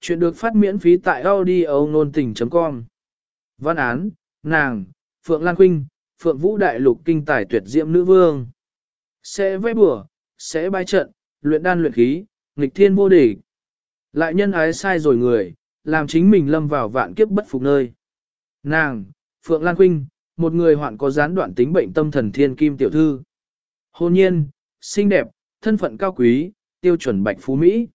Chuyện được phát miễn phí tại audio nôn tình.com Văn án, nàng, Phượng Lan Quynh, Phượng Vũ Đại Lục Kinh Tài Tuyệt Diệm Nữ Vương. Sẽ vẽ bửa, sẽ bay trận, luyện đan luyện khí, nghịch thiên vô địch. Lại nhân ái sai rồi người, làm chính mình lâm vào vạn kiếp bất phục nơi. Nàng, Phượng Lan Quynh, một người hoạn có gián đoạn tính bệnh tâm thần thiên kim tiểu thư. Hôn nhiên, xinh đẹp, thân phận cao quý, tiêu chuẩn bạch phú Mỹ.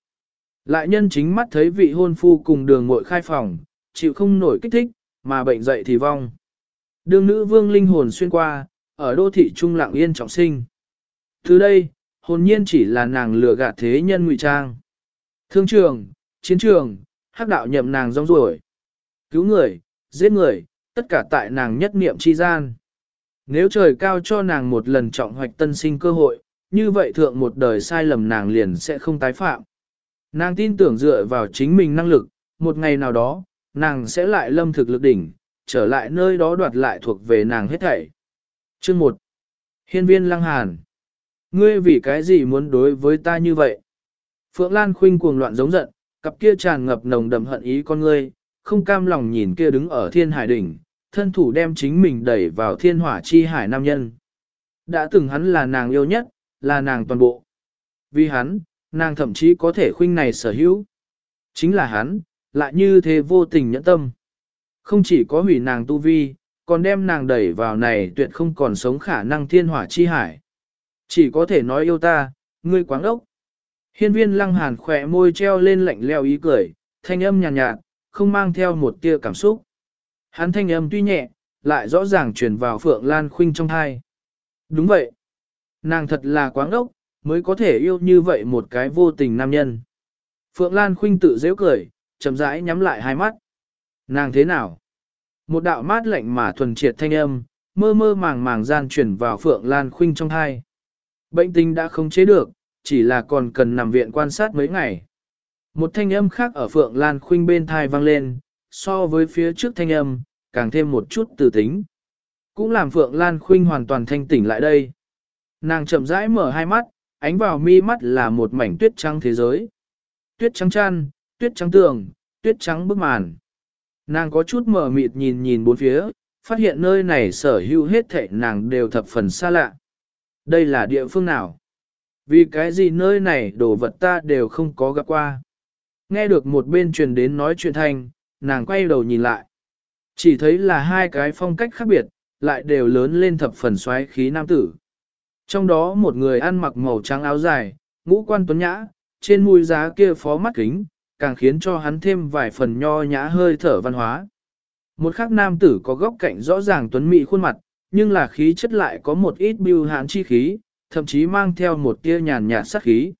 Lại nhân chính mắt thấy vị hôn phu cùng đường muội khai phòng, chịu không nổi kích thích, mà bệnh dậy thì vong. Đường nữ vương linh hồn xuyên qua, ở đô thị trung lặng yên trọng sinh. Từ đây, hồn nhiên chỉ là nàng lừa gạt thế nhân ngụy trang. Thương trường, chiến trường, hắc đạo nhậm nàng rong ruổi. Cứu người, giết người, tất cả tại nàng nhất niệm chi gian. Nếu trời cao cho nàng một lần trọng hoạch tân sinh cơ hội, như vậy thượng một đời sai lầm nàng liền sẽ không tái phạm. Nàng tin tưởng dựa vào chính mình năng lực, một ngày nào đó, nàng sẽ lại lâm thực lực đỉnh, trở lại nơi đó đoạt lại thuộc về nàng hết thảy. Chương 1. Hiên viên lăng hàn. Ngươi vì cái gì muốn đối với ta như vậy? Phượng Lan khuynh cuồng loạn giống giận, cặp kia tràn ngập nồng đậm hận ý con ngươi, không cam lòng nhìn kia đứng ở thiên hải đỉnh, thân thủ đem chính mình đẩy vào thiên hỏa chi hải nam nhân. Đã từng hắn là nàng yêu nhất, là nàng toàn bộ. Vì hắn, nàng thậm chí có thể khuynh này sở hữu. Chính là hắn, lại như thế vô tình nhẫn tâm. Không chỉ có hủy nàng tu vi, còn đem nàng đẩy vào này tuyệt không còn sống khả năng thiên hỏa chi hải. Chỉ có thể nói yêu ta, ngươi quáng ốc. Hiên viên lăng hàn khỏe môi treo lên lạnh leo ý cười, thanh âm nhàn nhạt, nhạt, không mang theo một tia cảm xúc. Hắn thanh âm tuy nhẹ, lại rõ ràng truyền vào Phượng Lan Khuynh trong thai. Đúng vậy. Nàng thật là quáng ốc, mới có thể yêu như vậy một cái vô tình nam nhân. Phượng Lan Khuynh tự dễ cười, chậm rãi nhắm lại hai mắt. Nàng thế nào? Một đạo mát lạnh mà thuần triệt thanh âm, mơ mơ màng màng gian chuyển vào Phượng Lan Khuynh trong thai. Bệnh tình đã không chế được, chỉ là còn cần nằm viện quan sát mấy ngày. Một thanh âm khác ở Phượng Lan Khuynh bên thai vang lên, so với phía trước thanh âm, càng thêm một chút từ tính. Cũng làm Phượng Lan Khuynh hoàn toàn thanh tỉnh lại đây. Nàng chậm rãi mở hai mắt, ánh vào mi mắt là một mảnh tuyết trắng thế giới. Tuyết trắng chăn, tuyết trắng tường, tuyết trắng bức màn. Nàng có chút mở mịt nhìn nhìn bốn phía, phát hiện nơi này sở hữu hết thảy nàng đều thập phần xa lạ. Đây là địa phương nào? Vì cái gì nơi này đồ vật ta đều không có gặp qua. Nghe được một bên truyền đến nói chuyện thanh, nàng quay đầu nhìn lại. Chỉ thấy là hai cái phong cách khác biệt, lại đều lớn lên thập phần xoáy khí nam tử. Trong đó một người ăn mặc màu trắng áo dài, ngũ quan tuấn nhã, trên mũi giá kia phó mắt kính, càng khiến cho hắn thêm vài phần nho nhã hơi thở văn hóa. Một khác nam tử có góc cạnh rõ ràng tuấn mỹ khuôn mặt, nhưng là khí chất lại có một ít biêu hãn chi khí, thậm chí mang theo một tia nhàn nhạt sát khí.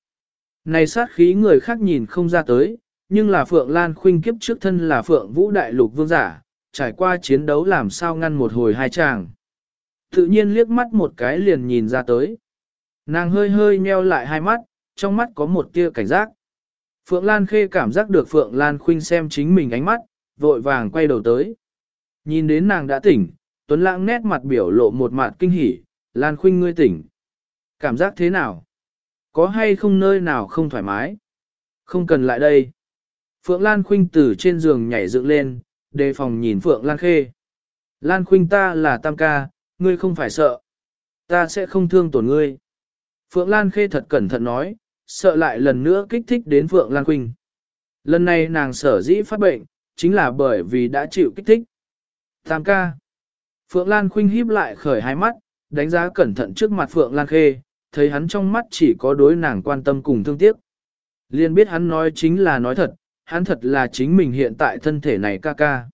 Này sát khí người khác nhìn không ra tới, nhưng là Phượng Lan Khuynh kiếp trước thân là Phượng Vũ Đại Lục Vương giả, trải qua chiến đấu làm sao ngăn một hồi hai chàng. Tự nhiên liếc mắt một cái liền nhìn ra tới. Nàng hơi hơi nheo lại hai mắt, trong mắt có một tia cảnh giác. Phượng Lan Khê cảm giác được Phượng Lan Khuynh xem chính mình ánh mắt, vội vàng quay đầu tới. Nhìn đến nàng đã tỉnh, Tuấn Lãng nét mặt biểu lộ một mặt kinh hỉ, Lan Khuynh ngươi tỉnh. Cảm giác thế nào? Có hay không nơi nào không thoải mái? Không cần lại đây. Phượng Lan Khuynh từ trên giường nhảy dựng lên, đề phòng nhìn Phượng Lan Khê. Lan Khuynh ta là tam ca, ngươi không phải sợ. Ta sẽ không thương tổn ngươi. Phượng Lan Khê thật cẩn thận nói, sợ lại lần nữa kích thích đến Phượng Lan Quỳnh. Lần này nàng sở dĩ phát bệnh, chính là bởi vì đã chịu kích thích. Tam ca. Phượng Lan Khuynh híp lại khởi hai mắt, đánh giá cẩn thận trước mặt Phượng Lan Khê, thấy hắn trong mắt chỉ có đối nàng quan tâm cùng thương tiếc. Liên biết hắn nói chính là nói thật, hắn thật là chính mình hiện tại thân thể này ca ca.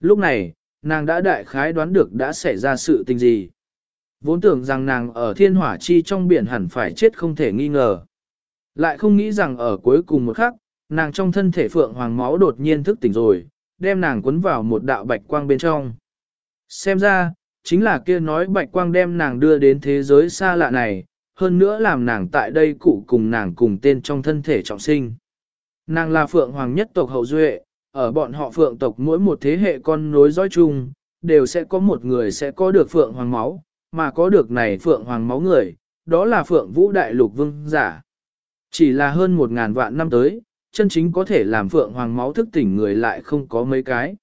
Lúc này, nàng đã đại khái đoán được đã xảy ra sự tình gì. Vốn tưởng rằng nàng ở thiên hỏa chi trong biển hẳn phải chết không thể nghi ngờ. Lại không nghĩ rằng ở cuối cùng một khắc, nàng trong thân thể phượng hoàng máu đột nhiên thức tỉnh rồi, đem nàng cuốn vào một đạo bạch quang bên trong. Xem ra, chính là kia nói bạch quang đem nàng đưa đến thế giới xa lạ này, hơn nữa làm nàng tại đây cụ cùng nàng cùng tên trong thân thể trọng sinh. Nàng là phượng hoàng nhất tộc hậu duệ, ở bọn họ phượng tộc mỗi một thế hệ con nối dõi chung, đều sẽ có một người sẽ có được phượng hoàng máu, mà có được này phượng hoàng máu người, đó là phượng vũ đại lục vương giả. Chỉ là hơn một ngàn vạn năm tới, chân chính có thể làm Phượng Hoàng máu thức tỉnh người lại không có mấy cái.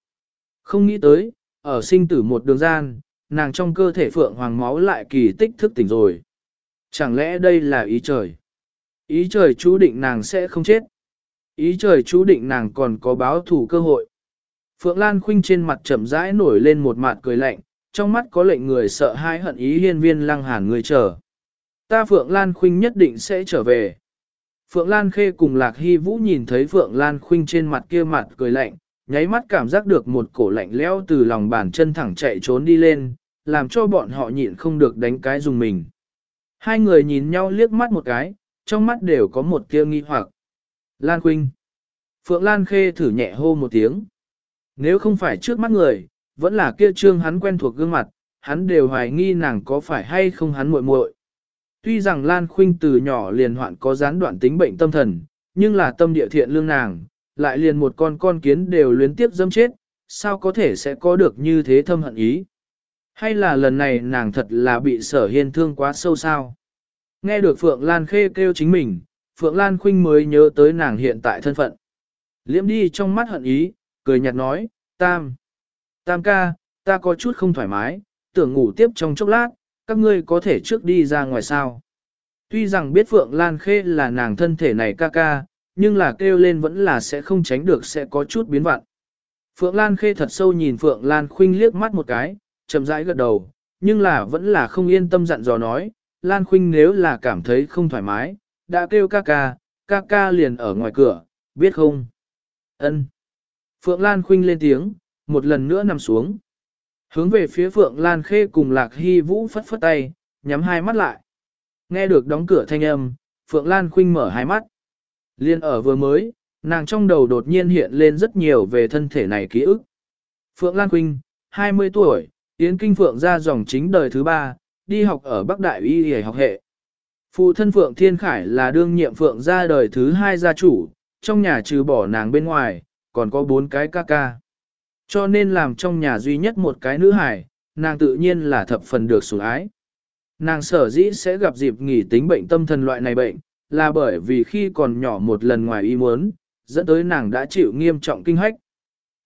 Không nghĩ tới, ở sinh tử một đường gian, nàng trong cơ thể Phượng Hoàng máu lại kỳ tích thức tỉnh rồi. Chẳng lẽ đây là ý trời? Ý trời chú định nàng sẽ không chết. Ý trời chú định nàng còn có báo thù cơ hội. Phượng Lan Khuynh trên mặt chậm rãi nổi lên một mặt cười lạnh, trong mắt có lệnh người sợ hãi hận ý hiên viên lăng hàn người chờ. Ta Phượng Lan Khuynh nhất định sẽ trở về. Phượng Lan Khê cùng Lạc Hy Vũ nhìn thấy Phượng Lan Khuynh trên mặt kia mặt cười lạnh, nháy mắt cảm giác được một cổ lạnh lẽo từ lòng bàn chân thẳng chạy trốn đi lên, làm cho bọn họ nhịn không được đánh cái dùng mình. Hai người nhìn nhau liếc mắt một cái, trong mắt đều có một tia nghi hoặc. Lan Khuynh. Phượng Lan Khê thử nhẹ hô một tiếng. Nếu không phải trước mắt người, vẫn là kia trương hắn quen thuộc gương mặt, hắn đều hoài nghi nàng có phải hay không hắn muội muội. Tuy rằng Lan Khuynh từ nhỏ liền hoạn có gián đoạn tính bệnh tâm thần, nhưng là tâm địa thiện lương nàng, lại liền một con con kiến đều luyến tiếp dâm chết, sao có thể sẽ có được như thế thâm hận ý. Hay là lần này nàng thật là bị sở hiên thương quá sâu sao? Nghe được Phượng Lan Khê kêu chính mình, Phượng Lan Khuynh mới nhớ tới nàng hiện tại thân phận. Liễm đi trong mắt hận ý, cười nhạt nói, Tam. Tam ca, ta có chút không thoải mái, tưởng ngủ tiếp trong chốc lát, các ngươi có thể trước đi ra ngoài sao. Tuy rằng biết Phượng Lan Khê là nàng thân thể này ca ca, nhưng là kêu lên vẫn là sẽ không tránh được sẽ có chút biến vặn. Phượng Lan Khê thật sâu nhìn Phượng Lan Khuynh liếc mắt một cái, chậm rãi gật đầu, nhưng là vẫn là không yên tâm dặn dò nói, Lan Khuynh nếu là cảm thấy không thoải mái, đã kêu ca ca, ca ca liền ở ngoài cửa, biết không? Ân. Phượng Lan Khinh lên tiếng, một lần nữa nằm xuống. Hướng về phía Phượng Lan Khê cùng Lạc Hy Vũ phất phất tay, nhắm hai mắt lại. Nghe được đóng cửa thanh âm, Phượng Lan Khinh mở hai mắt. Liên ở vừa mới, nàng trong đầu đột nhiên hiện lên rất nhiều về thân thể này ký ức. Phượng Lan Khuynh, 20 tuổi, Yến Kinh Phượng ra dòng chính đời thứ ba, đi học ở Bắc Đại Y Y học hệ. Phụ thân Phượng Thiên Khải là đương nhiệm Phượng ra đời thứ hai gia chủ, trong nhà trừ bỏ nàng bên ngoài, còn có bốn cái ca ca. Cho nên làm trong nhà duy nhất một cái nữ hải, nàng tự nhiên là thập phần được sủng ái. Nàng sở dĩ sẽ gặp dịp nghỉ tính bệnh tâm thần loại này bệnh, là bởi vì khi còn nhỏ một lần ngoài ý muốn, dẫn tới nàng đã chịu nghiêm trọng kinh hách.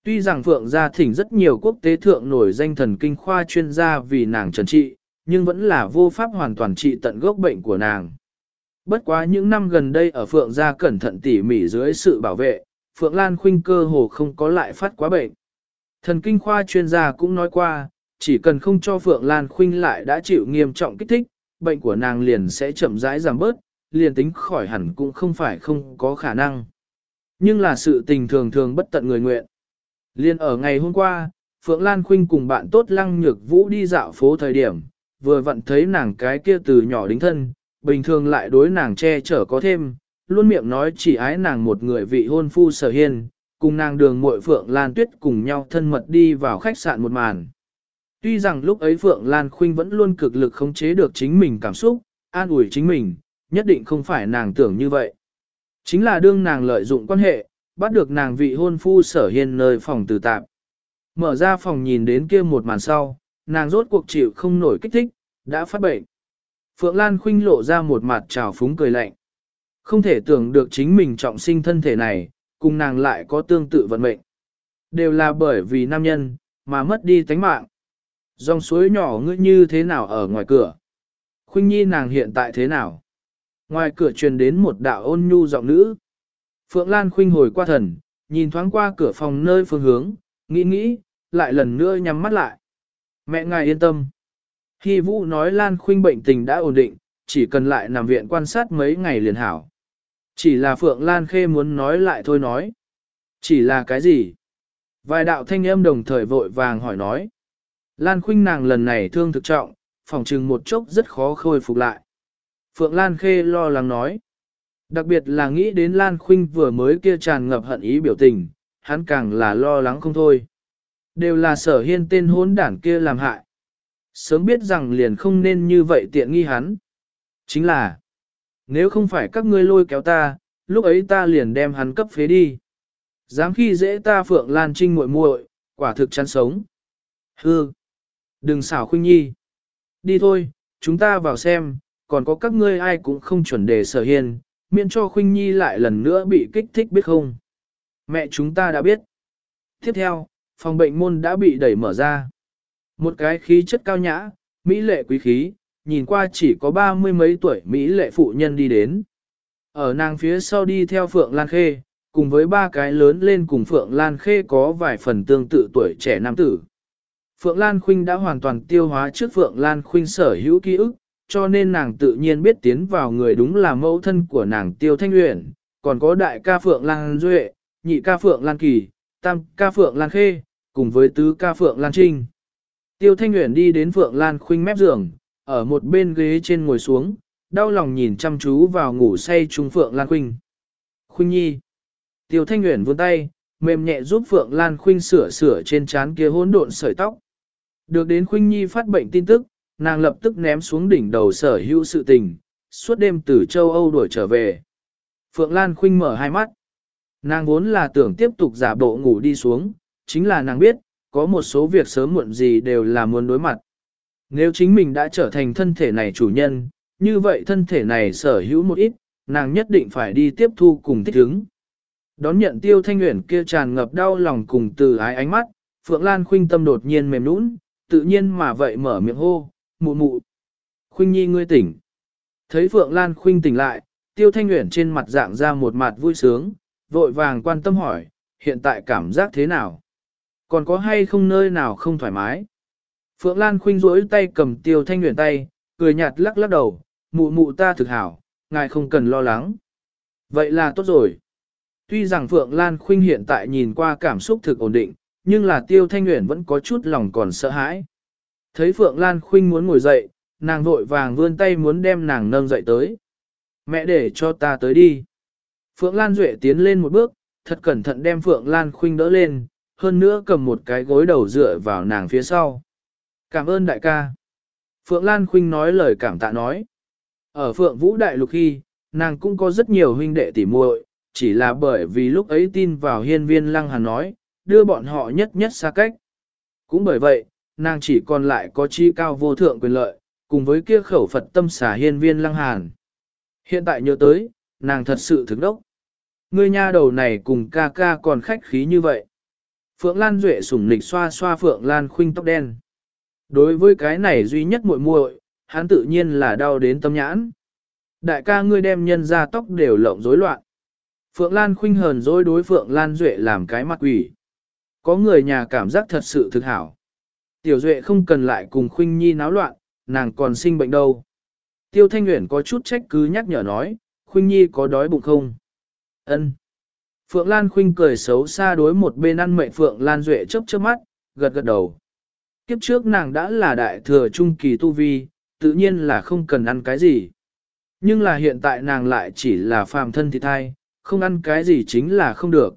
Tuy rằng Phượng gia thỉnh rất nhiều quốc tế thượng nổi danh thần kinh khoa chuyên gia vì nàng trần trị, nhưng vẫn là vô pháp hoàn toàn trị tận gốc bệnh của nàng. Bất quá những năm gần đây ở Phượng gia cẩn thận tỉ mỉ dưới sự bảo vệ, Phượng Lan Khuynh cơ hồ không có lại phát quá bệnh. Thần kinh khoa chuyên gia cũng nói qua, chỉ cần không cho Phượng Lan Khuynh lại đã chịu nghiêm trọng kích thích, bệnh của nàng liền sẽ chậm rãi giảm bớt, liền tính khỏi hẳn cũng không phải không có khả năng. Nhưng là sự tình thường thường bất tận người nguyện. Liên ở ngày hôm qua, Phượng Lan Khuynh cùng bạn tốt Lăng Nhược Vũ đi dạo phố thời điểm, vừa vặn thấy nàng cái kia từ nhỏ đính thân, bình thường lại đối nàng che chở có thêm, luôn miệng nói chỉ ái nàng một người vị hôn phu sở hiên, cùng nàng đường muội Phượng Lan Tuyết cùng nhau thân mật đi vào khách sạn một màn. Tuy rằng lúc ấy Phượng Lan Khuynh vẫn luôn cực lực khống chế được chính mình cảm xúc, an ủi chính mình, nhất định không phải nàng tưởng như vậy. Chính là đương nàng lợi dụng quan hệ, bắt được nàng vị hôn phu sở hiên nơi phòng từ tạm. Mở ra phòng nhìn đến kia một màn sau, nàng rốt cuộc chịu không nổi kích thích, đã phát bệnh. Phượng Lan Khuynh lộ ra một mặt trào phúng cười lạnh. Không thể tưởng được chính mình trọng sinh thân thể này, cùng nàng lại có tương tự vận mệnh. Đều là bởi vì nam nhân, mà mất đi tánh mạng. Dòng suối nhỏ ngươi như thế nào ở ngoài cửa? Khuynh nhi nàng hiện tại thế nào? Ngoài cửa truyền đến một đạo ôn nhu giọng nữ. Phượng Lan Khuynh hồi qua thần, nhìn thoáng qua cửa phòng nơi phương hướng, nghĩ nghĩ, lại lần nữa nhắm mắt lại. Mẹ ngài yên tâm. Hy Vũ nói Lan Khuynh bệnh tình đã ổn định, chỉ cần lại nằm viện quan sát mấy ngày liền hảo. Chỉ là Phượng Lan Khê muốn nói lại thôi nói. Chỉ là cái gì? Vài đạo thanh âm đồng thời vội vàng hỏi nói. Lan Khuynh nàng lần này thương thực trọng, phòng trừng một chốc rất khó khôi phục lại. Phượng Lan Khê lo lắng nói. Đặc biệt là nghĩ đến Lan Khuynh vừa mới kia tràn ngập hận ý biểu tình, hắn càng là lo lắng không thôi. Đều là sở hiên tên hốn đản kia làm hại. Sớm biết rằng liền không nên như vậy tiện nghi hắn. Chính là, nếu không phải các ngươi lôi kéo ta, lúc ấy ta liền đem hắn cấp phế đi. Dám khi dễ ta Phượng Lan Trinh muội muội, quả thực chán sống. Hư! Đừng xảo khuyên nhi. Đi thôi, chúng ta vào xem, còn có các ngươi ai cũng không chuẩn đề sở hiên, miễn cho Khuynh Nhi lại lần nữa bị kích thích biết không. Mẹ chúng ta đã biết. Tiếp theo, phòng bệnh môn đã bị đẩy mở ra. Một cái khí chất cao nhã, mỹ lệ quý khí, nhìn qua chỉ có ba mươi mấy tuổi mỹ lệ phụ nhân đi đến. Ở nàng phía sau đi theo Phượng Lan Khê, cùng với ba cái lớn lên cùng Phượng Lan Khê có vài phần tương tự tuổi trẻ nam tử. Phượng Lan Khuynh đã hoàn toàn tiêu hóa trước Phượng Lan Khuynh sở hữu ký ức, cho nên nàng tự nhiên biết tiến vào người đúng là mẫu thân của nàng Tiêu Thanh Uyển, còn có đại ca Phượng Lan Duệ, nhị ca Phượng Lan Kỳ, tam ca Phượng Lan Khê, cùng với tứ ca Phượng Lan Trinh. Tiêu Thanh Uyển đi đến Phượng Lan Khuynh mép giường, ở một bên ghế trên ngồi xuống, đau lòng nhìn chăm chú vào ngủ say trung Phượng Lan Khuynh. Khuynh Nhi. Tiêu Thanh Uyển vươn tay, mềm nhẹ giúp Phượng Lan Khuynh sửa sửa trên trán kia hỗn độn sợi tóc. Được đến Khuynh Nhi phát bệnh tin tức, nàng lập tức ném xuống đỉnh đầu sở hữu sự tình, suốt đêm từ châu Âu đuổi trở về. Phượng Lan Khuynh mở hai mắt. Nàng vốn là tưởng tiếp tục giả bộ ngủ đi xuống, chính là nàng biết, có một số việc sớm muộn gì đều là muốn đối mặt. Nếu chính mình đã trở thành thân thể này chủ nhân, như vậy thân thể này sở hữu một ít, nàng nhất định phải đi tiếp thu cùng thích ứng. Đón nhận tiêu thanh nguyện kia tràn ngập đau lòng cùng từ ái ánh mắt, Phượng Lan khuynh tâm đột nhiên mềm nũng, tự nhiên mà vậy mở miệng hô, mụ mụ. Khuynh nhi ngươi tỉnh. Thấy Phượng Lan khuynh tỉnh lại, tiêu thanh nguyện trên mặt dạng ra một mặt vui sướng, vội vàng quan tâm hỏi, hiện tại cảm giác thế nào? Còn có hay không nơi nào không thoải mái? Phượng Lan khuynh rỗi tay cầm tiêu thanh nguyện tay, cười nhạt lắc lắc đầu, mụ mụ ta thực hảo, ngài không cần lo lắng. Vậy là tốt rồi. Tuy rằng Phượng Lan khuynh hiện tại nhìn qua cảm xúc thực ổn định, nhưng là tiêu thanh nguyện vẫn có chút lòng còn sợ hãi. Thấy Phượng Lan khuynh muốn ngồi dậy, nàng vội vàng vươn tay muốn đem nàng nâng dậy tới. Mẹ để cho ta tới đi. Phượng Lan Duệ tiến lên một bước, thật cẩn thận đem Phượng Lan khuynh đỡ lên, hơn nữa cầm một cái gối đầu dựa vào nàng phía sau. Cảm ơn đại ca. Phượng Lan khuynh nói lời cảm tạ nói. Ở Phượng Vũ Đại Lục khi, nàng cũng có rất nhiều huynh đệ tỉ muội, chỉ là bởi vì lúc ấy tin vào hiên viên lăng hàn nói, đưa bọn họ nhất nhất xa cách. Cũng bởi vậy, nàng chỉ còn lại có chi cao vô thượng quyền lợi, cùng với kia khẩu Phật tâm xả hiên viên lăng hàn. Hiện tại nhớ tới, nàng thật sự thức đốc. Ngươi nha đầu này cùng ca ca còn khách khí như vậy. Phượng Lan Duệ sủng nịch xoa xoa Phượng Lan khuynh tóc đen. Đối với cái này duy nhất muội muội, hắn tự nhiên là đau đến tâm nhãn. Đại ca ngươi đem nhân ra tóc đều lộng rối loạn. Phượng Lan khuynh hờn dối đối Phượng Lan Duệ làm cái mặt quỷ. Có người nhà cảm giác thật sự thực hảo. Tiểu Duệ không cần lại cùng khuynh nhi náo loạn, nàng còn sinh bệnh đâu. Tiêu Thanh Nguyễn có chút trách cứ nhắc nhở nói, khuynh nhi có đói bụng không? Ân. Phượng Lan khuynh cười xấu xa đối một bên ăn mệnh Phượng Lan Duệ chớp chớp mắt, gật gật đầu. Kiếp trước nàng đã là đại thừa trung kỳ tu vi, tự nhiên là không cần ăn cái gì. Nhưng là hiện tại nàng lại chỉ là phàm thân thì thai, không ăn cái gì chính là không được.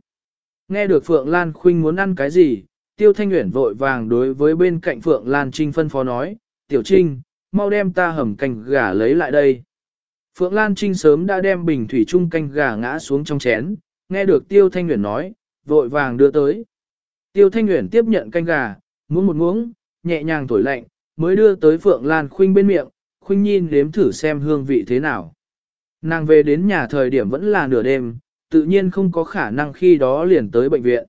Nghe được Phượng Lan Khuynh muốn ăn cái gì, Tiêu Thanh Nguyễn vội vàng đối với bên cạnh Phượng Lan Trinh phân phó nói, Tiểu Trinh, mau đem ta hầm canh gà lấy lại đây. Phượng Lan Trinh sớm đã đem bình thủy chung canh gà ngã xuống trong chén, nghe được Tiêu Thanh Nguyễn nói, vội vàng đưa tới. Tiêu Thanh Nguyễn tiếp nhận canh gà, muốn một muỗng, nhẹ nhàng thổi lạnh, mới đưa tới Phượng Lan Khuynh bên miệng, Khuynh nhìn nếm thử xem hương vị thế nào. Nàng về đến nhà thời điểm vẫn là nửa đêm, tự nhiên không có khả năng khi đó liền tới bệnh viện.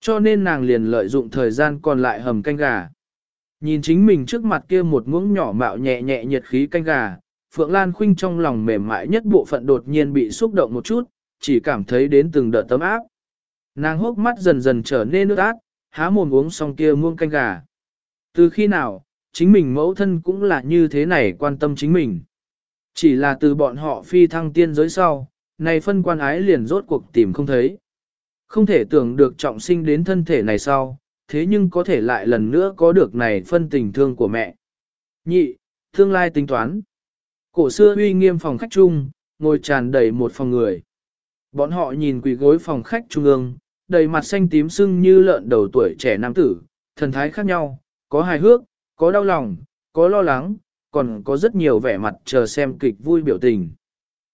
Cho nên nàng liền lợi dụng thời gian còn lại hầm canh gà. Nhìn chính mình trước mặt kia một muỗng nhỏ mạo nhẹ nhẹ nhiệt khí canh gà, Phượng Lan Khuynh trong lòng mềm mại nhất bộ phận đột nhiên bị xúc động một chút, chỉ cảm thấy đến từng đợt tấm áp. Nàng hốc mắt dần dần trở nên nước át, há mồm uống xong kia muông canh gà. Từ khi nào, chính mình mẫu thân cũng là như thế này quan tâm chính mình. Chỉ là từ bọn họ phi thăng tiên giới sau, này phân quan ái liền rốt cuộc tìm không thấy. Không thể tưởng được trọng sinh đến thân thể này sau, thế nhưng có thể lại lần nữa có được này phân tình thương của mẹ. Nhị, tương lai tính toán. Cổ xưa uy nghiêm phòng khách chung, ngồi tràn đầy một phòng người. Bọn họ nhìn quỳ gối phòng khách trung ương, đầy mặt xanh tím sưng như lợn đầu tuổi trẻ nam tử, thần thái khác nhau, có hài hước, có đau lòng, có lo lắng, còn có rất nhiều vẻ mặt chờ xem kịch vui biểu tình.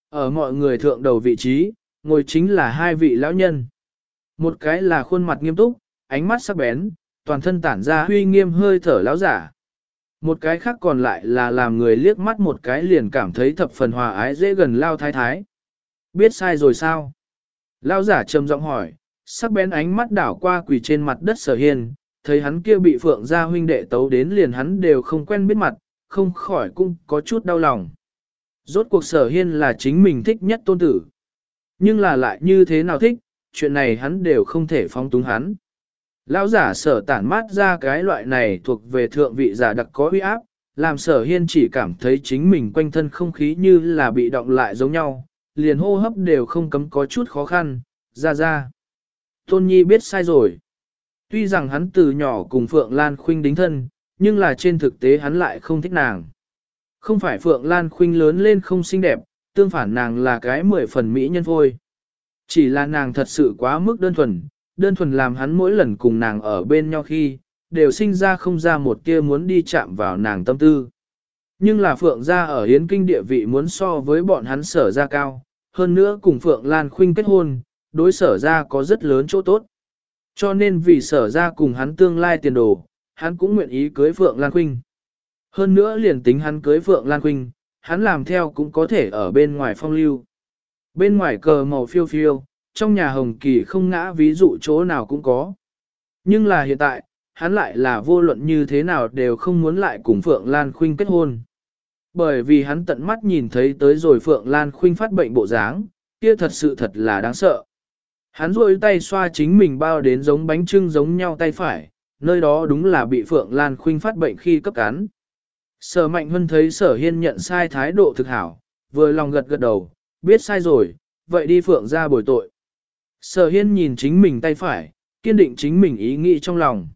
Ở mọi người thượng đầu vị trí, ngồi chính là hai vị lão nhân. Một cái là khuôn mặt nghiêm túc, ánh mắt sắc bén, toàn thân tản ra huy nghiêm hơi thở lão giả. Một cái khác còn lại là làm người liếc mắt một cái liền cảm thấy thập phần hòa ái dễ gần lao thái thái. Biết sai rồi sao? Lao giả trầm giọng hỏi, sắc bén ánh mắt đảo qua quỳ trên mặt đất sở hiên, thấy hắn kia bị phượng gia huynh đệ tấu đến liền hắn đều không quen biết mặt, không khỏi cũng có chút đau lòng. Rốt cuộc sở hiên là chính mình thích nhất tôn tử. Nhưng là lại như thế nào thích, chuyện này hắn đều không thể phong túng hắn. Lão giả sở tản mát ra cái loại này thuộc về thượng vị giả đặc có uy áp, làm sở hiên chỉ cảm thấy chính mình quanh thân không khí như là bị động lại giống nhau, liền hô hấp đều không cấm có chút khó khăn, ra ra. Tôn Nhi biết sai rồi. Tuy rằng hắn từ nhỏ cùng Phượng Lan Khuynh đính thân, nhưng là trên thực tế hắn lại không thích nàng. Không phải Phượng Lan Khuynh lớn lên không xinh đẹp, tương phản nàng là cái mười phần mỹ nhân thôi. Chỉ là nàng thật sự quá mức đơn thuần, đơn thuần làm hắn mỗi lần cùng nàng ở bên nhau khi, đều sinh ra không ra một tia muốn đi chạm vào nàng tâm tư. Nhưng là Phượng gia ở Hiến Kinh địa vị muốn so với bọn hắn sở ra cao, hơn nữa cùng Phượng Lan Khuynh kết hôn, đối sở ra có rất lớn chỗ tốt. Cho nên vì sở ra cùng hắn tương lai tiền đồ, hắn cũng nguyện ý cưới Phượng Lan Khuynh. Hơn nữa liền tính hắn cưới Phượng Lan Khuynh, hắn làm theo cũng có thể ở bên ngoài phong lưu. Bên ngoài cờ màu phiêu phiêu, trong nhà hồng kỳ không ngã ví dụ chỗ nào cũng có. Nhưng là hiện tại, hắn lại là vô luận như thế nào đều không muốn lại cùng Phượng Lan Khuynh kết hôn. Bởi vì hắn tận mắt nhìn thấy tới rồi Phượng Lan Khuynh phát bệnh bộ dáng, kia thật sự thật là đáng sợ. Hắn rôi tay xoa chính mình bao đến giống bánh trưng giống nhau tay phải, nơi đó đúng là bị Phượng Lan Khuynh phát bệnh khi cấp cắn. Sở Mạnh Hân thấy Sở Hiên nhận sai thái độ thực hảo, vừa lòng gật gật đầu, biết sai rồi, vậy đi Phượng ra bồi tội. Sở Hiên nhìn chính mình tay phải, kiên định chính mình ý nghĩ trong lòng.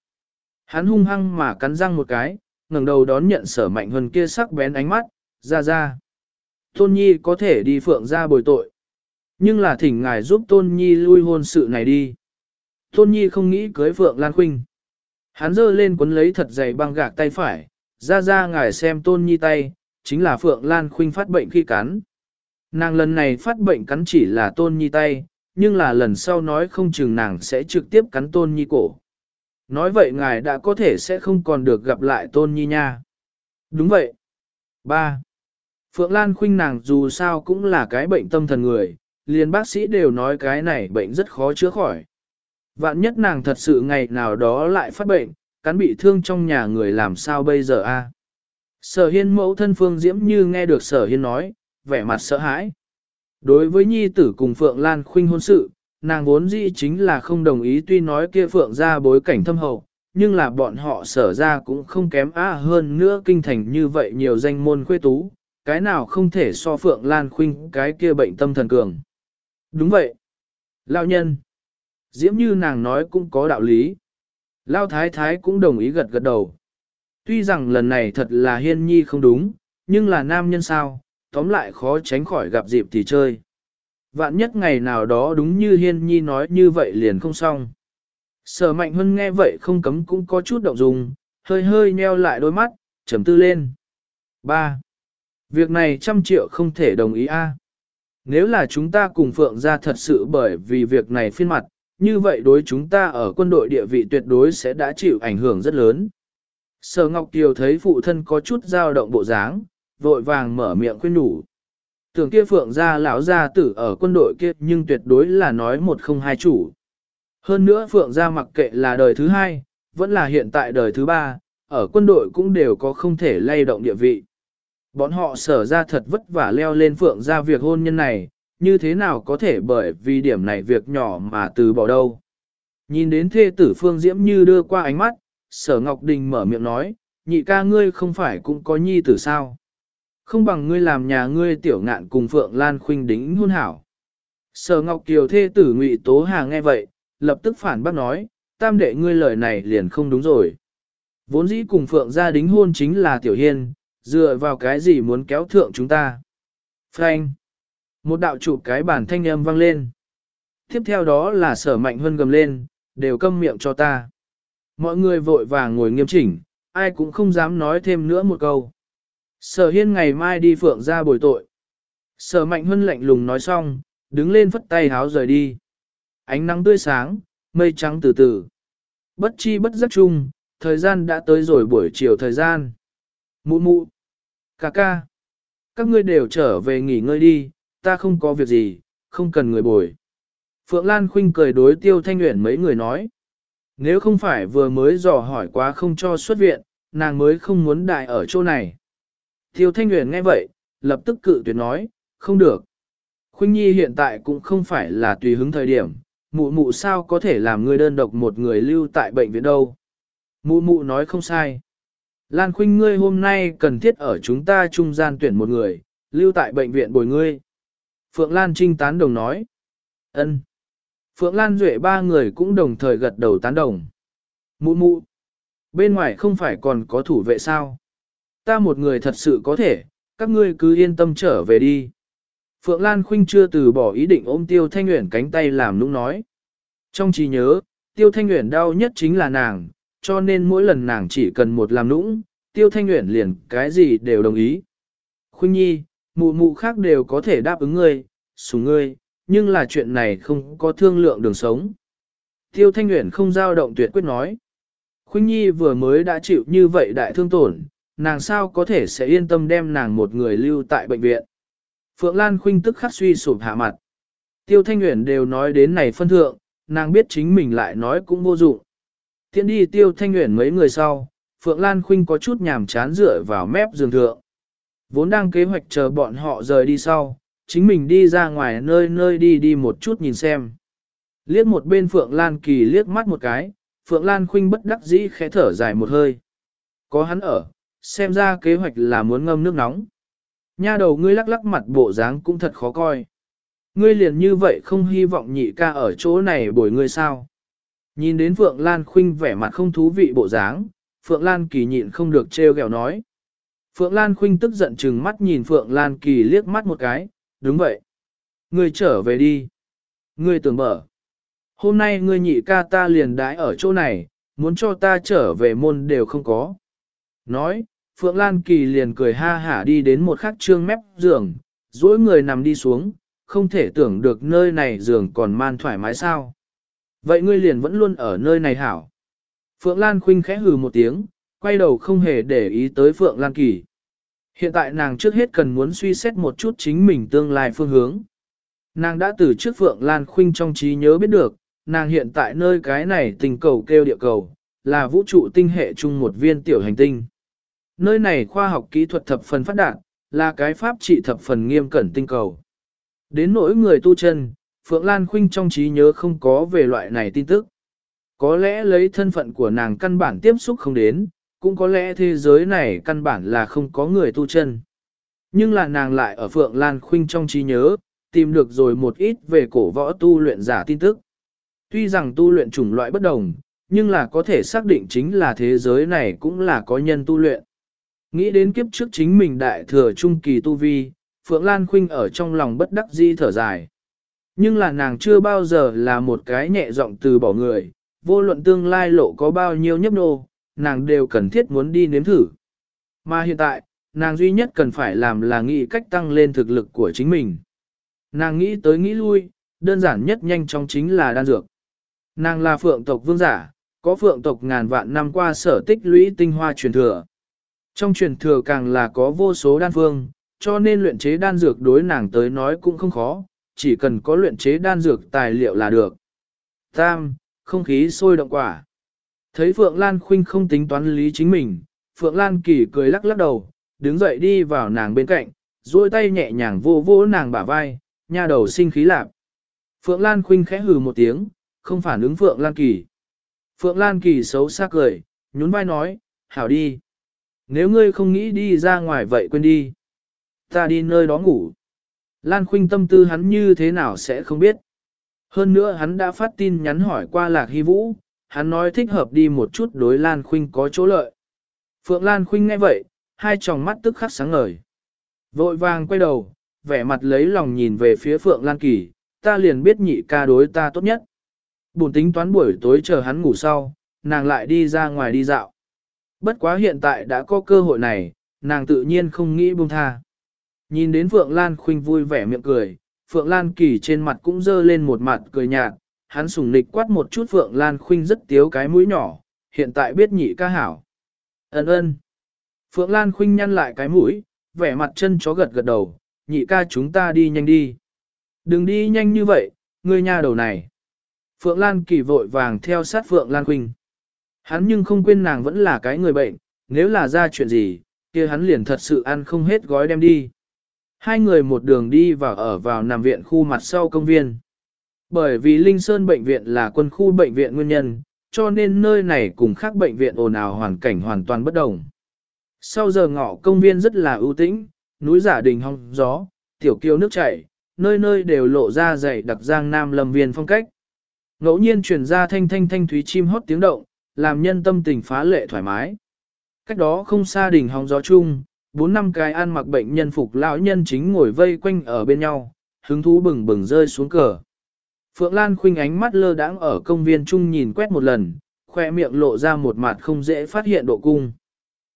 Hắn hung hăng mà cắn răng một cái, ngẩng đầu đón nhận Sở Mạnh hơn kia sắc bén ánh mắt, ra ra. Tôn Nhi có thể đi Phượng ra bồi tội. Nhưng là thỉnh ngài giúp Tôn Nhi lui hôn sự này đi. Tôn Nhi không nghĩ cưới Phượng Lan Khuynh. Hắn giơ lên cuốn lấy thật dày băng gạc tay phải, ra ra ngài xem Tôn Nhi tay, chính là Phượng Lan Khuynh phát bệnh khi cắn. Nàng lần này phát bệnh cắn chỉ là Tôn Nhi tay, nhưng là lần sau nói không chừng nàng sẽ trực tiếp cắn Tôn Nhi cổ. Nói vậy ngài đã có thể sẽ không còn được gặp lại Tôn Nhi nha. Đúng vậy. 3. Phượng Lan Khuynh nàng dù sao cũng là cái bệnh tâm thần người, liền bác sĩ đều nói cái này bệnh rất khó chữa khỏi. Vạn nhất nàng thật sự ngày nào đó lại phát bệnh, cắn bị thương trong nhà người làm sao bây giờ a? Sở hiên mẫu thân Phương Diễm như nghe được sở hiên nói, vẻ mặt sợ hãi. Đối với nhi tử cùng Phượng Lan Khuynh hôn sự, nàng vốn dĩ chính là không đồng ý tuy nói kia Phượng ra bối cảnh thâm hậu, nhưng là bọn họ sở ra cũng không kém á hơn nữa kinh thành như vậy nhiều danh môn khuê tú, cái nào không thể so Phượng Lan Khuynh cái kia bệnh tâm thần cường. Đúng vậy. Lao nhân. Diễm như nàng nói cũng có đạo lý. Lao thái thái cũng đồng ý gật gật đầu. Tuy rằng lần này thật là hiên nhi không đúng, nhưng là nam nhân sao, tóm lại khó tránh khỏi gặp dịp thì chơi. Vạn nhất ngày nào đó đúng như hiên nhi nói như vậy liền không xong. Sở mạnh hơn nghe vậy không cấm cũng có chút động dung, hơi hơi nheo lại đôi mắt, trầm tư lên. 3. Việc này trăm triệu không thể đồng ý a. Nếu là chúng ta cùng Phượng ra thật sự bởi vì việc này phiên mặt, như vậy đối chúng ta ở quân đội địa vị tuyệt đối sẽ đã chịu ảnh hưởng rất lớn. Sở Ngọc Kiều thấy phụ thân có chút dao động bộ dáng, vội vàng mở miệng khuyên nhủ. Tưởng kia Phượng gia lão gia tử ở quân đội kia nhưng tuyệt đối là nói một không hai chủ. Hơn nữa Phượng gia mặc kệ là đời thứ hai, vẫn là hiện tại đời thứ ba, ở quân đội cũng đều có không thể lay động địa vị. Bọn họ sở ra thật vất vả leo lên Phượng gia việc hôn nhân này, như thế nào có thể bởi vì điểm này việc nhỏ mà từ bỏ đâu. Nhìn đến thê tử Phương Diễm như đưa qua ánh mắt, sở Ngọc Đình mở miệng nói, nhị ca ngươi không phải cũng có nhi tử sao. Không bằng ngươi làm nhà ngươi tiểu ngạn cùng Phượng Lan Khuynh đính hôn hảo. Sở Ngọc Kiều thê tử Ngụy Tố Hà nghe vậy, lập tức phản bác nói, tam đệ ngươi lời này liền không đúng rồi. Vốn dĩ cùng Phượng gia đính hôn chính là Tiểu Hiên, dựa vào cái gì muốn kéo thượng chúng ta. Frank. Một đạo chụp cái bản thanh âm vang lên. Tiếp theo đó là sở mạnh hơn gầm lên, đều câm miệng cho ta. Mọi người vội vàng ngồi nghiêm chỉnh, ai cũng không dám nói thêm nữa một câu. Sở hiên ngày mai đi phượng ra bồi tội. Sở mạnh huân lạnh lùng nói xong, đứng lên phất tay háo rời đi. Ánh nắng tươi sáng, mây trắng từ từ. Bất chi bất giác chung, thời gian đã tới rồi buổi chiều thời gian. Mụ mụ. Cà ca. Các ngươi đều trở về nghỉ ngơi đi, ta không có việc gì, không cần người bồi. Phượng Lan Khuynh cười đối Tiêu Thanh nguyện mấy người nói. Nếu không phải vừa mới dò hỏi quá không cho xuất viện, nàng mới không muốn đại ở chỗ này. Tiêu Thanh Nguyễn nghe vậy, lập tức cự tuyệt nói, không được. Khuynh Nhi hiện tại cũng không phải là tùy hứng thời điểm, mụ mụ sao có thể làm người đơn độc một người lưu tại bệnh viện đâu. Mụ mụ nói không sai. Lan Khuynh ngươi hôm nay cần thiết ở chúng ta trung gian tuyển một người, lưu tại bệnh viện bồi ngươi. Phượng Lan Trinh tán đồng nói. ân. Phượng Lan Duệ ba người cũng đồng thời gật đầu tán đồng. Mụ mụ. Bên ngoài không phải còn có thủ vệ sao? Ta một người thật sự có thể, các ngươi cứ yên tâm trở về đi. Phượng Lan Khuynh chưa từ bỏ ý định ôm Tiêu Thanh Nguyễn cánh tay làm nũng nói. Trong trí nhớ, Tiêu Thanh Nguyễn đau nhất chính là nàng, cho nên mỗi lần nàng chỉ cần một làm nũng, Tiêu Thanh Nguyễn liền cái gì đều đồng ý. Khuynh Nhi, mụ mụ khác đều có thể đáp ứng ngươi, sủng ngươi, nhưng là chuyện này không có thương lượng đường sống. Tiêu Thanh Nguyễn không giao động tuyệt quyết nói. Khuynh Nhi vừa mới đã chịu như vậy đại thương tổn, nàng sao có thể sẽ yên tâm đem nàng một người lưu tại bệnh viện. Phượng Lan Khuynh tức khắc suy sụp hạ mặt. Tiêu Thanh Nguyễn đều nói đến này phân thượng, nàng biết chính mình lại nói cũng vô dụng. Tiến đi Tiêu Thanh Nguyễn mấy người sau, Phượng Lan Khuynh có chút nhàm chán dựa vào mép giường thượng. Vốn đang kế hoạch chờ bọn họ rời đi sau, chính mình đi ra ngoài nơi nơi đi đi một chút nhìn xem. Liếc một bên Phượng Lan Kỳ liếc mắt một cái, Phượng Lan Khuynh bất đắc dĩ khẽ thở dài một hơi. Có hắn ở, xem ra kế hoạch là muốn ngâm nước nóng. Nha đầu ngươi lắc lắc mặt bộ dáng cũng thật khó coi. Ngươi liền như vậy không hy vọng nhị ca ở chỗ này bồi ngươi sao. Nhìn đến Phượng Lan Khuynh vẻ mặt không thú vị bộ dáng, Phượng Lan Kỳ nhịn không được trêu ghẹo nói. Phượng Lan Khuynh tức giận chừng mắt nhìn Phượng Lan Kỳ liếc mắt một cái, đúng vậy. Ngươi trở về đi. Ngươi tưởng mở. Hôm nay ngươi nhị ca ta liền đái ở chỗ này, muốn cho ta trở về môn đều không có. Nói, Phượng Lan Kỳ liền cười ha hả đi đến một khắc trương mép giường, duỗi người nằm đi xuống, không thể tưởng được nơi này giường còn man thoải mái sao. Vậy ngươi liền vẫn luôn ở nơi này hảo. Phượng Lan Khuynh khẽ hừ một tiếng, quay đầu không hề để ý tới Phượng Lan Kỳ. Hiện tại nàng trước hết cần muốn suy xét một chút chính mình tương lai phương hướng. Nàng đã từ trước Phượng Lan Khuynh trong trí nhớ biết được, nàng hiện tại nơi cái này tình cầu kêu địa cầu, là vũ trụ tinh hệ chung một viên tiểu hành tinh. Nơi này khoa học kỹ thuật thập phần phát đạt, là cái pháp trị thập phần nghiêm cẩn tinh cầu. Đến nỗi người tu chân, Phượng Lan Khuynh trong trí nhớ không có về loại này tin tức. Có lẽ lấy thân phận của nàng căn bản tiếp xúc không đến, cũng có lẽ thế giới này căn bản là không có người tu chân. Nhưng là nàng lại ở Phượng Lan Khuynh trong trí nhớ, tìm được rồi một ít về cổ võ tu luyện giả tin tức. Tuy rằng tu luyện chủng loại bất đồng, nhưng là có thể xác định chính là thế giới này cũng là có nhân tu luyện. Nghĩ đến kiếp trước chính mình đại thừa trung kỳ tu vi, Phượng Lan Khuynh ở trong lòng bất đắc di thở dài. Nhưng là nàng chưa bao giờ là một cái nhẹ giọng từ bỏ người, vô luận tương lai lộ có bao nhiêu nhấp nô, nàng đều cần thiết muốn đi nếm thử. Mà hiện tại, nàng duy nhất cần phải làm là nghĩ cách tăng lên thực lực của chính mình. Nàng nghĩ tới nghĩ lui, đơn giản nhất nhanh chóng chính là đan dược. Nàng là phượng tộc vương giả, có phượng tộc ngàn vạn năm qua sở tích lũy tinh hoa truyền thừa. Trong truyền thừa càng là có vô số đan phương, cho nên luyện chế đan dược đối nàng tới nói cũng không khó, chỉ cần có luyện chế đan dược tài liệu là được. Tam, không khí sôi động quả. Thấy Phượng Lan Khuynh không tính toán lý chính mình, Phượng Lan Kỳ cười lắc lắc đầu, đứng dậy đi vào nàng bên cạnh, duỗi tay nhẹ nhàng vô vô nàng bả vai, nha đầu sinh khí lạp. Phượng Lan Khuynh khẽ hừ một tiếng, không phản ứng Phượng Lan Kỳ. Phượng Lan Kỳ xấu xa cười, nhún vai nói, hảo đi. Nếu ngươi không nghĩ đi ra ngoài vậy quên đi. Ta đi nơi đó ngủ. Lan Khuynh tâm tư hắn như thế nào sẽ không biết. Hơn nữa hắn đã phát tin nhắn hỏi qua Lạc Hy Vũ, hắn nói thích hợp đi một chút đối Lan Khuynh có chỗ lợi. Phượng Lan Khuynh nghe vậy, hai tròng mắt tức khắc sáng ngời. Vội vàng quay đầu, vẻ mặt lấy lòng nhìn về phía Phượng Lan Kỳ, ta liền biết nhị ca đối ta tốt nhất. Bùn tính toán buổi tối chờ hắn ngủ sau, nàng lại đi ra ngoài đi dạo. Bất quá hiện tại đã có cơ hội này, nàng tự nhiên không nghĩ buông tha. Nhìn đến Phượng Lan Khuynh vui vẻ miệng cười, Phượng Lan Kỳ trên mặt cũng dơ lên một mặt cười nhạt, hắn sùng nịch quát một chút Phượng Lan Khuynh rất tiếu cái mũi nhỏ, hiện tại biết nhị ca hảo. Ấn ơn. Phượng Lan Khuynh nhăn lại cái mũi, vẻ mặt chân chó gật gật đầu, nhị ca chúng ta đi nhanh đi. Đừng đi nhanh như vậy, ngươi nhà đầu này. Phượng Lan Kỳ vội vàng theo sát Phượng Lan Khuynh. Hắn nhưng không quên nàng vẫn là cái người bệnh, nếu là ra chuyện gì, kia hắn liền thật sự ăn không hết gói đem đi. Hai người một đường đi và ở vào nằm viện khu mặt sau công viên. Bởi vì Linh Sơn bệnh viện là quân khu bệnh viện nguyên nhân, cho nên nơi này cùng khác bệnh viện ồn ào hoàn cảnh hoàn toàn bất đồng. Sau giờ ngọ công viên rất là ưu tĩnh, núi giả đình hong gió, tiểu kiêu nước chảy, nơi nơi đều lộ ra dày đặc giang nam lâm viên phong cách. Ngẫu nhiên truyền ra thanh thanh thanh thúy chim hót tiếng động, làm nhân tâm tình phá lệ thoải mái. Cách đó không xa đỉnh hóng gió chung, bốn năm cái ăn mặc bệnh nhân phục lão nhân chính ngồi vây quanh ở bên nhau, hứng thú bừng bừng rơi xuống cờ. Phượng Lan khuynh ánh mắt lơ đãng ở công viên chung nhìn quét một lần, khoe miệng lộ ra một mặt không dễ phát hiện độ cung.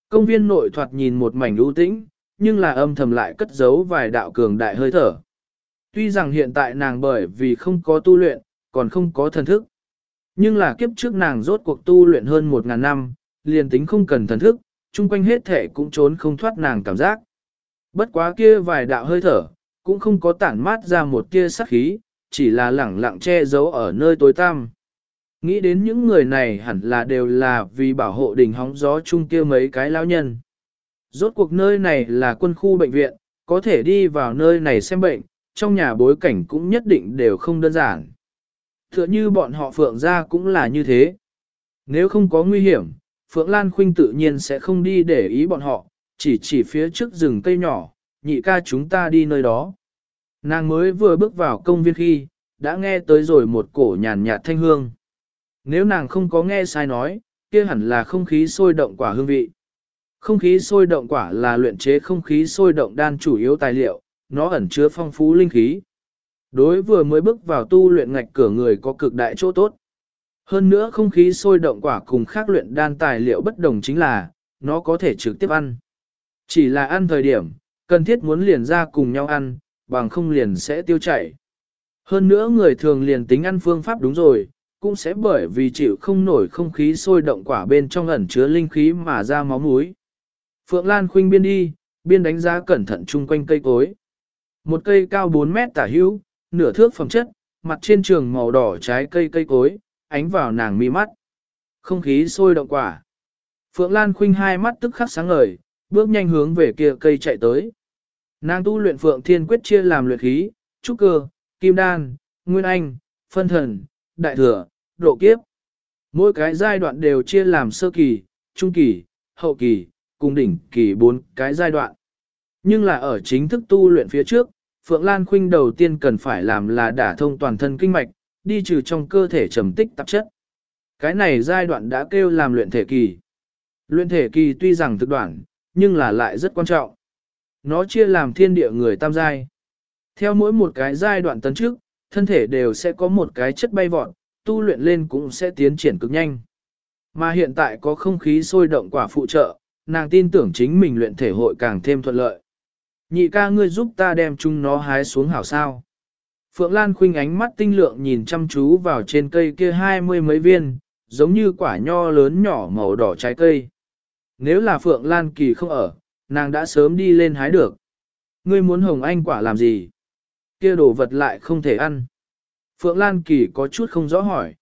Công viên nội thoạt nhìn một mảnh ưu tĩnh, nhưng là âm thầm lại cất giấu vài đạo cường đại hơi thở. Tuy rằng hiện tại nàng bởi vì không có tu luyện, còn không có thần thức. Nhưng là kiếp trước nàng rốt cuộc tu luyện hơn một ngàn năm, liền tính không cần thần thức, chung quanh hết thể cũng trốn không thoát nàng cảm giác. Bất quá kia vài đạo hơi thở, cũng không có tản mát ra một kia sắc khí, chỉ là lẳng lặng che giấu ở nơi tối tăm. Nghĩ đến những người này hẳn là đều là vì bảo hộ đỉnh hóng gió chung kia mấy cái lão nhân. Rốt cuộc nơi này là quân khu bệnh viện, có thể đi vào nơi này xem bệnh, trong nhà bối cảnh cũng nhất định đều không đơn giản. Tựa như bọn họ Phượng ra cũng là như thế. Nếu không có nguy hiểm, Phượng Lan Khuynh tự nhiên sẽ không đi để ý bọn họ, chỉ chỉ phía trước rừng cây nhỏ, nhị ca chúng ta đi nơi đó. Nàng mới vừa bước vào công viên khi, đã nghe tới rồi một cổ nhàn nhạt thanh hương. Nếu nàng không có nghe sai nói, kia hẳn là không khí sôi động quả hương vị. Không khí sôi động quả là luyện chế không khí sôi động đan chủ yếu tài liệu, nó ẩn chứa phong phú linh khí. Đối vừa mới bước vào tu luyện ngạch cửa người có cực đại chỗ tốt. Hơn nữa không khí sôi động quả cùng khác luyện đan tài liệu bất đồng chính là, nó có thể trực tiếp ăn. Chỉ là ăn thời điểm, cần thiết muốn liền ra cùng nhau ăn, bằng không liền sẽ tiêu chảy. Hơn nữa người thường liền tính ăn phương pháp đúng rồi, cũng sẽ bởi vì chịu không nổi không khí sôi động quả bên trong ẩn chứa linh khí mà ra máu mũi. Phượng Lan khuynh biên đi, biên đánh giá cẩn thận chung quanh cây cối. Một cây cao 4 mét tả hữu, nửa thước phẩm chất, mặt trên trường màu đỏ trái cây cây cối, ánh vào nàng mi mắt. Không khí sôi động quả. Phượng Lan khuynh hai mắt tức khắc sáng ngời, bước nhanh hướng về kia cây chạy tới. Nàng tu luyện Phượng Thiên Quyết chia làm luyện khí, trúc cơ, kim đan, nguyên anh, phân thần, đại thừa, độ kiếp. Mỗi cái giai đoạn đều chia làm sơ kỳ, trung kỳ, hậu kỳ, cùng đỉnh kỳ bốn cái giai đoạn. Nhưng là ở chính thức tu luyện phía trước, Phượng Lan Khuynh đầu tiên cần phải làm là đả thông toàn thân kinh mạch, đi trừ trong cơ thể trầm tích tạp chất. Cái này giai đoạn đã kêu làm luyện thể kỳ. Luyện thể kỳ tuy rằng thực đoạn, nhưng là lại rất quan trọng. Nó chia làm thiên địa người tam giai. Theo mỗi một cái giai đoạn tấn trước, thân thể đều sẽ có một cái chất bay vọt, tu luyện lên cũng sẽ tiến triển cực nhanh. Mà hiện tại có không khí sôi động quả phụ trợ, nàng tin tưởng chính mình luyện thể hội càng thêm thuận lợi. Nhị ca ngươi giúp ta đem chúng nó hái xuống hảo sao. Phượng Lan khuynh ánh mắt tinh lượng nhìn chăm chú vào trên cây kia hai mươi mấy viên, giống như quả nho lớn nhỏ màu đỏ trái cây. Nếu là Phượng Lan kỳ không ở, nàng đã sớm đi lên hái được. Ngươi muốn hồng anh quả làm gì? Kia đồ vật lại không thể ăn. Phượng Lan kỳ có chút không rõ hỏi.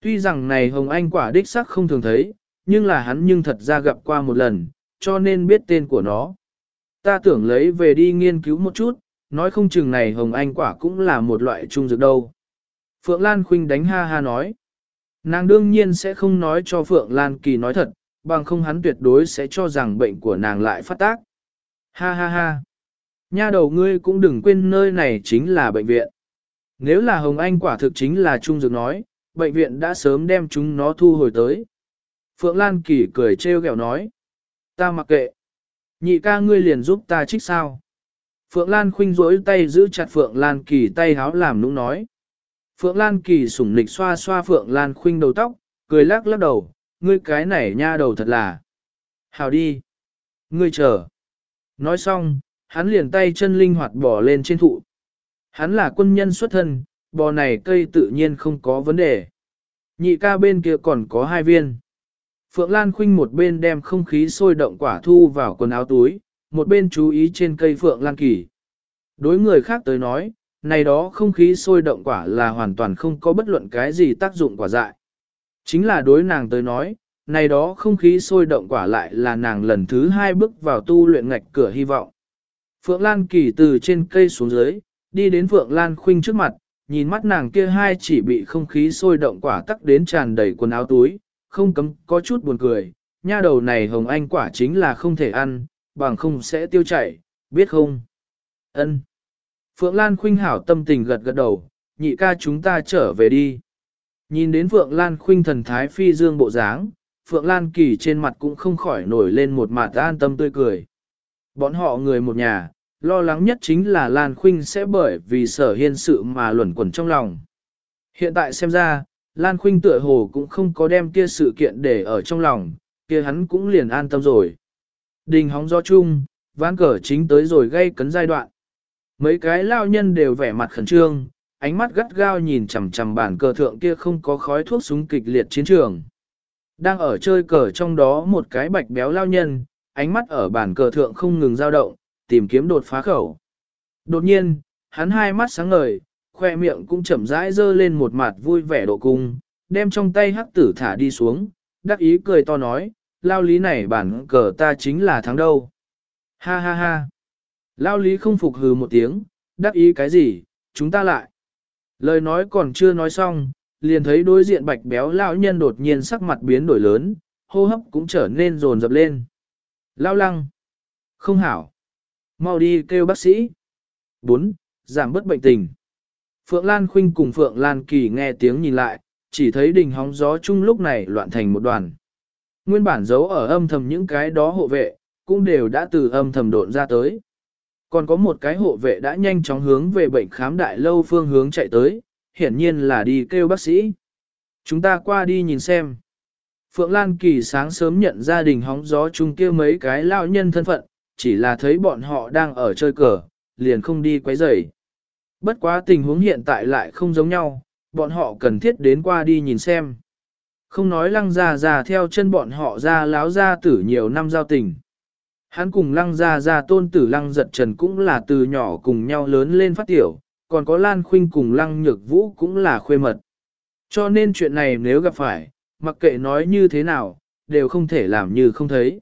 Tuy rằng này hồng anh quả đích sắc không thường thấy, nhưng là hắn nhưng thật ra gặp qua một lần, cho nên biết tên của nó. Ta tưởng lấy về đi nghiên cứu một chút, nói không chừng này hồng anh quả cũng là một loại trung dược đâu. Phượng Lan Khuynh đánh ha ha nói. Nàng đương nhiên sẽ không nói cho Phượng Lan Kỳ nói thật, bằng không hắn tuyệt đối sẽ cho rằng bệnh của nàng lại phát tác. Ha ha ha. Nha đầu ngươi cũng đừng quên nơi này chính là bệnh viện. Nếu là Hồng Anh quả thực chính là trung dược nói, bệnh viện đã sớm đem chúng nó thu hồi tới. Phượng Lan Kỳ cười trêu ghẹo nói. Ta mặc kệ. Nhị ca ngươi liền giúp ta trích sao. Phượng Lan khinh rỗi tay giữ chặt Phượng Lan Kỳ tay háo làm nũng nói. Phượng Lan Kỳ sủng nịch xoa xoa Phượng Lan khinh đầu tóc, cười lắc lắc đầu, ngươi cái này nha đầu thật là. Hào đi. Ngươi chờ. Nói xong, hắn liền tay chân linh hoạt bỏ lên trên thụ. Hắn là quân nhân xuất thân, bò này cây tự nhiên không có vấn đề. Nhị ca bên kia còn có hai viên. Phượng Lan Khuynh một bên đem không khí sôi động quả thu vào quần áo túi, một bên chú ý trên cây Phượng Lan Kỳ. Đối người khác tới nói, này đó không khí sôi động quả là hoàn toàn không có bất luận cái gì tác dụng quả dại. Chính là đối nàng tới nói, này đó không khí sôi động quả lại là nàng lần thứ hai bước vào tu luyện ngạch cửa hy vọng. Phượng Lan Kỳ từ trên cây xuống dưới, đi đến Phượng Lan Khuynh trước mặt, nhìn mắt nàng kia hai chỉ bị không khí sôi động quả tắc đến tràn đầy quần áo túi, không cấm có chút buồn cười, nha đầu này hồng anh quả chính là không thể ăn, bằng không sẽ tiêu chảy, biết không? Ân. Phượng Lan Khuynh hảo tâm tình gật gật đầu, nhị ca chúng ta trở về đi. Nhìn đến Phượng Lan Khuynh thần thái phi dương bộ dáng, Phượng Lan Kỳ trên mặt cũng không khỏi nổi lên một mặt an tâm tươi cười. Bọn họ người một nhà, lo lắng nhất chính là Lan Khuynh sẽ bởi vì sở hiên sự mà luẩn quẩn trong lòng. Hiện tại xem ra, Lan Khuynh tựa hồ cũng không có đem kia sự kiện để ở trong lòng, kia hắn cũng liền an tâm rồi. Đình hóng gió chung, ván cờ chính tới rồi gây cấn giai đoạn. Mấy cái lao nhân đều vẻ mặt khẩn trương, ánh mắt gắt gao nhìn chằm chằm bản cờ thượng kia không có khói thuốc súng kịch liệt chiến trường. Đang ở chơi cờ trong đó một cái bạch béo lao nhân, ánh mắt ở bản cờ thượng không ngừng dao động, tìm kiếm đột phá khẩu. Đột nhiên, hắn hai mắt sáng ngời, khoe miệng cũng chậm rãi dơ lên một mặt vui vẻ độ cung, đem trong tay hắc tử thả đi xuống, đắc ý cười to nói, lao lý này bản cờ ta chính là thắng đâu. Ha ha ha. Lao lý không phục hừ một tiếng, đắc ý cái gì, chúng ta lại. Lời nói còn chưa nói xong, liền thấy đối diện bạch béo lão nhân đột nhiên sắc mặt biến đổi lớn, hô hấp cũng trở nên rồn rập lên. Lao lăng. Không hảo. Mau đi kêu bác sĩ. 4. Giảm bớt bệnh tình. Phượng Lan Khuynh cùng Phượng Lan Kỳ nghe tiếng nhìn lại, chỉ thấy đình hóng gió chung lúc này loạn thành một đoàn. Nguyên bản giấu ở âm thầm những cái đó hộ vệ, cũng đều đã từ âm thầm độn ra tới. Còn có một cái hộ vệ đã nhanh chóng hướng về bệnh khám đại lâu phương hướng chạy tới, hiển nhiên là đi kêu bác sĩ. Chúng ta qua đi nhìn xem. Phượng Lan Kỳ sáng sớm nhận ra đình hóng gió chung kia mấy cái lao nhân thân phận, chỉ là thấy bọn họ đang ở chơi cờ, liền không đi quấy rầy. Bất quá tình huống hiện tại lại không giống nhau, bọn họ cần thiết đến qua đi nhìn xem. Không nói lăng ra ra theo chân bọn họ ra láo ra tử nhiều năm giao tình. Hắn cùng lăng ra ra tôn tử lăng giật trần cũng là từ nhỏ cùng nhau lớn lên phát tiểu, còn có Lan Khuynh cùng lăng nhược vũ cũng là khuê mật. Cho nên chuyện này nếu gặp phải, mặc kệ nói như thế nào, đều không thể làm như không thấy.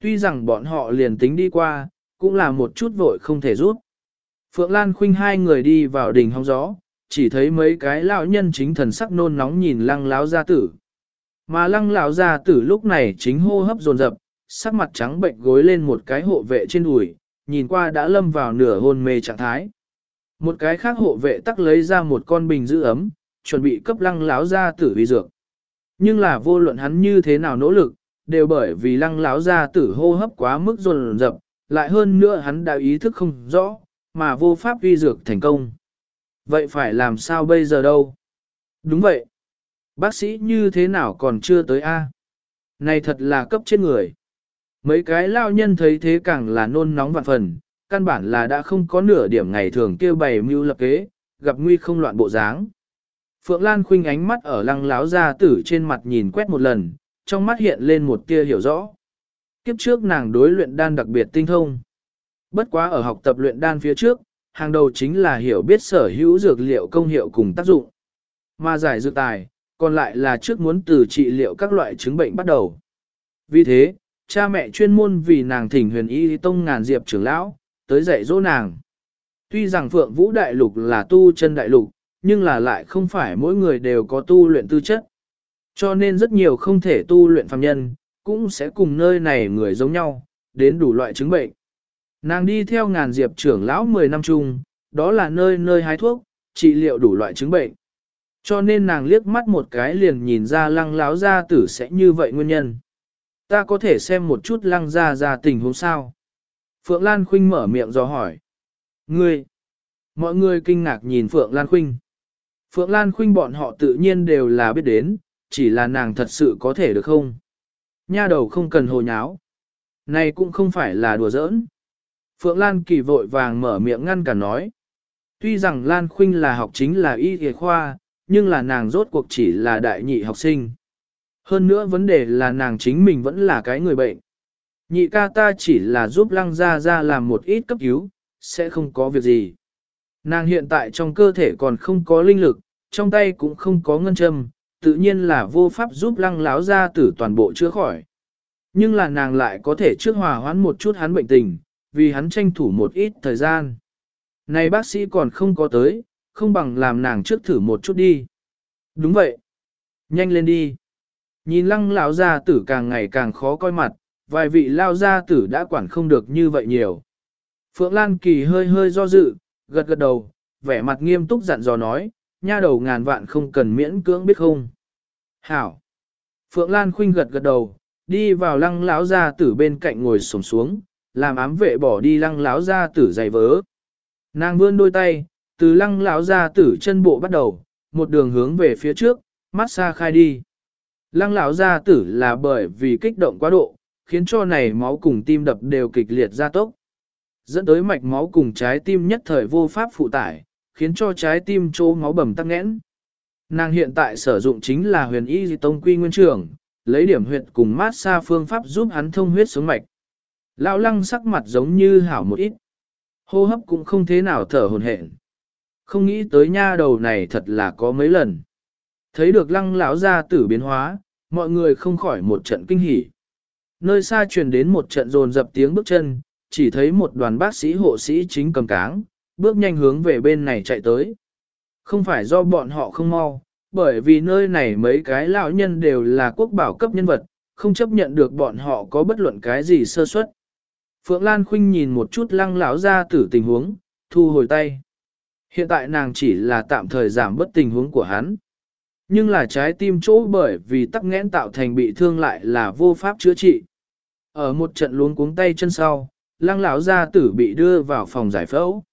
Tuy rằng bọn họ liền tính đi qua, cũng là một chút vội không thể rút. Phượng Lan Khuynh hai người đi vào đỉnh hóng gió, chỉ thấy mấy cái lão nhân chính thần sắc nôn nóng nhìn lăng láo gia tử. Mà lăng lão gia tử lúc này chính hô hấp dồn dập, sắc mặt trắng bệnh gối lên một cái hộ vệ trên đùi, nhìn qua đã lâm vào nửa hôn mê trạng thái. Một cái khác hộ vệ tắc lấy ra một con bình giữ ấm, chuẩn bị cấp lăng láo gia tử vi dược. Nhưng là vô luận hắn như thế nào nỗ lực, đều bởi vì lăng láo gia tử hô hấp quá mức dồn dập, lại hơn nữa hắn đã ý thức không rõ, mà vô pháp vi dược thành công. Vậy phải làm sao bây giờ đâu? Đúng vậy. Bác sĩ như thế nào còn chưa tới A? Này thật là cấp trên người. Mấy cái lao nhân thấy thế càng là nôn nóng vạn phần, căn bản là đã không có nửa điểm ngày thường kêu bày mưu lập kế, gặp nguy không loạn bộ dáng. Phượng Lan khuynh ánh mắt ở lăng láo ra tử trên mặt nhìn quét một lần, trong mắt hiện lên một tia hiểu rõ. Kiếp trước nàng đối luyện đan đặc biệt tinh thông. Bất quá ở học tập luyện đan phía trước, hàng đầu chính là hiểu biết sở hữu dược liệu công hiệu cùng tác dụng. Mà giải dược tài, còn lại là trước muốn từ trị liệu các loại chứng bệnh bắt đầu. Vì thế, cha mẹ chuyên môn vì nàng thỉnh huyền y tông ngàn diệp trưởng lão, tới dạy dỗ nàng. Tuy rằng Phượng Vũ Đại Lục là tu chân đại lục, nhưng là lại không phải mỗi người đều có tu luyện tư chất. Cho nên rất nhiều không thể tu luyện phàm nhân, cũng sẽ cùng nơi này người giống nhau, đến đủ loại chứng bệnh. Nàng đi theo ngàn diệp trưởng lão 10 năm chung, đó là nơi nơi hái thuốc, trị liệu đủ loại chứng bệnh. Cho nên nàng liếc mắt một cái liền nhìn ra lăng láo gia tử sẽ như vậy nguyên nhân. Ta có thể xem một chút lăng gia gia tình huống sao. Phượng Lan Khuynh mở miệng do hỏi. Ngươi! Mọi người kinh ngạc nhìn Phượng Lan Khuynh. Phượng Lan Khuynh bọn họ tự nhiên đều là biết đến, chỉ là nàng thật sự có thể được không? Nha đầu không cần hồ nháo. Này cũng không phải là đùa giỡn. Phượng Lan kỳ vội vàng mở miệng ngăn cả nói. Tuy rằng Lan Khuynh là học chính là y y khoa, nhưng là nàng rốt cuộc chỉ là đại nhị học sinh. Hơn nữa vấn đề là nàng chính mình vẫn là cái người bệnh. Nhị ca ta chỉ là giúp lăng ra ra làm một ít cấp cứu, sẽ không có việc gì. Nàng hiện tại trong cơ thể còn không có linh lực, trong tay cũng không có ngân châm, tự nhiên là vô pháp giúp lăng láo ra tử toàn bộ chữa khỏi. Nhưng là nàng lại có thể trước hòa hoãn một chút hắn bệnh tình, vì hắn tranh thủ một ít thời gian. Này bác sĩ còn không có tới, không bằng làm nàng trước thử một chút đi. Đúng vậy. Nhanh lên đi. Nhìn lăng lão gia tử càng ngày càng khó coi mặt, vài vị lao gia tử đã quản không được như vậy nhiều. Phượng Lan Kỳ hơi hơi do dự, gật gật đầu, vẻ mặt nghiêm túc dặn dò nói, nha đầu ngàn vạn không cần miễn cưỡng biết không. Hảo. Phượng Lan Khuynh gật gật đầu, đi vào lăng lão gia tử bên cạnh ngồi xổm xuống, làm ám vệ bỏ đi lăng lão ra tử giày vớ. Nàng vươn đôi tay, từ lăng lão ra tử chân bộ bắt đầu, một đường hướng về phía trước, mắt xa khai đi. Lăng lão gia tử là bởi vì kích động quá độ, khiến cho này máu cùng tim đập đều kịch liệt gia tốc. Dẫn tới mạch máu cùng trái tim nhất thời vô pháp phụ tải, khiến cho trái tim chỗ máu bầm tắc nghẽn. Nàng hiện tại sử dụng chính là huyền y di tông quy nguyên trưởng, lấy điểm huyệt cùng mát xa phương pháp giúp hắn thông huyết xuống mạch. Lão lăng sắc mặt giống như hảo một ít. Hô hấp cũng không thế nào thở hồn hển. Không nghĩ tới nha đầu này thật là có mấy lần. Thấy được lăng lão ra tử biến hóa, mọi người không khỏi một trận kinh hỉ. Nơi xa truyền đến một trận rồn dập tiếng bước chân, chỉ thấy một đoàn bác sĩ hộ sĩ chính cầm cáng, bước nhanh hướng về bên này chạy tới. Không phải do bọn họ không mau, bởi vì nơi này mấy cái lão nhân đều là quốc bảo cấp nhân vật, không chấp nhận được bọn họ có bất luận cái gì sơ suất. Phượng Lan Khuynh nhìn một chút lăng lão ra tử tình huống, thu hồi tay. Hiện tại nàng chỉ là tạm thời giảm bất tình huống của hắn. Nhưng là trái tim chỗ bởi vì tắc nghẽn tạo thành bị thương lại là vô pháp chữa trị. Ở một trận luống cuống tay chân sau, lăng lão gia tử bị đưa vào phòng giải phẫu.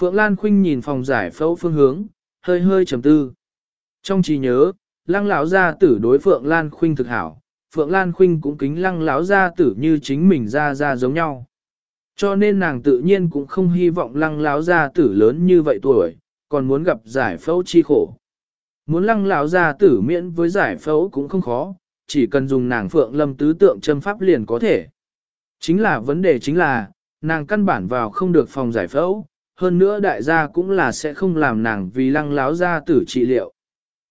Phượng Lan Khuynh nhìn phòng giải phẫu phương hướng, hơi hơi trầm tư. Trong trí nhớ, lăng lão gia tử đối Phượng Lan Khuynh thực hảo, Phượng Lan Khuynh cũng kính lăng lão gia tử như chính mình ra ra giống nhau. Cho nên nàng tự nhiên cũng không hy vọng lăng lão gia tử lớn như vậy tuổi, còn muốn gặp giải phẫu chi khổ. Muốn lăng lão gia tử miễn với giải phẫu cũng không khó, chỉ cần dùng nàng Phượng Lâm tứ tượng châm pháp liền có thể. Chính là vấn đề chính là, nàng căn bản vào không được phòng giải phẫu, hơn nữa đại gia cũng là sẽ không làm nàng vì lăng láo gia tử trị liệu.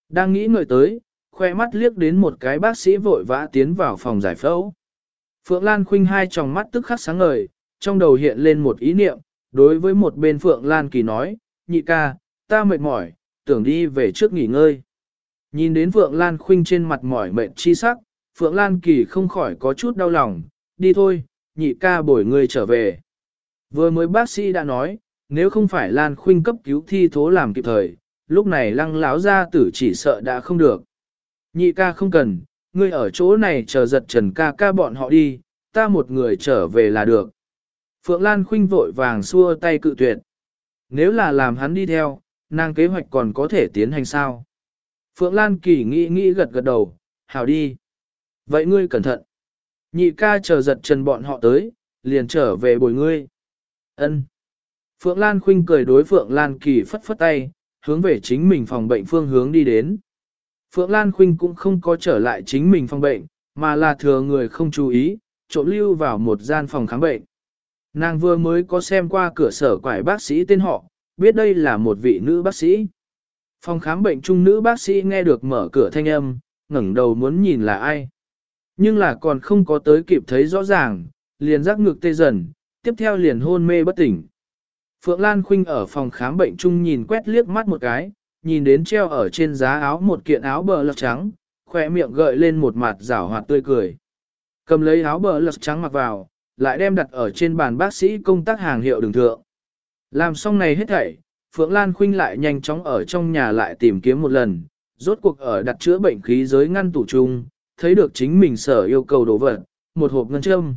Đang nghĩ ngợi tới, khoe mắt liếc đến một cái bác sĩ vội vã tiến vào phòng giải phẫu. Phượng Lan Khuynh hai tròng mắt tức khắc sáng ngời, trong đầu hiện lên một ý niệm, đối với một bên Phượng Lan Kỳ nói, nhị ca, ta mệt mỏi, tưởng đi về trước nghỉ ngơi. Nhìn đến Phượng Lan Khuynh trên mặt mỏi mệt chi sắc, Phượng Lan Kỳ không khỏi có chút đau lòng, đi thôi, nhị ca bổi người trở về. Vừa mới bác sĩ đã nói, nếu không phải Lan Khuynh cấp cứu thi thố làm kịp thời, lúc này lăng láo ra tử chỉ sợ đã không được. Nhị ca không cần, ngươi ở chỗ này chờ giật trần ca ca bọn họ đi, ta một người trở về là được. Phượng Lan Khuynh vội vàng xua tay cự tuyệt. Nếu là làm hắn đi theo, nàng kế hoạch còn có thể tiến hành sao? Phượng Lan Kỳ nghĩ nghĩ gật gật đầu, hảo đi. Vậy ngươi cẩn thận. Nhị ca chờ giật trần bọn họ tới, liền trở về bồi ngươi. Ân. Phượng Lan Khuynh cười đối Phượng Lan Kỳ phất phất tay, hướng về chính mình phòng bệnh phương hướng đi đến. Phượng Lan Khuynh cũng không có trở lại chính mình phòng bệnh, mà là thừa người không chú ý, trộm lưu vào một gian phòng khám bệnh. Nàng vừa mới có xem qua cửa sở quải bác sĩ tên họ, biết đây là một vị nữ bác sĩ. Phòng khám bệnh trung nữ bác sĩ nghe được mở cửa thanh âm, ngẩng đầu muốn nhìn là ai. Nhưng là còn không có tới kịp thấy rõ ràng, liền giác ngược tê dần, tiếp theo liền hôn mê bất tỉnh. Phượng Lan Khuynh ở phòng khám bệnh trung nhìn quét liếc mắt một cái, nhìn đến treo ở trên giá áo một kiện áo bờ lật trắng, khỏe miệng gợi lên một mặt rảo hoạt tươi cười. Cầm lấy áo bờ lật trắng mặc vào, lại đem đặt ở trên bàn bác sĩ công tác hàng hiệu đường thượng. Làm xong này hết thảy, Phượng Lan Khuynh lại nhanh chóng ở trong nhà lại tìm kiếm một lần, rốt cuộc ở đặt chữa bệnh khí giới ngăn tủ chung, thấy được chính mình sở yêu cầu đồ vật, một hộp ngân châm.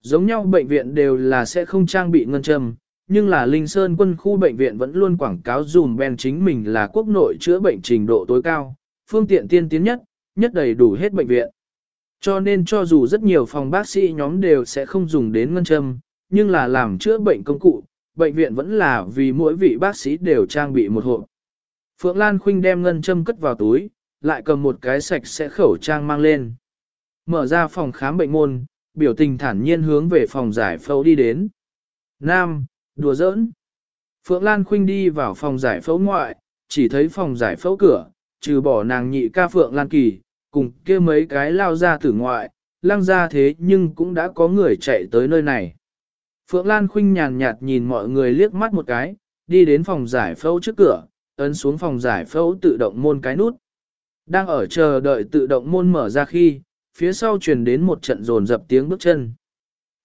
Giống nhau bệnh viện đều là sẽ không trang bị ngân châm, nhưng là Linh Sơn quân khu bệnh viện vẫn luôn quảng cáo dùm ben chính mình là quốc nội chữa bệnh trình độ tối cao, phương tiện tiên tiến nhất, nhất đầy đủ hết bệnh viện. Cho nên cho dù rất nhiều phòng bác sĩ nhóm đều sẽ không dùng đến ngân châm, nhưng là làm chữa bệnh công cụ, bệnh viện vẫn là vì mỗi vị bác sĩ đều trang bị một hộp. Phượng Lan Khuynh đem ngân châm cất vào túi, lại cầm một cái sạch sẽ khẩu trang mang lên. Mở ra phòng khám bệnh môn, biểu tình thản nhiên hướng về phòng giải phẫu đi đến. Nam, đùa giỡn. Phượng Lan Khuynh đi vào phòng giải phẫu ngoại, chỉ thấy phòng giải phẫu cửa, trừ bỏ nàng nhị ca Phượng Lan Kỳ, cùng kia mấy cái lao ra tử ngoại, lăng ra thế nhưng cũng đã có người chạy tới nơi này. Phượng Lan Khuynh nhàn nhạt nhìn mọi người liếc mắt một cái, đi đến phòng giải phẫu trước cửa, ấn xuống phòng giải phẫu tự động môn cái nút. Đang ở chờ đợi tự động môn mở ra khi, phía sau truyền đến một trận rồn dập tiếng bước chân.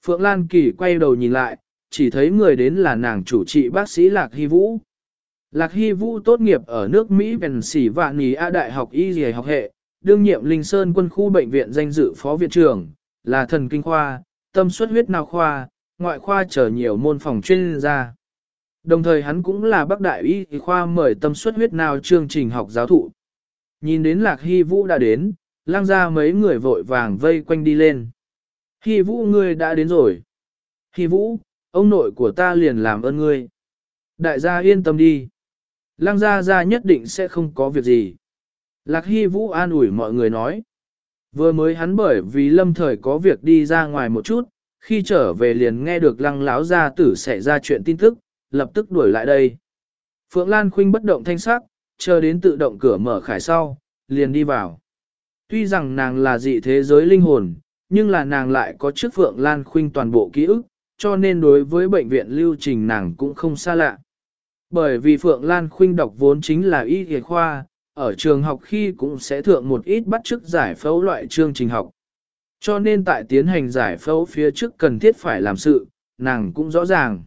Phượng Lan Kỳ quay đầu nhìn lại, chỉ thấy người đến là nàng chủ trị bác sĩ Lạc Hy Vũ. Lạc Hy Vũ tốt nghiệp ở nước Mỹ Pennsylvania Vạn Đại học Y Dì học hệ, đương nhiệm Linh Sơn quân khu bệnh viện danh dự phó viện trưởng, là thần kinh khoa, tâm suất huyết nào khoa, ngoại khoa trở nhiều môn phòng chuyên gia. Đồng thời hắn cũng là bác đại y khoa mời tâm suất huyết nào chương trình học giáo thụ. Nhìn đến Lạc Hy Vũ đã đến, lang ra mấy người vội vàng vây quanh đi lên. Hy Vũ ngươi đã đến rồi. Hy Vũ, ông nội của ta liền làm ơn ngươi. Đại gia yên tâm đi. Lăng gia gia nhất định sẽ không có việc gì. Lạc Hy Vũ an ủi mọi người nói. Vừa mới hắn bởi vì lâm thời có việc đi ra ngoài một chút, khi trở về liền nghe được lăng lão gia tử xảy ra chuyện tin tức, lập tức đuổi lại đây. Phượng Lan Khuynh bất động thanh sắc, chờ đến tự động cửa mở khải sau, liền đi vào. Tuy rằng nàng là dị thế giới linh hồn, nhưng là nàng lại có trước Phượng Lan Khuynh toàn bộ ký ức, cho nên đối với bệnh viện lưu trình nàng cũng không xa lạ. Bởi vì Phượng Lan Khuynh đọc vốn chính là y y khoa, ở trường học khi cũng sẽ thượng một ít bắt chước giải phẫu loại chương trình học. Cho nên tại tiến hành giải phẫu phía trước cần thiết phải làm sự, nàng cũng rõ ràng.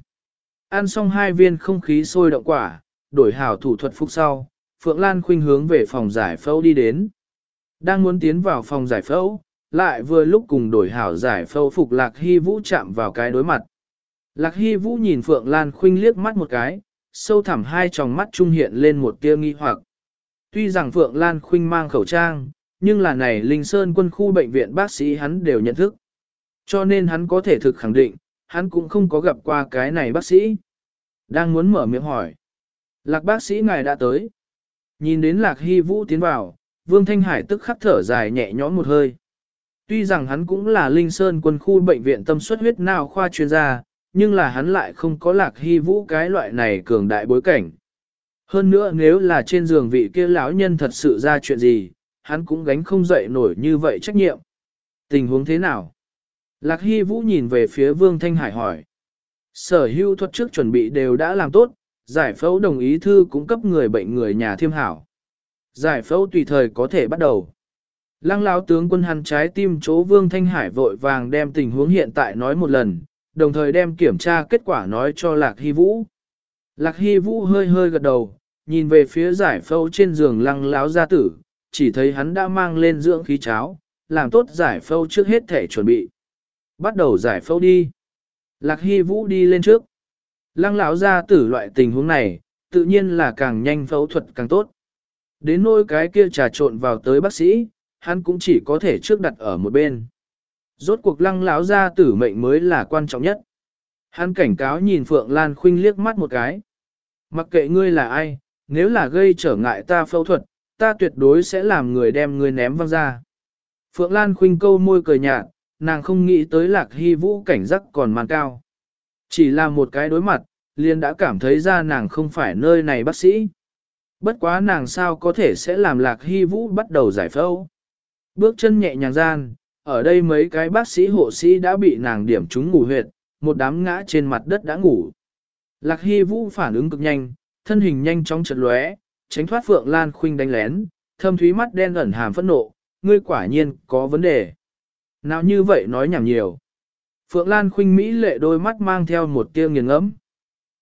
Ăn xong hai viên không khí sôi động quả, đổi hảo thủ thuật phúc sau, Phượng Lan Khuynh hướng về phòng giải phẫu đi đến. Đang muốn tiến vào phòng giải phẫu, lại vừa lúc cùng đổi hảo giải phẫu phục Lạc Hy Vũ chạm vào cái đối mặt. Lạc Hy Vũ nhìn Phượng Lan Khuynh liếc mắt một cái, sâu thẳm hai tròng mắt trung hiện lên một tia nghi hoặc. Tuy rằng Phượng Lan Khuynh mang khẩu trang, nhưng là này Linh Sơn quân khu bệnh viện bác sĩ hắn đều nhận thức. Cho nên hắn có thể thực khẳng định, hắn cũng không có gặp qua cái này bác sĩ. Đang muốn mở miệng hỏi. Lạc bác sĩ ngài đã tới. Nhìn đến Lạc Hy Vũ tiến vào, Vương Thanh Hải tức khắc thở dài nhẹ nhõm một hơi. Tuy rằng hắn cũng là Linh Sơn quân khu bệnh viện tâm suất huyết nào khoa chuyên gia, nhưng là hắn lại không có Lạc Hy Vũ cái loại này cường đại bối cảnh. Hơn nữa nếu là trên giường vị kia lão nhân thật sự ra chuyện gì, hắn cũng gánh không dậy nổi như vậy trách nhiệm. Tình huống thế nào? Lạc Hy Vũ nhìn về phía Vương Thanh Hải hỏi. Sở hữu thuật trước chuẩn bị đều đã làm tốt, giải phẫu đồng ý thư cũng cấp người bệnh người nhà thiêm hảo. Giải phẫu tùy thời có thể bắt đầu. Lăng lão tướng quân hắn trái tim chỗ Vương Thanh Hải vội vàng đem tình huống hiện tại nói một lần, đồng thời đem kiểm tra kết quả nói cho Lạc Hy Vũ. Lạc Hy Vũ hơi hơi gật đầu, nhìn về phía giải phẫu trên giường lăng lão gia tử, chỉ thấy hắn đã mang lên dưỡng khí cháo, làm tốt giải phẫu trước hết thể chuẩn bị. Bắt đầu giải phẫu đi. Lạc Hy Vũ đi lên trước. Lăng lão gia tử loại tình huống này, tự nhiên là càng nhanh phẫu thuật càng tốt. Đến nỗi cái kia trà trộn vào tới bác sĩ, hắn cũng chỉ có thể trước đặt ở một bên. Rốt cuộc lăng lão ra tử mệnh mới là quan trọng nhất. Hắn cảnh cáo nhìn Phượng Lan Khuynh liếc mắt một cái. Mặc kệ ngươi là ai, nếu là gây trở ngại ta phẫu thuật, ta tuyệt đối sẽ làm người đem ngươi ném văng ra. Phượng Lan Khuynh câu môi cười nhạt, nàng không nghĩ tới lạc hy vũ cảnh giác còn màn cao. Chỉ là một cái đối mặt, liền đã cảm thấy ra nàng không phải nơi này bác sĩ. Bất quá nàng sao có thể sẽ làm lạc hy vũ bắt đầu giải phẫu. Bước chân nhẹ nhàng gian, ở đây mấy cái bác sĩ hộ sĩ đã bị nàng điểm trúng ngủ huyệt, một đám ngã trên mặt đất đã ngủ. Lạc hy vũ phản ứng cực nhanh, thân hình nhanh chóng chật lóe, tránh thoát Phượng Lan Khuynh đánh lén, thâm thúy mắt đen ẩn hàm phẫn nộ, ngươi quả nhiên có vấn đề. Nào như vậy nói nhảm nhiều. Phượng Lan Khuynh Mỹ lệ đôi mắt mang theo một tia nghiền ngẫm.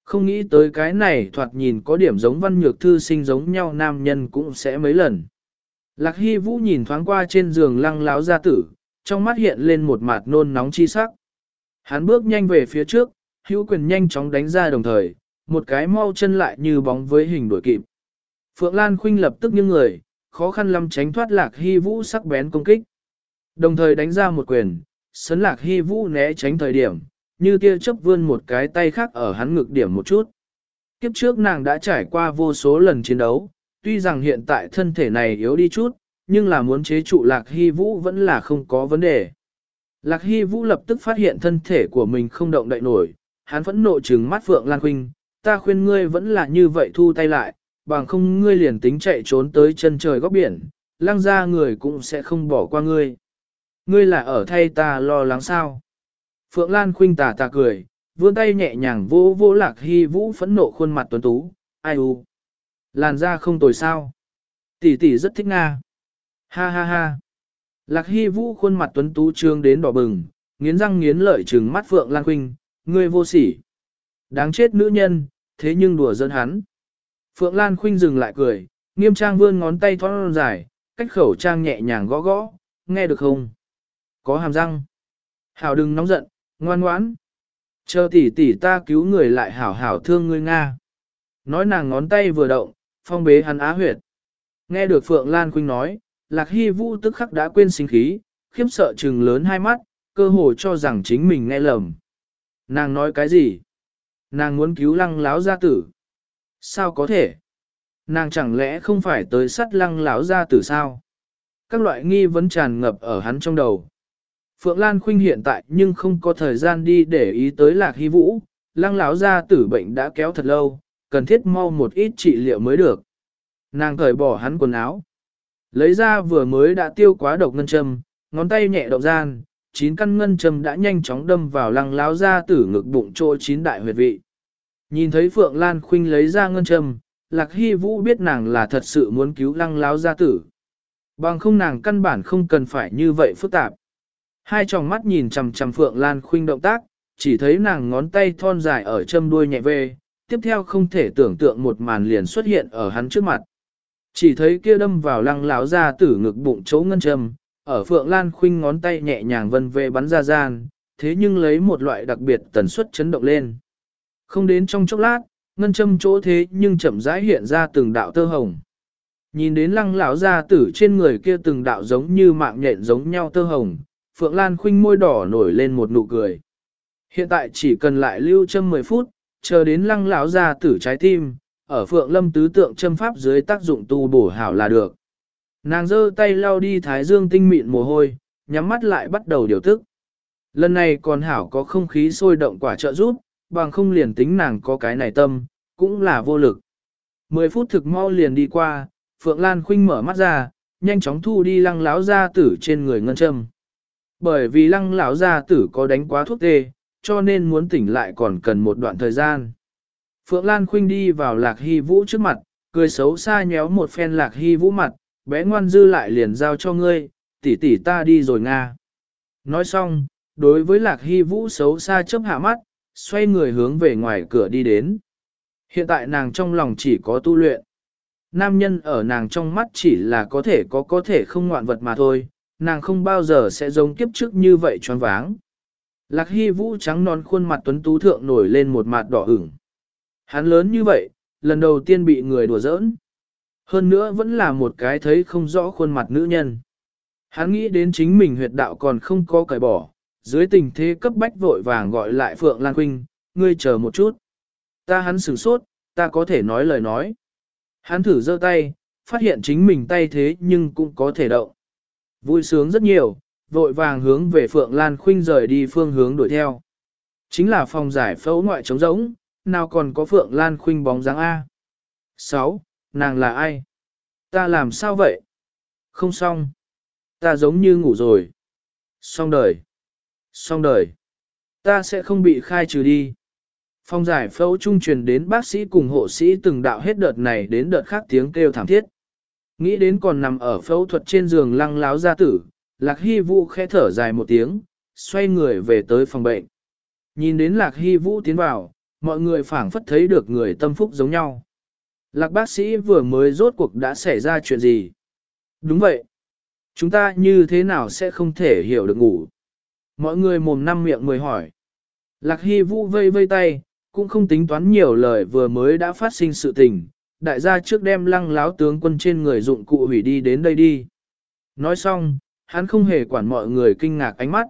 Không nghĩ tới cái này thoạt nhìn có điểm giống văn nhược thư sinh giống nhau nam nhân cũng sẽ mấy lần. Lạc Hy Vũ nhìn thoáng qua trên giường lăng láo gia tử, trong mắt hiện lên một mặt nôn nóng chi sắc. Hắn bước nhanh về phía trước, hữu quyền nhanh chóng đánh ra đồng thời, một cái mau chân lại như bóng với hình đuổi kịp. Phượng Lan Khuynh lập tức nghiêng người, khó khăn lắm tránh thoát Lạc Hy Vũ sắc bén công kích. Đồng thời đánh ra một quyền, sấn Lạc Hy Vũ né tránh thời điểm, như tia chớp vươn một cái tay khác ở hắn ngực điểm một chút. Kiếp trước nàng đã trải qua vô số lần chiến đấu, tuy rằng hiện tại thân thể này yếu đi chút, nhưng là muốn chế trụ Lạc Hy Vũ vẫn là không có vấn đề. Lạc Hy Vũ lập tức phát hiện thân thể của mình không động đậy nổi, hắn vẫn nộ trừng mắt Phượng Lan Khuynh, ta khuyên ngươi vẫn là như vậy thu tay lại, bằng không ngươi liền tính chạy trốn tới chân trời góc biển, lăng ra người cũng sẽ không bỏ qua ngươi. Ngươi là ở thay ta lo lắng sao? Phượng Lan khuynh tà tà cười, vươn tay nhẹ nhàng vô vô lạc hy vũ phẫn nộ khuôn mặt tuấn tú, ai u. Làn da không tồi sao. Tỷ tỷ rất thích Nga. Ha ha ha. Lạc hy vũ khuôn mặt tuấn tú trương đến đỏ bừng, nghiến răng nghiến lợi trừng mắt Phượng Lan khuynh, ngươi vô sỉ. Đáng chết nữ nhân, thế nhưng đùa dân hắn. Phượng Lan khuynh dừng lại cười, nghiêm trang vươn ngón tay thon dài, cách khẩu trang nhẹ nhàng gõ gõ, nghe được không? Có hàm răng. Hảo đừng nóng giận, ngoan ngoãn. Chờ tỷ tỷ ta cứu người lại hảo hảo thương ngươi Nga. Nói nàng ngón tay vừa động, phong bế hắn á huyệt. Nghe được Phượng Lan Khuynh nói, Lạc Hy Vũ tức khắc đã quên sinh khí, khiếp sợ trừng lớn hai mắt, cơ hồ cho rằng chính mình nghe lầm. Nàng nói cái gì? Nàng muốn cứu lăng láo gia tử. Sao có thể? Nàng chẳng lẽ không phải tới sắt lăng láo gia tử sao? Các loại nghi vấn tràn ngập ở hắn trong đầu. Phượng Lan Khuynh hiện tại nhưng không có thời gian đi để ý tới lạc hy vũ, lăng láo gia tử bệnh đã kéo thật lâu, cần thiết mau một ít trị liệu mới được. Nàng cởi bỏ hắn quần áo. Lấy ra vừa mới đã tiêu quá độc ngân châm, ngón tay nhẹ động gian, chín căn ngân châm đã nhanh chóng đâm vào lăng láo gia tử ngực bụng trô chín đại huyệt vị. Nhìn thấy Phượng Lan Khuynh lấy ra ngân châm, Lạc Hy Vũ biết nàng là thật sự muốn cứu lăng láo gia tử. Bằng không nàng căn bản không cần phải như vậy phức tạp. Hai tròng mắt nhìn chằm chằm Phượng Lan Khuynh động tác, chỉ thấy nàng ngón tay thon dài ở châm đuôi nhẹ về, tiếp theo không thể tưởng tượng một màn liền xuất hiện ở hắn trước mặt. Chỉ thấy kia đâm vào lăng lão ra tử ngực bụng chỗ ngân châm, ở Phượng Lan Khuynh ngón tay nhẹ nhàng vân về bắn ra gian, thế nhưng lấy một loại đặc biệt tần suất chấn động lên. Không đến trong chốc lát, ngân châm chỗ thế nhưng chậm rãi hiện ra từng đạo tơ hồng. Nhìn đến lăng lão gia tử trên người kia từng đạo giống như mạng nhện giống nhau tơ hồng, Phượng Lan khinh môi đỏ nổi lên một nụ cười. Hiện tại chỉ cần lại lưu châm 10 phút, chờ đến lăng lão gia tử trái tim, ở Phượng Lâm tứ tượng châm pháp dưới tác dụng tu bổ hảo là được. Nàng giơ tay lau đi thái dương tinh mịn mồ hôi, nhắm mắt lại bắt đầu điều tức. Lần này còn hảo có không khí sôi động quả trợ giúp, bằng không liền tính nàng có cái này tâm, cũng là vô lực. 10 phút thực mau liền đi qua, Phượng Lan Khuynh mở mắt ra, nhanh chóng thu đi lăng lão gia tử trên người ngân châm. Bởi vì lăng lão gia tử có đánh quá thuốc tê, cho nên muốn tỉnh lại còn cần một đoạn thời gian. Phượng Lan Khuynh đi vào lạc hy vũ trước mặt, cười xấu xa nhéo một phen lạc hy vũ mặt, bé ngoan dư lại liền giao cho ngươi, tỷ tỷ ta đi rồi Nga. Nói xong, đối với lạc hy vũ xấu xa chớp hạ mắt, xoay người hướng về ngoài cửa đi đến. Hiện tại nàng trong lòng chỉ có tu luyện. Nam nhân ở nàng trong mắt chỉ là có thể có có thể không ngoạn vật mà thôi, nàng không bao giờ sẽ giống kiếp trước như vậy choáng váng. Lạc Hy Vũ trắng non khuôn mặt tuấn tú thượng nổi lên một mặt đỏ ửng. Hắn lớn như vậy, lần đầu tiên bị người đùa giỡn. Hơn nữa vẫn là một cái thấy không rõ khuôn mặt nữ nhân. Hắn nghĩ đến chính mình huyệt đạo còn không có cởi bỏ, dưới tình thế cấp bách vội vàng gọi lại Phượng Lan Quynh, ngươi chờ một chút. Ta hắn sửng sốt, ta có thể nói lời nói. Hắn thử giơ tay, phát hiện chính mình tay thế nhưng cũng có thể động. Vui sướng rất nhiều, vội vàng hướng về Phượng Lan Khuynh rời đi phương hướng đuổi theo. Chính là phòng giải phẫu ngoại trống rỗng, nào còn có Phượng Lan Khuynh bóng dáng A. 6. Nàng là ai? Ta làm sao vậy? Không xong. Ta giống như ngủ rồi. Xong đời. Xong đời. Ta sẽ không bị khai trừ đi. Phòng giải phẫu trung truyền đến bác sĩ cùng hộ sĩ từng đạo hết đợt này đến đợt khác tiếng kêu thảm thiết. Nghĩ đến còn nằm ở phẫu thuật trên giường lăng láo gia tử, Lạc Hy Vũ khẽ thở dài một tiếng, xoay người về tới phòng bệnh. Nhìn đến Lạc Hy Vũ tiến vào, mọi người phảng phất thấy được người tâm phúc giống nhau. Lạc bác sĩ vừa mới rốt cuộc đã xảy ra chuyện gì? Đúng vậy. Chúng ta như thế nào sẽ không thể hiểu được ngủ? Mọi người mồm năm miệng mười hỏi. Lạc Hy Vũ vây vây tay, cũng không tính toán nhiều lời vừa mới đã phát sinh sự tình, đại gia trước đem lăng láo tướng quân trên người dụng cụ hủy đi đến đây đi. Nói xong, hắn không hề quản mọi người kinh ngạc ánh mắt.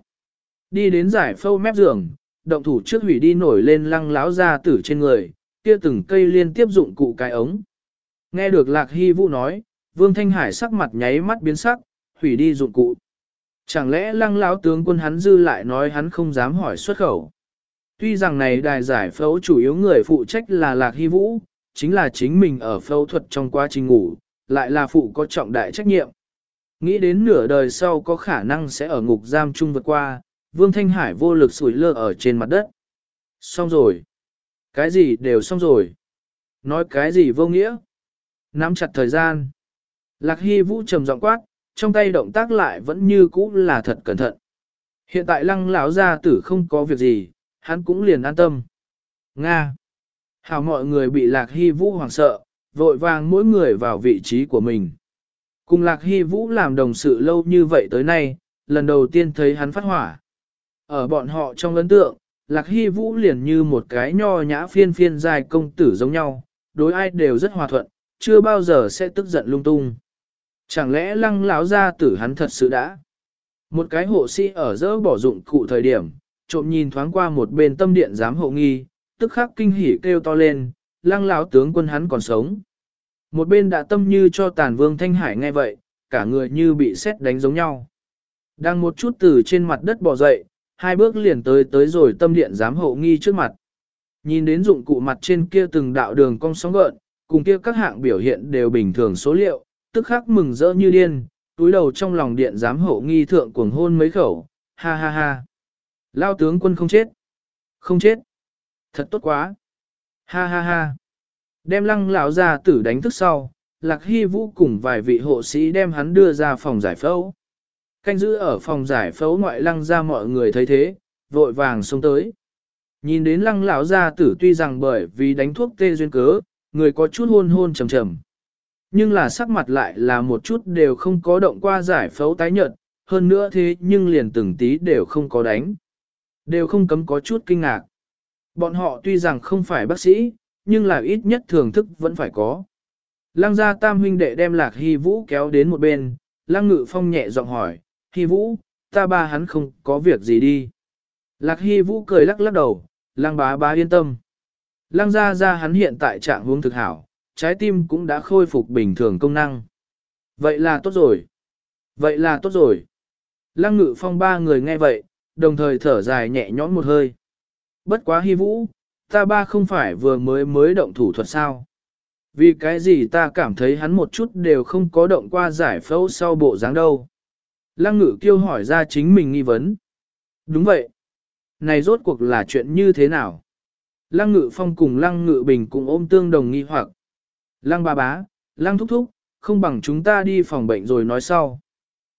Đi đến giải phâu mép giường, động thủ trước hủy đi nổi lên lăng láo ra tử trên người, kia từng cây liên tiếp dụng cụ cái ống. Nghe được Lạc Hy Vũ nói, Vương Thanh Hải sắc mặt nháy mắt biến sắc, hủy đi dụng cụ. Chẳng lẽ lăng láo tướng quân hắn dư lại nói hắn không dám hỏi xuất khẩu. Tuy rằng này đài giải phẫu chủ yếu người phụ trách là Lạc Hy Vũ, chính là chính mình ở phẫu thuật trong quá trình ngủ, lại là phụ có trọng đại trách nhiệm. Nghĩ đến nửa đời sau có khả năng sẽ ở ngục giam chung vượt qua, Vương Thanh Hải vô lực sủi lơ ở trên mặt đất. Xong rồi. Cái gì đều xong rồi. Nói cái gì vô nghĩa. Nắm chặt thời gian. Lạc Hy Vũ trầm giọng quát, trong tay động tác lại vẫn như cũ là thật cẩn thận. Hiện tại lăng lão gia tử không có việc gì, hắn cũng liền an tâm. Nga. Hảo mọi người bị Lạc Hy Vũ hoảng sợ, vội vàng mỗi người vào vị trí của mình. Cùng Lạc Hy Vũ làm đồng sự lâu như vậy tới nay, lần đầu tiên thấy hắn phát hỏa. Ở bọn họ trong ấn tượng, Lạc Hy Vũ liền như một cái nho nhã phiên phiên dài công tử giống nhau, đối ai đều rất hòa thuận, chưa bao giờ sẽ tức giận lung tung. Chẳng lẽ lăng lão gia tử hắn thật sự đã? Một cái hộ sĩ ở dỡ bỏ dụng cụ thời điểm, trộm nhìn thoáng qua một bên tâm điện giám hộ nghi, tức khắc kinh hỉ kêu to lên, lăng lão tướng quân hắn còn sống. Một bên đã tâm như cho tàn vương thanh hải nghe vậy, cả người như bị xét đánh giống nhau. Đang một chút từ trên mặt đất bò dậy, hai bước liền tới tới rồi tâm điện giám hộ nghi trước mặt. Nhìn đến dụng cụ mặt trên kia từng đạo đường cong sóng gợn, cùng kia các hạng biểu hiện đều bình thường số liệu, tức khắc mừng rỡ như điên, túi đầu trong lòng điện giám hộ nghi thượng cuồng hôn mấy khẩu, ha ha ha. Lao tướng quân không chết. Không chết. Thật tốt quá. Ha ha ha. Đem lăng lão ra tử đánh thức sau, Lạc Hy Vũ cùng vài vị hộ sĩ đem hắn đưa ra phòng giải phẫu. Canh giữ ở phòng giải phẫu ngoại lăng ra mọi người thấy thế, vội vàng xông tới. Nhìn đến lăng lão gia tử tuy rằng bởi vì đánh thuốc tê duyên cớ, người có chút hôn hôn trầm trầm. Nhưng là sắc mặt lại là một chút đều không có động qua giải phẫu tái nhợt, hơn nữa thế nhưng liền từng tí đều không có đánh. Đều không cấm có chút kinh ngạc. Bọn họ tuy rằng không phải bác sĩ, nhưng là ít nhất thưởng thức vẫn phải có. Lăng gia tam huynh đệ đem lạc hy vũ kéo đến một bên, lăng ngự phong nhẹ giọng hỏi, hy vũ, ta ba hắn không có việc gì đi. Lạc hy vũ cười lắc lắc đầu, lăng bá bá yên tâm. Lăng gia gia hắn hiện tại trạng huống thực hảo, trái tim cũng đã khôi phục bình thường công năng. Vậy là tốt rồi. Vậy là tốt rồi. Lăng ngự phong ba người nghe vậy, đồng thời thở dài nhẹ nhõm một hơi. Bất quá hy vũ, ta ba không phải vừa mới mới động thủ thuật sao. Vì cái gì ta cảm thấy hắn một chút đều không có động qua giải phẫu sau bộ dáng đâu. Lăng ngự kêu hỏi ra chính mình nghi vấn. Đúng vậy. Này rốt cuộc là chuyện như thế nào? Lăng ngự phong cùng lăng ngự bình cùng ôm tương đồng nghi hoặc. Lăng ba bá, lăng thúc thúc, không bằng chúng ta đi phòng bệnh rồi nói sau.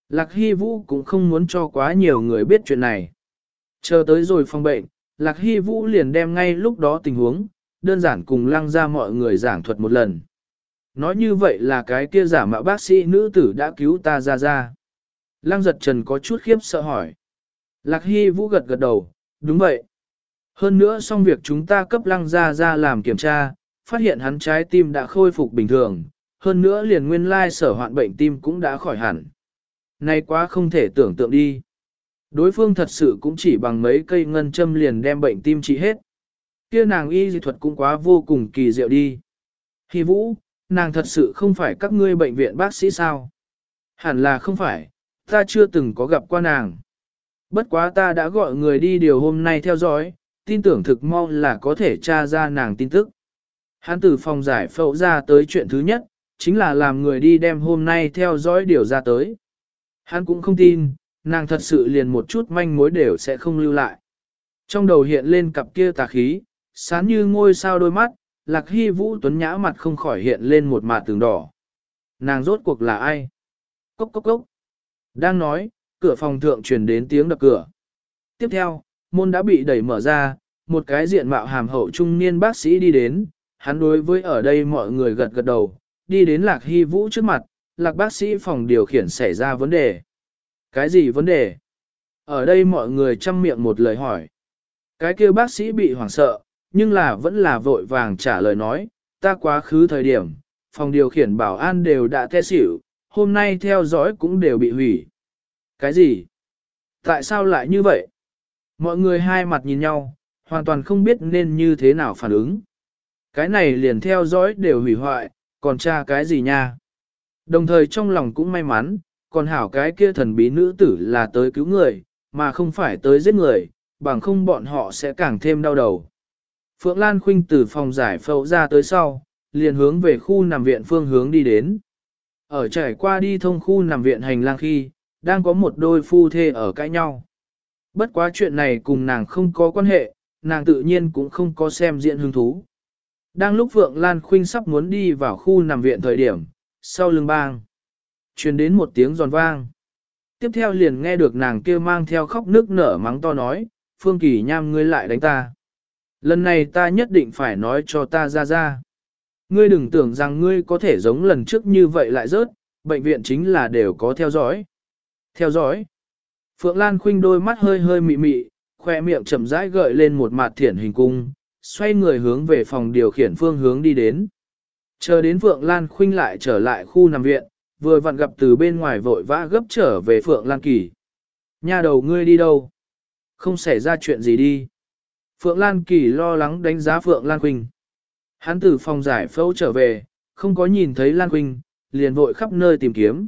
Lạc Hy Vũ cũng không muốn cho quá nhiều người biết chuyện này. Chờ tới rồi phòng bệnh, Lạc Hy Vũ liền đem ngay lúc đó tình huống, đơn giản cùng lăng ra mọi người giảng thuật một lần. Nói như vậy là cái kia giả mạo bác sĩ nữ tử đã cứu ta ra ra. Lăng giật trần có chút khiếp sợ hỏi. Lạc Hy Vũ gật gật đầu, đúng vậy. Hơn nữa xong việc chúng ta cấp lăng ra ra làm kiểm tra, phát hiện hắn trái tim đã khôi phục bình thường, hơn nữa liền nguyên lai sở hoạn bệnh tim cũng đã khỏi hẳn. Này quá không thể tưởng tượng đi. Đối phương thật sự cũng chỉ bằng mấy cây ngân châm liền đem bệnh tim trị hết. Kia nàng y dị thuật cũng quá vô cùng kỳ diệu đi. Hi vũ, nàng thật sự không phải các ngươi bệnh viện bác sĩ sao? Hẳn là không phải, ta chưa từng có gặp qua nàng. Bất quá ta đã gọi người đi điều hôm nay theo dõi, tin tưởng thực mong là có thể tra ra nàng tin tức. Hắn từ phòng giải phẫu ra tới chuyện thứ nhất, chính là làm người đi đem hôm nay theo dõi điều ra tới. Hắn cũng không tin, nàng thật sự liền một chút manh mối đều sẽ không lưu lại. Trong đầu hiện lên cặp kia tà khí, sáng như ngôi sao đôi mắt, lạc hy vũ tuấn nhã mặt không khỏi hiện lên một mạt tường đỏ. Nàng rốt cuộc là ai? Cốc cốc cốc. Đang nói, cửa phòng thượng truyền đến tiếng đập cửa. Tiếp theo, môn đã bị đẩy mở ra, một cái diện mạo hàm hậu trung niên bác sĩ đi đến, hắn đối với ở đây mọi người gật gật đầu, đi đến lạc hy vũ trước mặt, lạc bác sĩ phòng điều khiển xảy ra vấn đề. Cái gì vấn đề? Ở đây mọi người chăm miệng một lời hỏi. Cái kia bác sĩ bị hoảng sợ, nhưng là vẫn là vội vàng trả lời nói, ta quá khứ thời điểm, phòng điều khiển bảo an đều đã the xỉu, hôm nay theo dõi cũng đều bị hủy. Cái gì? Tại sao lại như vậy? Mọi người hai mặt nhìn nhau, hoàn toàn không biết nên như thế nào phản ứng. Cái này liền theo dõi đều hủy hoại, còn tra cái gì nha? Đồng thời trong lòng cũng may mắn, còn hảo cái kia thần bí nữ tử là tới cứu người, mà không phải tới giết người, bằng không bọn họ sẽ càng thêm đau đầu. Phượng Lan Khuynh từ phòng giải phẫu ra tới sau, liền hướng về khu nằm viện phương hướng đi đến. Ở trải qua đi thông khu nằm viện hành lang khi, đang có một đôi phu thê ở cãi nhau. Bất quá chuyện này cùng nàng không có quan hệ, nàng tự nhiên cũng không có xem diện hứng thú. Đang lúc Phượng Lan Khuynh sắp muốn đi vào khu nằm viện thời điểm, sau lưng bang, truyền đến một tiếng giòn vang. Tiếp theo liền nghe được nàng kia mang theo khóc nước nở mắng to nói, Phương Kỳ Nham ngươi lại đánh ta. Lần này ta nhất định phải nói cho ta ra ra. Ngươi đừng tưởng rằng ngươi có thể giống lần trước như vậy lại rớt, bệnh viện chính là đều có theo dõi. Theo dõi. Phượng Lan khinh đôi mắt hơi hơi mị mị, khoe miệng chậm rãi gợi lên một mặt thiển hình cung, xoay người hướng về phòng điều khiển phương hướng đi đến. Chờ đến Phượng Lan khinh lại trở lại khu nằm viện, vừa vặn gặp từ bên ngoài vội vã gấp trở về Phượng Lan Kỳ. Nhà đầu ngươi đi đâu? Không xảy ra chuyện gì đi. Phượng Lan Kỳ lo lắng đánh giá Phượng Lan Quỳnh. Hắn từ phòng giải phẫu trở về, không có nhìn thấy Lan Quỳnh, liền vội khắp nơi tìm kiếm.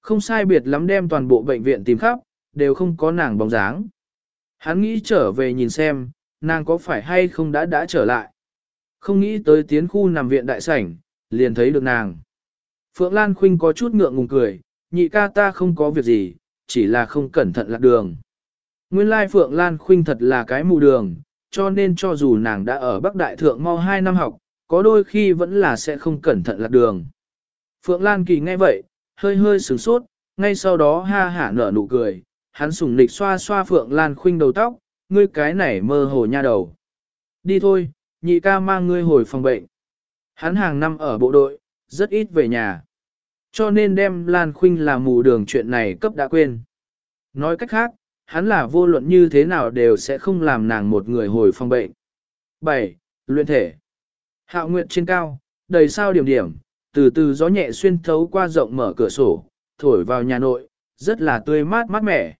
Không sai biệt lắm đem toàn bộ bệnh viện tìm khắp, đều không có nàng bóng dáng. Hắn nghĩ trở về nhìn xem, nàng có phải hay không đã đã trở lại. Không nghĩ tới tiến khu nằm viện đại sảnh, liền thấy được nàng. Phượng Lan Khuynh có chút ngượng ngùng cười, nhị ca ta không có việc gì, chỉ là không cẩn thận lạc đường. Nguyên lai Phượng Lan Khuynh thật là cái mù đường, cho nên cho dù nàng đã ở Bắc Đại Thượng mau 2 năm học, có đôi khi vẫn là sẽ không cẩn thận lạc đường. Phượng Lan Kỳ nghe vậy, hơi hơi sửng sốt, ngay sau đó ha hả nở nụ cười, hắn sùng nịch xoa xoa Phượng Lan Khuynh đầu tóc, ngươi cái này mơ hồ nha đầu. Đi thôi, nhị ca mang ngươi hồi phòng bệnh. Hắn hàng năm ở bộ đội, rất ít về nhà. Cho nên đem Lan Khuynh là mù đường chuyện này cấp đã quên. Nói cách khác, hắn là vô luận như thế nào đều sẽ không làm nàng một người hồi phòng bệnh. 7. Luyện thể Hạo nguyệt trên cao, đầy sao điểm điểm, từ từ gió nhẹ xuyên thấu qua rộng mở cửa sổ, thổi vào nhà nội, rất là tươi mát mát mẻ.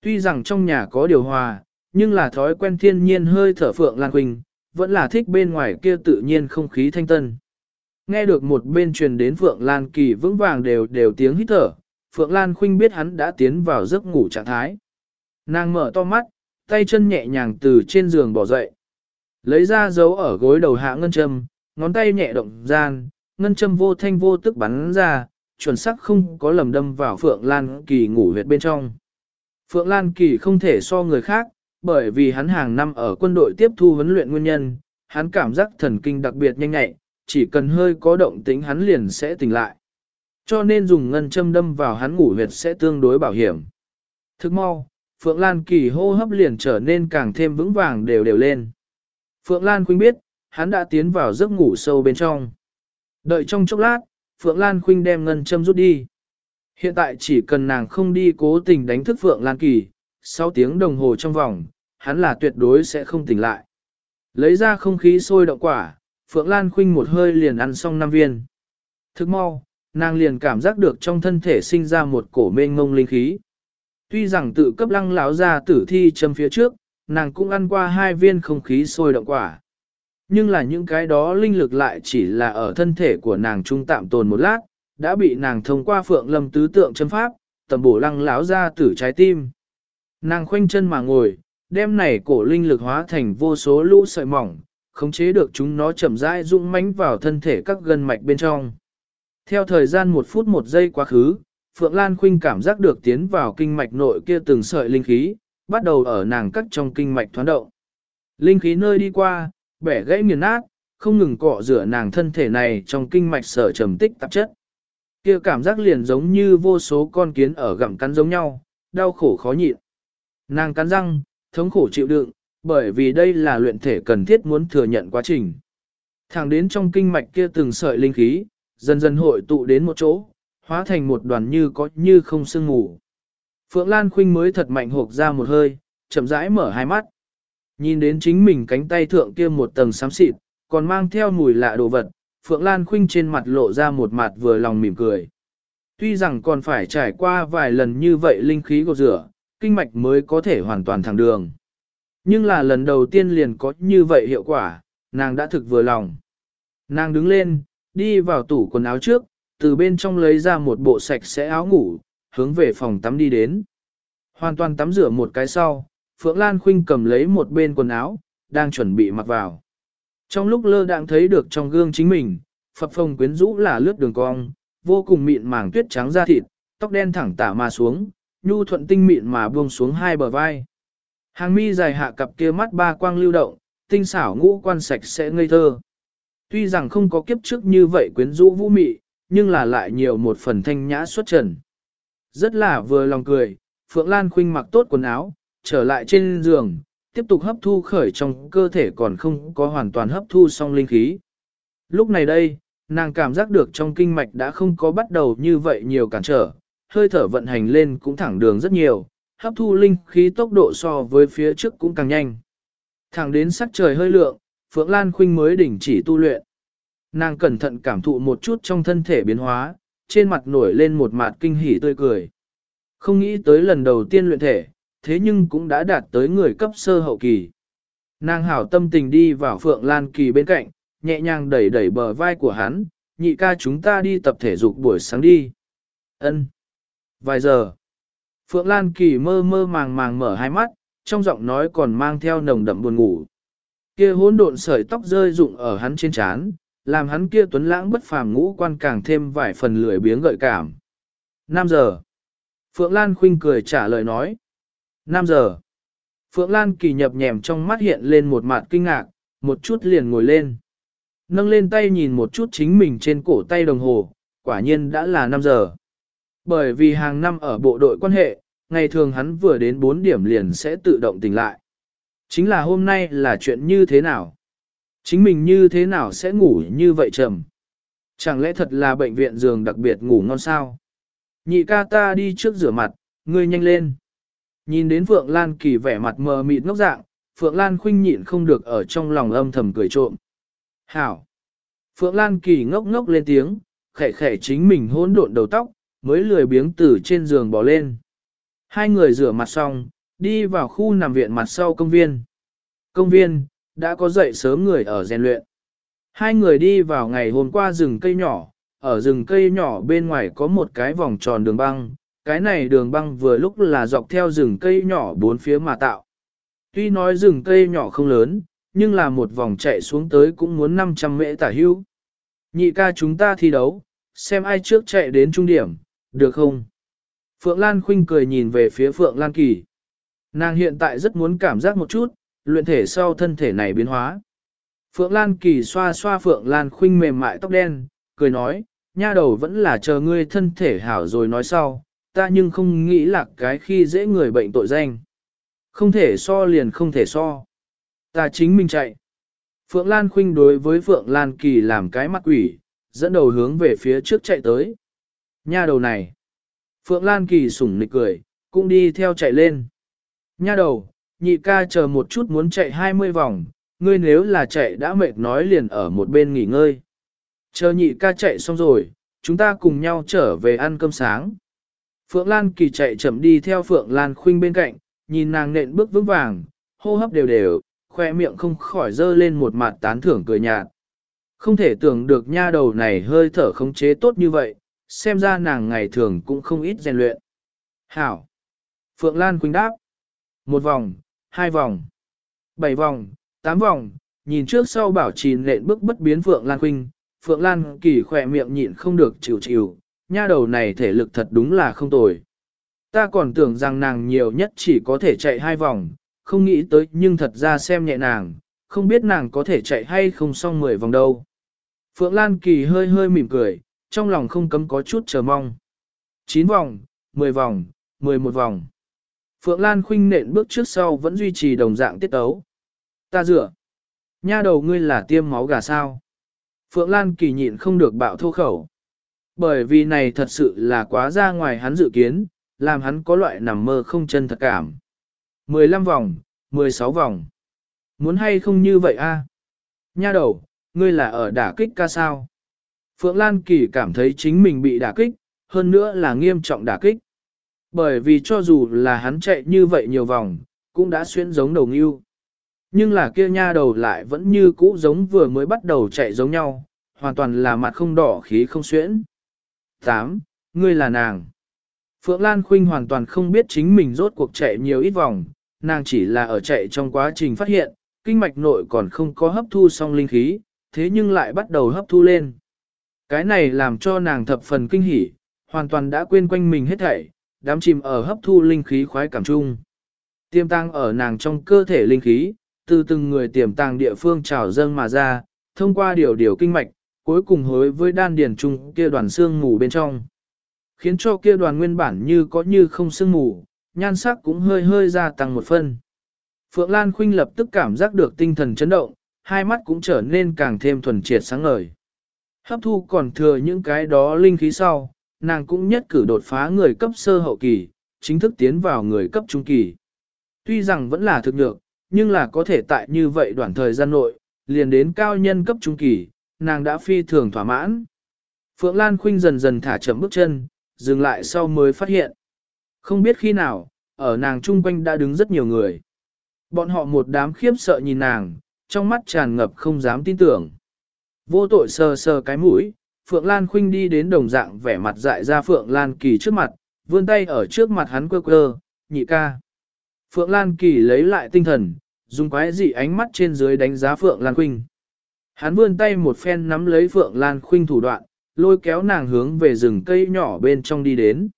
Tuy rằng trong nhà có điều hòa, nhưng là thói quen thiên nhiên hơi thở Phượng Lan Quỳnh, vẫn là thích bên ngoài kia tự nhiên không khí thanh tân. Nghe được một bên truyền đến Phượng Lan Kỳ vững vàng đều đều tiếng hít thở, Phượng Lan Khuynh biết hắn đã tiến vào giấc ngủ trạng thái. Nàng mở to mắt, tay chân nhẹ nhàng từ trên giường bỏ dậy. Lấy ra dấu ở gối đầu hạ ngân châm, ngón tay nhẹ động gian, ngân châm vô thanh vô tức bắn ra, chuẩn xác không có lầm đâm vào Phượng Lan Kỳ ngủ huyệt bên trong. Phượng Lan Kỳ không thể so người khác, bởi vì hắn hàng năm ở quân đội tiếp thu huấn luyện nguyên nhân, hắn cảm giác thần kinh đặc biệt nhanh nhạy, chỉ cần hơi có động tính hắn liền sẽ tỉnh lại. Cho nên dùng ngân châm đâm vào hắn ngủ huyệt sẽ tương đối bảo hiểm. Thức mau, Phượng Lan Kỳ hô hấp liền trở nên càng thêm vững vàng đều đều lên. Phượng Lan Khuynh biết, hắn đã tiến vào giấc ngủ sâu bên trong. Đợi trong chốc lát, Phượng Lan Khuynh đem ngân châm rút đi. Hiện tại chỉ cần nàng không đi cố tình đánh thức Phượng Lan Kỳ, 6 tiếng đồng hồ trong vòng, hắn là tuyệt đối sẽ không tỉnh lại. Lấy ra không khí sôi động quả, Phượng Lan Khuynh một hơi liền ăn xong năm viên. Thức mau, nàng liền cảm giác được trong thân thể sinh ra một cổ mênh ngông linh khí. Tuy rằng tự cấp lăng lão ra tử thi châm phía trước, nàng cũng ăn qua hai viên không khí sôi động quả. Nhưng là những cái đó linh lực lại chỉ là ở thân thể của nàng trung tạm tồn một lát, đã bị nàng thông qua phượng lâm tứ tượng châm pháp, tầm bổ lăng lão ra tử trái tim. Nàng khoanh chân mà ngồi, đem này cổ linh lực hóa thành vô số lũ sợi mỏng, khống chế được chúng nó chậm rãi dũng mãnh vào thân thể các gân mạch bên trong. Theo thời gian một phút một giây quá khứ, Phượng Lan Khuynh cảm giác được tiến vào kinh mạch nội kia từng sợi linh khí, bắt đầu ở nàng cắt trong kinh mạch thoán động. Linh khí nơi đi qua, bẻ gãy nghiền nát, không ngừng cọ rửa nàng thân thể này trong kinh mạch sở trầm tích tạp chất. Kia cảm giác liền giống như vô số con kiến ở gặm cắn giống nhau, đau khổ khó nhịn. Nàng cắn răng, thống khổ chịu đựng, bởi vì đây là luyện thể cần thiết muốn thừa nhận quá trình. Thẳng đến trong kinh mạch kia từng sợi linh khí, dần dần hội tụ đến một chỗ, hóa thành một đoàn như có như không sương ngủ Phượng Lan Khuynh mới thật mạnh hộp ra một hơi, chậm rãi mở hai mắt. Nhìn đến chính mình cánh tay thượng kia một tầng xám xịt, còn mang theo mùi lạ đồ vật, Phượng Lan Khuynh trên mặt lộ ra một mặt vừa lòng mỉm cười. Tuy rằng còn phải trải qua vài lần như vậy linh khí gột rửa, kinh mạch mới có thể hoàn toàn thẳng đường. Nhưng là lần đầu tiên liền có như vậy hiệu quả, nàng đã thực vừa lòng. Nàng đứng lên, đi vào tủ quần áo trước, từ bên trong lấy ra một bộ sạch sẽ áo ngủ, hướng về phòng tắm đi đến. Hoàn toàn tắm rửa một cái sau, Phượng Lan Khuynh cầm lấy một bên quần áo, đang chuẩn bị mặc vào. Trong lúc lơ đang thấy được trong gương chính mình, phập phồng quyến rũ là lướt đường cong, vô cùng mịn màng tuyết trắng da thịt, tóc đen thẳng tả mà xuống, nhu thuận tinh mịn mà buông xuống hai bờ vai. Hàng mi dài hạ cặp kia mắt ba quang lưu động, tinh xảo ngũ quan sạch sẽ ngây thơ. Tuy rằng không có kiếp trước như vậy quyến rũ vũ mị, nhưng là lại nhiều một phần thanh nhã xuất trần. Rất là vừa lòng cười, Phượng Lan Khuynh mặc tốt quần áo, trở lại trên giường, tiếp tục hấp thu khởi trong cơ thể còn không có hoàn toàn hấp thu xong linh khí. Lúc này đây, nàng cảm giác được trong kinh mạch đã không có bắt đầu như vậy nhiều cản trở, hơi thở vận hành lên cũng thẳng đường rất nhiều, hấp thu linh khí tốc độ so với phía trước cũng càng nhanh. Thẳng đến sắc trời hơi lượng, Phượng Lan Khuynh mới đỉnh chỉ tu luyện. Nàng cẩn thận cảm thụ một chút trong thân thể biến hóa, trên mặt nổi lên một mặt kinh hỉ tươi cười. Không nghĩ tới lần đầu tiên luyện thể, thế nhưng cũng đã đạt tới người cấp sơ hậu kỳ. Nàng hảo tâm tình đi vào Phượng Lan Kỳ bên cạnh, nhẹ nhàng đẩy đẩy bờ vai của hắn, nhị ca chúng ta đi tập thể dục buổi sáng đi. Ân. Vài giờ. Phượng Lan Kỳ mơ mơ màng màng mở hai mắt, trong giọng nói còn mang theo nồng đậm buồn ngủ. Kia hỗn độn sợi tóc rơi rụng ở hắn trên trán, làm hắn kia tuấn lãng bất phàm ngũ quan càng thêm vài phần lười biếng gợi cảm. 5 giờ. Phượng Lan khinh cười trả lời nói. 5 giờ. Phượng Lan kỳ nhập nhèm trong mắt hiện lên một mặt kinh ngạc, một chút liền ngồi lên. Nâng lên tay nhìn một chút chính mình trên cổ tay đồng hồ, quả nhiên đã là 5 giờ. Bởi vì hàng năm ở bộ đội quan hệ, ngày thường hắn vừa đến 4 điểm liền sẽ tự động tỉnh lại. Chính là hôm nay là chuyện như thế nào? Chính mình như thế nào sẽ ngủ như vậy trầm? Chẳng lẽ thật là bệnh viện giường đặc biệt ngủ ngon sao? Nhị ca ta đi trước rửa mặt, ngươi nhanh lên. Nhìn đến Phượng Lan Kỳ vẻ mặt mờ mịt ngốc dạng, Phượng Lan khinh nhịn không được ở trong lòng âm thầm cười trộm. Hảo! Phượng Lan Kỳ ngốc ngốc lên tiếng, khẽ khẽ chính mình hỗn độn đầu tóc, mới lười biếng từ trên giường bỏ lên. Hai người rửa mặt xong, đi vào khu nằm viện mặt sau công viên. Công viên, đã có dậy sớm người ở rèn luyện. Hai người đi vào ngày hôm qua rừng cây nhỏ, ở rừng cây nhỏ bên ngoài có một cái vòng tròn đường băng, cái này đường băng vừa lúc là dọc theo rừng cây nhỏ bốn phía mà tạo. Tuy nói rừng cây nhỏ không lớn, nhưng là một vòng chạy xuống tới cũng muốn 500 mễ tả hưu. Nhị ca chúng ta thi đấu, xem ai trước chạy đến trung điểm, được không? Phượng Lan Khuynh cười nhìn về phía Phượng Lan Kỳ. Nàng hiện tại rất muốn cảm giác một chút, luyện thể sau thân thể này biến hóa. Phượng Lan Kỳ xoa xoa Phượng Lan Khuynh mềm mại tóc đen, cười nói, nha đầu vẫn là chờ ngươi thân thể hảo rồi nói sau, ta nhưng không nghĩ là cái khi dễ người bệnh tội danh. Không thể so liền không thể so. Ta chính mình chạy. Phượng Lan Khuynh đối với Phượng Lan Kỳ làm cái mặt quỷ, dẫn đầu hướng về phía trước chạy tới. Nha đầu này. Phượng Lan Kỳ sủng nịch cười, cũng đi theo chạy lên. Nha đầu, nhị ca chờ một chút muốn chạy 20 vòng, ngươi nếu là chạy đã mệt nói liền ở một bên nghỉ ngơi. Chờ nhị ca chạy xong rồi, chúng ta cùng nhau trở về ăn cơm sáng. Phượng Lan Kỳ chạy chậm đi theo Phượng Lan Khuynh bên cạnh, nhìn nàng nện bước vững vàng, hô hấp đều đều, khoe miệng không khỏi dơ lên một mặt tán thưởng cười nhạt. Không thể tưởng được nha đầu này hơi thở khống chế tốt như vậy, xem ra nàng ngày thường cũng không ít rèn luyện. Hảo! Phượng Lan Quỳnh đáp. Một vòng, hai vòng, bảy vòng, tám vòng, nhìn trước sau bảo trì nện bước bất biến Phượng Lan Quỳnh, Phượng Lan kỳ khỏe miệng nhịn không được chịu chịu, nha đầu này thể lực thật đúng là không tồi. Ta còn tưởng rằng nàng nhiều nhất chỉ có thể chạy hai vòng, không nghĩ tới nhưng thật ra xem nhẹ nàng, không biết nàng có thể chạy hay không xong mười vòng đâu. Phượng Lan Kỳ hơi hơi mỉm cười, trong lòng không cấm có chút chờ mong. 9 vòng, 10 vòng, 11 vòng. Phượng Lan khuynh nện bước trước sau vẫn duy trì đồng dạng tiết tấu. Ta dựa. Nha đầu ngươi là tiêm máu gà sao. Phượng Lan kỳ nhịn không được bạo thô khẩu. Bởi vì này thật sự là quá ra ngoài hắn dự kiến, làm hắn có loại nằm mơ không chân thật cảm. 15 vòng, 16 vòng. Muốn hay không như vậy a? Nha đầu, ngươi là ở đả kích ca sao? Phượng Lan Kỳ cảm thấy chính mình bị đả kích, hơn nữa là nghiêm trọng đả kích. Bởi vì cho dù là hắn chạy như vậy nhiều vòng, cũng đã xuyên giống đầu ngưu. Nhưng là kia nha đầu lại vẫn như cũ giống vừa mới bắt đầu chạy giống nhau, hoàn toàn là mặt không đỏ khí không xuyễn. 8. Ngươi là nàng. Phượng Lan Khuynh hoàn toàn không biết chính mình rốt cuộc chạy nhiều ít vòng, nàng chỉ là ở chạy trong quá trình phát hiện, kinh mạch nội còn không có hấp thu xong linh khí, thế nhưng lại bắt đầu hấp thu lên. Cái này làm cho nàng thập phần kinh hỉ, hoàn toàn đã quên quanh mình hết thảy, đám chìm ở hấp thu linh khí khoái cảm chung. Tiềm tàng ở nàng trong cơ thể linh khí, từ từng người tiềm tàng địa phương trào dâng mà ra, thông qua điều điều kinh mạch, cuối cùng hối với đan điền chung kia đoàn xương mù bên trong. Khiến cho kia đoàn nguyên bản như có như không xương mù, nhan sắc cũng hơi hơi gia tăng một phân. Phượng Lan Khuynh lập tức cảm giác được tinh thần chấn động, hai mắt cũng trở nên càng thêm thuần triệt sáng ngời. Hấp thu còn thừa những cái đó linh khí sau, nàng cũng nhất cử đột phá người cấp sơ hậu kỳ, chính thức tiến vào người cấp trung kỳ. Tuy rằng vẫn là thực được, nhưng là có thể tại như vậy đoạn thời gian nội, liền đến cao nhân cấp trung kỳ, nàng đã phi thường thỏa mãn. Phượng Lan Khuynh dần dần thả chậm bước chân, dừng lại sau mới phát hiện. Không biết khi nào, ở nàng chung quanh đã đứng rất nhiều người. Bọn họ một đám khiếp sợ nhìn nàng, trong mắt tràn ngập không dám tin tưởng. Vô tội sờ sờ cái mũi, Phượng Lan Khuynh đi đến đồng dạng vẻ mặt dại ra Phượng Lan Kỳ trước mặt, vươn tay ở trước mặt hắn quơ quơ, nhị ca. Phượng Lan Kỳ lấy lại tinh thần, dùng quái dị ánh mắt trên dưới đánh giá Phượng Lan Khuynh. Hắn vươn tay một phen nắm lấy Phượng Lan Khuynh thủ đoạn, lôi kéo nàng hướng về rừng cây nhỏ bên trong đi đến.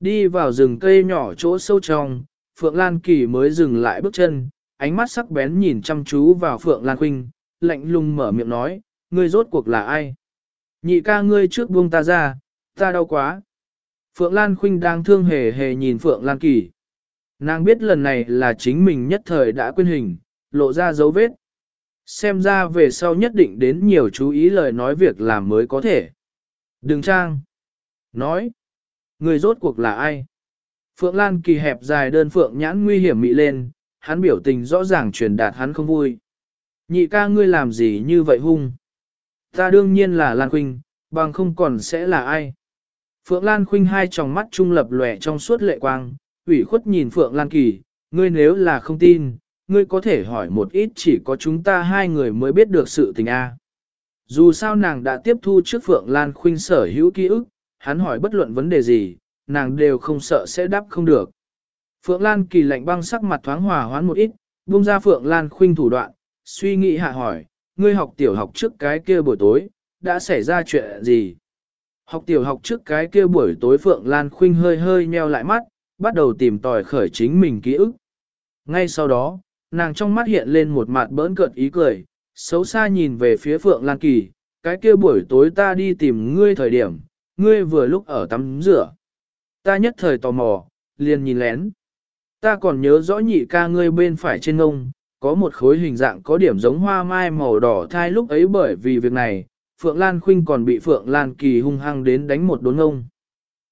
Đi vào rừng cây nhỏ chỗ sâu trong, Phượng Lan Kỳ mới dừng lại bước chân, ánh mắt sắc bén nhìn chăm chú vào Phượng Lan Khuynh, lạnh lùng mở miệng nói, ngươi rốt cuộc là ai? Nhị ca ngươi trước buông ta ra, ta đau quá. Phượng Lan Khuynh đang thương hề hề nhìn Phượng Lan Kỳ. Nàng biết lần này là chính mình nhất thời đã quên hình, lộ ra dấu vết. Xem ra về sau nhất định đến nhiều chú ý lời nói việc làm mới có thể. Đừng trang. Nói. Người rốt cuộc là ai? Phượng Lan kỳ hẹp dài đơn phượng nhãn nguy hiểm mị lên, hắn biểu tình rõ ràng truyền đạt hắn không vui. Nhị ca ngươi làm gì như vậy hung? Ta đương nhiên là Lan Khuynh, bằng không còn sẽ là ai? Phượng Lan Khuynh hai tròng mắt trung lập lòe trong suốt lệ quang, ủy khuất nhìn Phượng Lan Kỳ, ngươi nếu là không tin, ngươi có thể hỏi một ít chỉ có chúng ta hai người mới biết được sự tình A. Dù sao nàng đã tiếp thu trước Phượng Lan Khuynh sở hữu ký ức, hắn hỏi bất luận vấn đề gì, nàng đều không sợ sẽ đáp không được. Phượng Lan kỳ lạnh băng sắc mặt thoáng hòa hoán một ít, buông ra Phượng Lan Khuynh thủ đoạn, suy nghĩ hạ hỏi, ngươi học tiểu học trước cái kia buổi tối, đã xảy ra chuyện gì? Học tiểu học trước cái kia buổi tối Phượng Lan Khuynh hơi hơi nheo lại mắt, bắt đầu tìm tòi khởi chính mình ký ức. Ngay sau đó, nàng trong mắt hiện lên một mặt bỡn cợt ý cười, xấu xa nhìn về phía Phượng Lan Kỳ, cái kia buổi tối ta đi tìm ngươi thời điểm, ngươi vừa lúc ở tắm rửa. Ta nhất thời tò mò, liền nhìn lén. Ta còn nhớ rõ nhị ca ngươi bên phải trên ngông, có một khối hình dạng có điểm giống hoa mai màu đỏ thai lúc ấy bởi vì việc này, Phượng Lan Khuynh còn bị Phượng Lan Kỳ hung hăng đến đánh một đốn ngông.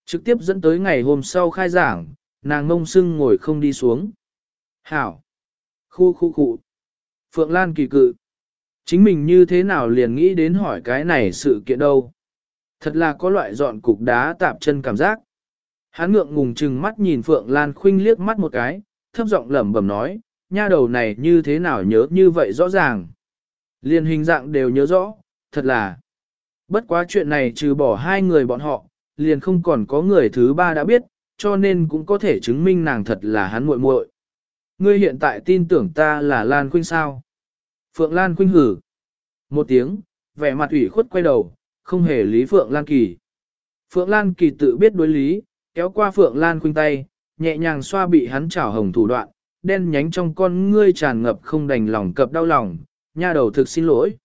Trực tiếp dẫn tới ngày hôm sau khai giảng, nàng ngông sưng ngồi không đi xuống. Hảo! Khu khu khu! Phượng Lan Kỳ cự! Chính mình như thế nào liền nghĩ đến hỏi cái này sự kiện đâu. Thật là có loại dọn cục đá tạp chân cảm giác. Hắn ngượng ngùng chừng mắt nhìn Phượng Lan Khuynh liếc mắt một cái, thấp giọng lẩm bẩm nói, nha đầu này như thế nào nhớ như vậy rõ ràng. Liên hình dạng đều nhớ rõ, thật là. Bất quá chuyện này trừ bỏ hai người bọn họ, liền không còn có người thứ ba đã biết, cho nên cũng có thể chứng minh nàng thật là hắn muội muội. Ngươi hiện tại tin tưởng ta là Lan Khuynh sao? Phượng Lan Khuynh hử. Một tiếng, vẻ mặt ủy khuất quay đầu, không hề lý Phượng Lan Kỳ. Phượng Lan Kỳ tự biết đối lý, kéo qua Phượng Lan Khuynh tay, nhẹ nhàng xoa bị hắn chảo hồng thủ đoạn, đen nhánh trong con ngươi tràn ngập không đành lòng cập đau lòng, nha đầu thực xin lỗi.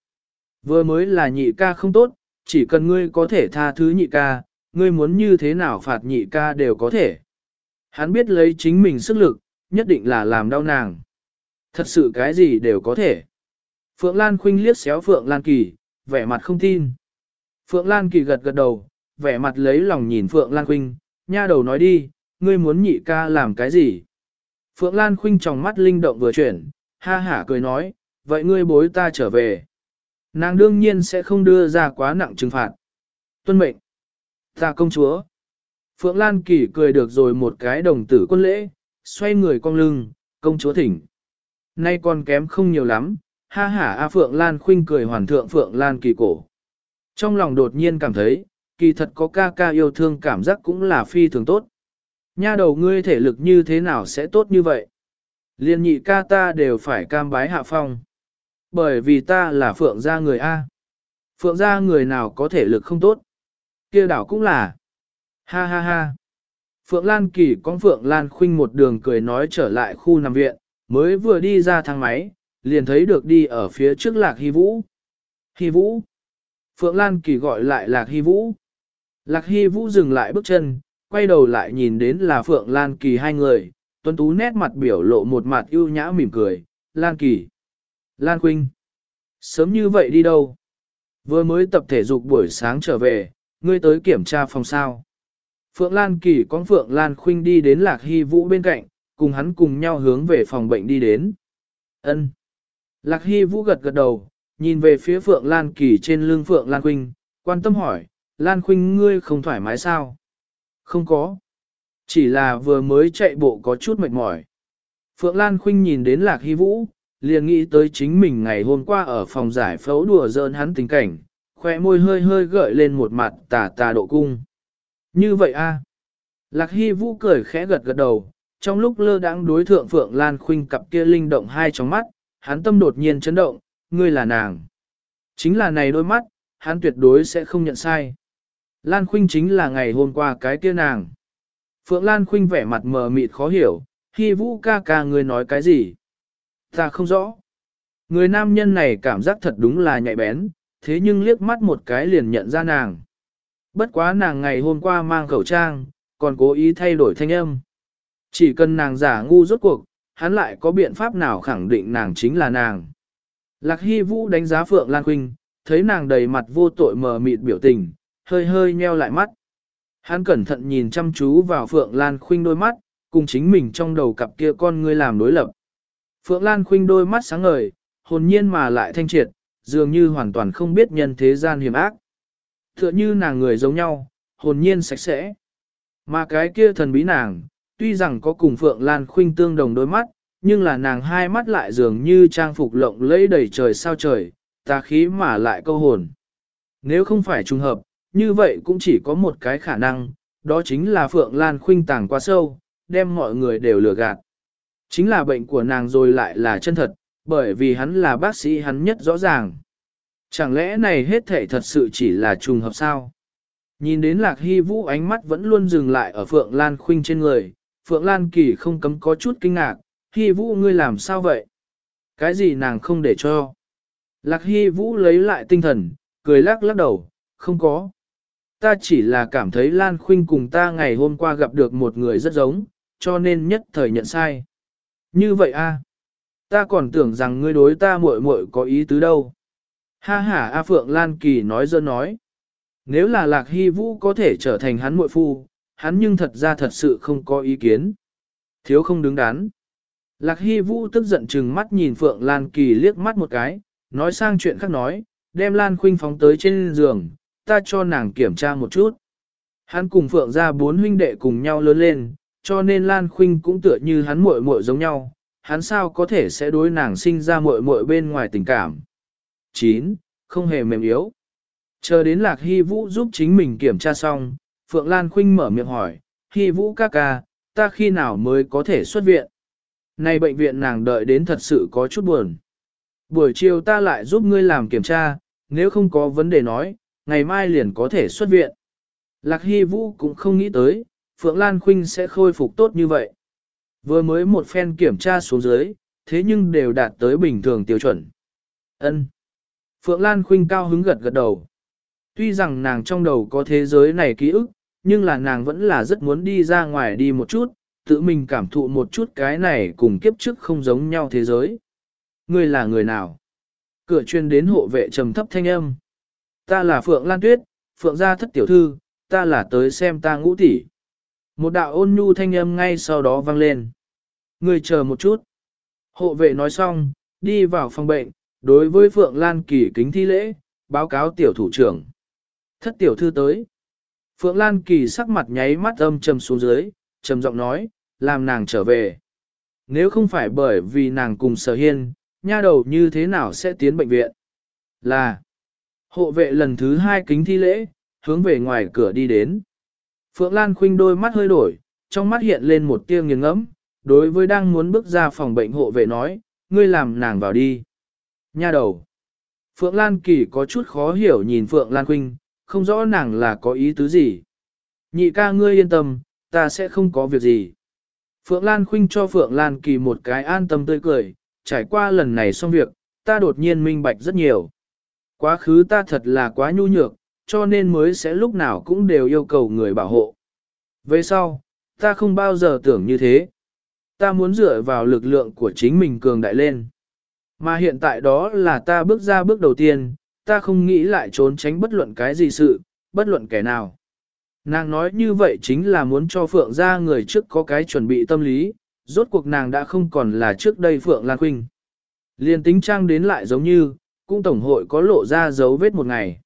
Vừa mới là nhị ca không tốt, chỉ cần ngươi có thể tha thứ nhị ca, ngươi muốn như thế nào phạt nhị ca đều có thể. Hắn biết lấy chính mình sức lực, nhất định là làm đau nàng. Thật sự cái gì đều có thể. Phượng Lan khinh liếc xéo Phượng Lan Kỳ, vẻ mặt không tin. Phượng Lan Kỳ gật gật đầu, vẻ mặt lấy lòng nhìn Phượng Lan khinh, nha đầu nói đi, ngươi muốn nhị ca làm cái gì? Phượng Lan khinh trong mắt linh động vừa chuyển, ha hả cười nói, vậy ngươi bối ta trở về. Nàng đương nhiên sẽ không đưa ra quá nặng trừng phạt. Tuân mệnh. Ta công chúa. Phượng Lan Kỳ cười được rồi một cái đồng tử quân lễ, xoay người cong lưng, công chúa thỉnh. Nay còn kém không nhiều lắm, ha ha A Phượng Lan khinh cười hoàn thượng Phượng Lan Kỳ cổ. Trong lòng đột nhiên cảm thấy, kỳ thật có ca ca yêu thương cảm giác cũng là phi thường tốt. Nha đầu ngươi thể lực như thế nào sẽ tốt như vậy? Liên nhị ca ta đều phải cam bái hạ phong. Bởi vì ta là phượng gia người A. Phượng gia người nào có thể lực không tốt. kia đảo cũng là. Ha ha ha. Phượng Lan Kỳ con Phượng Lan Khuynh một đường cười nói trở lại khu nằm viện, mới vừa đi ra thang máy, liền thấy được đi ở phía trước Lạc Hy Vũ. Hy Vũ. Phượng Lan Kỳ gọi lại Lạc Hy Vũ. Lạc Hy Vũ dừng lại bước chân, quay đầu lại nhìn đến là Phượng Lan Kỳ hai người, tuấn tú nét mặt biểu lộ một mặt ưu nhã mỉm cười, Lan Kỳ. Lan Quynh, Sớm như vậy đi đâu? Vừa mới tập thể dục buổi sáng trở về, ngươi tới kiểm tra phòng sao. Phượng Lan Kỳ con Phượng Lan Khuynh đi đến Lạc Hy Vũ bên cạnh, cùng hắn cùng nhau hướng về phòng bệnh đi đến. Ân. Lạc Hy Vũ gật gật đầu, nhìn về phía Phượng Lan Kỳ trên lưng Phượng Lan Khuynh, quan tâm hỏi, Lan Khuynh ngươi không thoải mái sao? Không có. Chỉ là vừa mới chạy bộ có chút mệt mỏi. Phượng Lan Khuynh nhìn đến Lạc Hy Vũ, liền nghĩ tới chính mình ngày hôm qua ở phòng giải phẫu đùa giỡn hắn tình cảnh, khoe môi hơi hơi gợi lên một mặt tà tà độ cung. Như vậy a Lạc Hy Vũ cười khẽ gật gật đầu, trong lúc lơ đãng đối thượng Phượng Lan Khuynh cặp kia linh động hai trong mắt, hắn tâm đột nhiên chấn động, ngươi là nàng. Chính là này đôi mắt, hắn tuyệt đối sẽ không nhận sai. Lan Khuynh chính là ngày hôm qua cái kia nàng. Phượng Lan Khuynh vẻ mặt mờ mịt khó hiểu, Hy Vũ ca ca người nói cái gì? Ta không rõ. Người nam nhân này cảm giác thật đúng là nhạy bén, thế nhưng liếc mắt một cái liền nhận ra nàng. Bất quá nàng ngày hôm qua mang khẩu trang, còn cố ý thay đổi thanh âm. Chỉ cần nàng giả ngu rốt cuộc, hắn lại có biện pháp nào khẳng định nàng chính là nàng. Lạc Hy Vũ đánh giá Phượng Lan Khuynh, thấy nàng đầy mặt vô tội mờ mịt biểu tình, hơi hơi nheo lại mắt. Hắn cẩn thận nhìn chăm chú vào Phượng Lan Khuynh đôi mắt, cùng chính mình trong đầu cặp kia con ngươi làm đối lập. Phượng Lan Khuynh đôi mắt sáng ngời, hồn nhiên mà lại thanh triệt, dường như hoàn toàn không biết nhân thế gian hiểm ác. Tựa như nàng người giống nhau, hồn nhiên sạch sẽ. Mà cái kia thần bí nàng, tuy rằng có cùng Phượng Lan Khuynh tương đồng đôi mắt, nhưng là nàng hai mắt lại dường như trang phục lộng lẫy đầy trời sao trời, tà khí mà lại câu hồn. Nếu không phải trùng hợp, như vậy cũng chỉ có một cái khả năng, đó chính là Phượng Lan Khuynh tàng quá sâu, đem mọi người đều lừa gạt. Chính là bệnh của nàng rồi lại là chân thật, bởi vì hắn là bác sĩ hắn nhất rõ ràng. Chẳng lẽ này hết thể thật sự chỉ là trùng hợp sao? Nhìn đến Lạc Hy Vũ ánh mắt vẫn luôn dừng lại ở Phượng Lan Khuynh trên người, Phượng Lan Kỳ không cấm có chút kinh ngạc, Hy Vũ ngươi làm sao vậy? Cái gì nàng không để cho? Lạc Hy Vũ lấy lại tinh thần, cười lắc lắc đầu, không có. Ta chỉ là cảm thấy Lan Khuynh cùng ta ngày hôm qua gặp được một người rất giống, cho nên nhất thời nhận sai. Như vậy a, ta còn tưởng rằng ngươi đối ta muội muội có ý tứ đâu. Ha ha A Phượng Lan Kỳ nói dơ nói. Nếu là Lạc Hy Vũ có thể trở thành hắn muội phu, hắn nhưng thật ra thật sự không có ý kiến. Thiếu không đứng đắn. Lạc Hy Vũ tức giận chừng mắt nhìn Phượng Lan Kỳ liếc mắt một cái, nói sang chuyện khác nói, đem Lan Khuynh phóng tới trên giường, ta cho nàng kiểm tra một chút. Hắn cùng Phượng ra bốn huynh đệ cùng nhau lớn lên, cho nên Lan Khuynh cũng tựa như hắn muội muội giống nhau, hắn sao có thể sẽ đối nàng sinh ra muội muội bên ngoài tình cảm. 9. Không hề mềm yếu. Chờ đến Lạc Hy Vũ giúp chính mình kiểm tra xong, Phượng Lan Khuynh mở miệng hỏi, Hy Vũ ca ca, ta khi nào mới có thể xuất viện? Này bệnh viện nàng đợi đến thật sự có chút buồn. Buổi chiều ta lại giúp ngươi làm kiểm tra, nếu không có vấn đề nói, ngày mai liền có thể xuất viện. Lạc Hy Vũ cũng không nghĩ tới, Phượng Lan Khuynh sẽ khôi phục tốt như vậy. Vừa mới một phen kiểm tra xuống dưới, thế nhưng đều đạt tới bình thường tiêu chuẩn. Ân. Phượng Lan Khuynh cao hứng gật gật đầu. Tuy rằng nàng trong đầu có thế giới này ký ức, nhưng là nàng vẫn là rất muốn đi ra ngoài đi một chút, tự mình cảm thụ một chút cái này cùng kiếp trước không giống nhau thế giới. Ngươi là người nào? Cửa chuyên đến hộ vệ trầm thấp thanh âm. Ta là Phượng Lan Tuyết, Phượng gia thất tiểu thư, ta là tới xem ta ngũ tỷ. Một đạo ôn nhu thanh âm ngay sau đó vang lên. người chờ một chút. Hộ vệ nói xong, đi vào phòng bệnh, đối với Phượng Lan Kỳ kính thi lễ, báo cáo tiểu thủ trưởng. Thất tiểu thư tới. Phượng Lan Kỳ sắc mặt nháy mắt âm trầm xuống dưới, trầm giọng nói, làm nàng trở về. Nếu không phải bởi vì nàng cùng sở hiên, nha đầu như thế nào sẽ tiến bệnh viện? Là, hộ vệ lần thứ hai kính thi lễ, hướng về ngoài cửa đi đến. Phượng Lan Khuynh đôi mắt hơi đổi, trong mắt hiện lên một tia nghiêng ngẫm, đối với đang muốn bước ra phòng bệnh hộ vệ nói, ngươi làm nàng vào đi. Nha đầu. Phượng Lan Kỳ có chút khó hiểu nhìn Phượng Lan Khuynh, không rõ nàng là có ý tứ gì. Nhị ca ngươi yên tâm, ta sẽ không có việc gì. Phượng Lan Khuynh cho Phượng Lan Kỳ một cái an tâm tươi cười, trải qua lần này xong việc, ta đột nhiên minh bạch rất nhiều. Quá khứ ta thật là quá nhu nhược, cho nên mới sẽ lúc nào cũng đều yêu cầu người bảo hộ. Về sau, ta không bao giờ tưởng như thế. Ta muốn dựa vào lực lượng của chính mình cường đại lên. Mà hiện tại đó là ta bước ra bước đầu tiên, ta không nghĩ lại trốn tránh bất luận cái gì sự, bất luận kẻ nào. Nàng nói như vậy chính là muốn cho Phượng ra người trước có cái chuẩn bị tâm lý, rốt cuộc nàng đã không còn là trước đây Phượng Lan Khuynh. Liên tính trang đến lại giống như, cũng tổng hội có lộ ra dấu vết một ngày.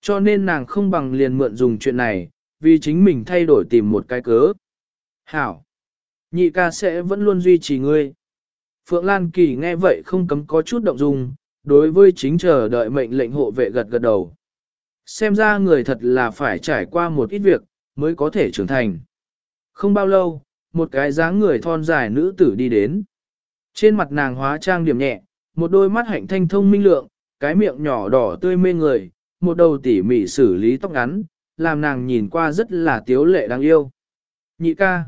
Cho nên nàng không bằng liền mượn dùng chuyện này, vì chính mình thay đổi tìm một cái cớ. Hảo! Nhị ca sẽ vẫn luôn duy trì ngươi. Phượng Lan Kỳ nghe vậy không cấm có chút động dung, đối với chính chờ đợi mệnh lệnh hộ vệ gật gật đầu. Xem ra người thật là phải trải qua một ít việc, mới có thể trưởng thành. Không bao lâu, một cái dáng người thon dài nữ tử đi đến. Trên mặt nàng hóa trang điểm nhẹ, một đôi mắt hạnh thanh thông minh lượng, cái miệng nhỏ đỏ tươi mê người, một đầu tỉ mỉ xử lý tóc ngắn, làm nàng nhìn qua rất là tiếu lệ đáng yêu. Nhị ca.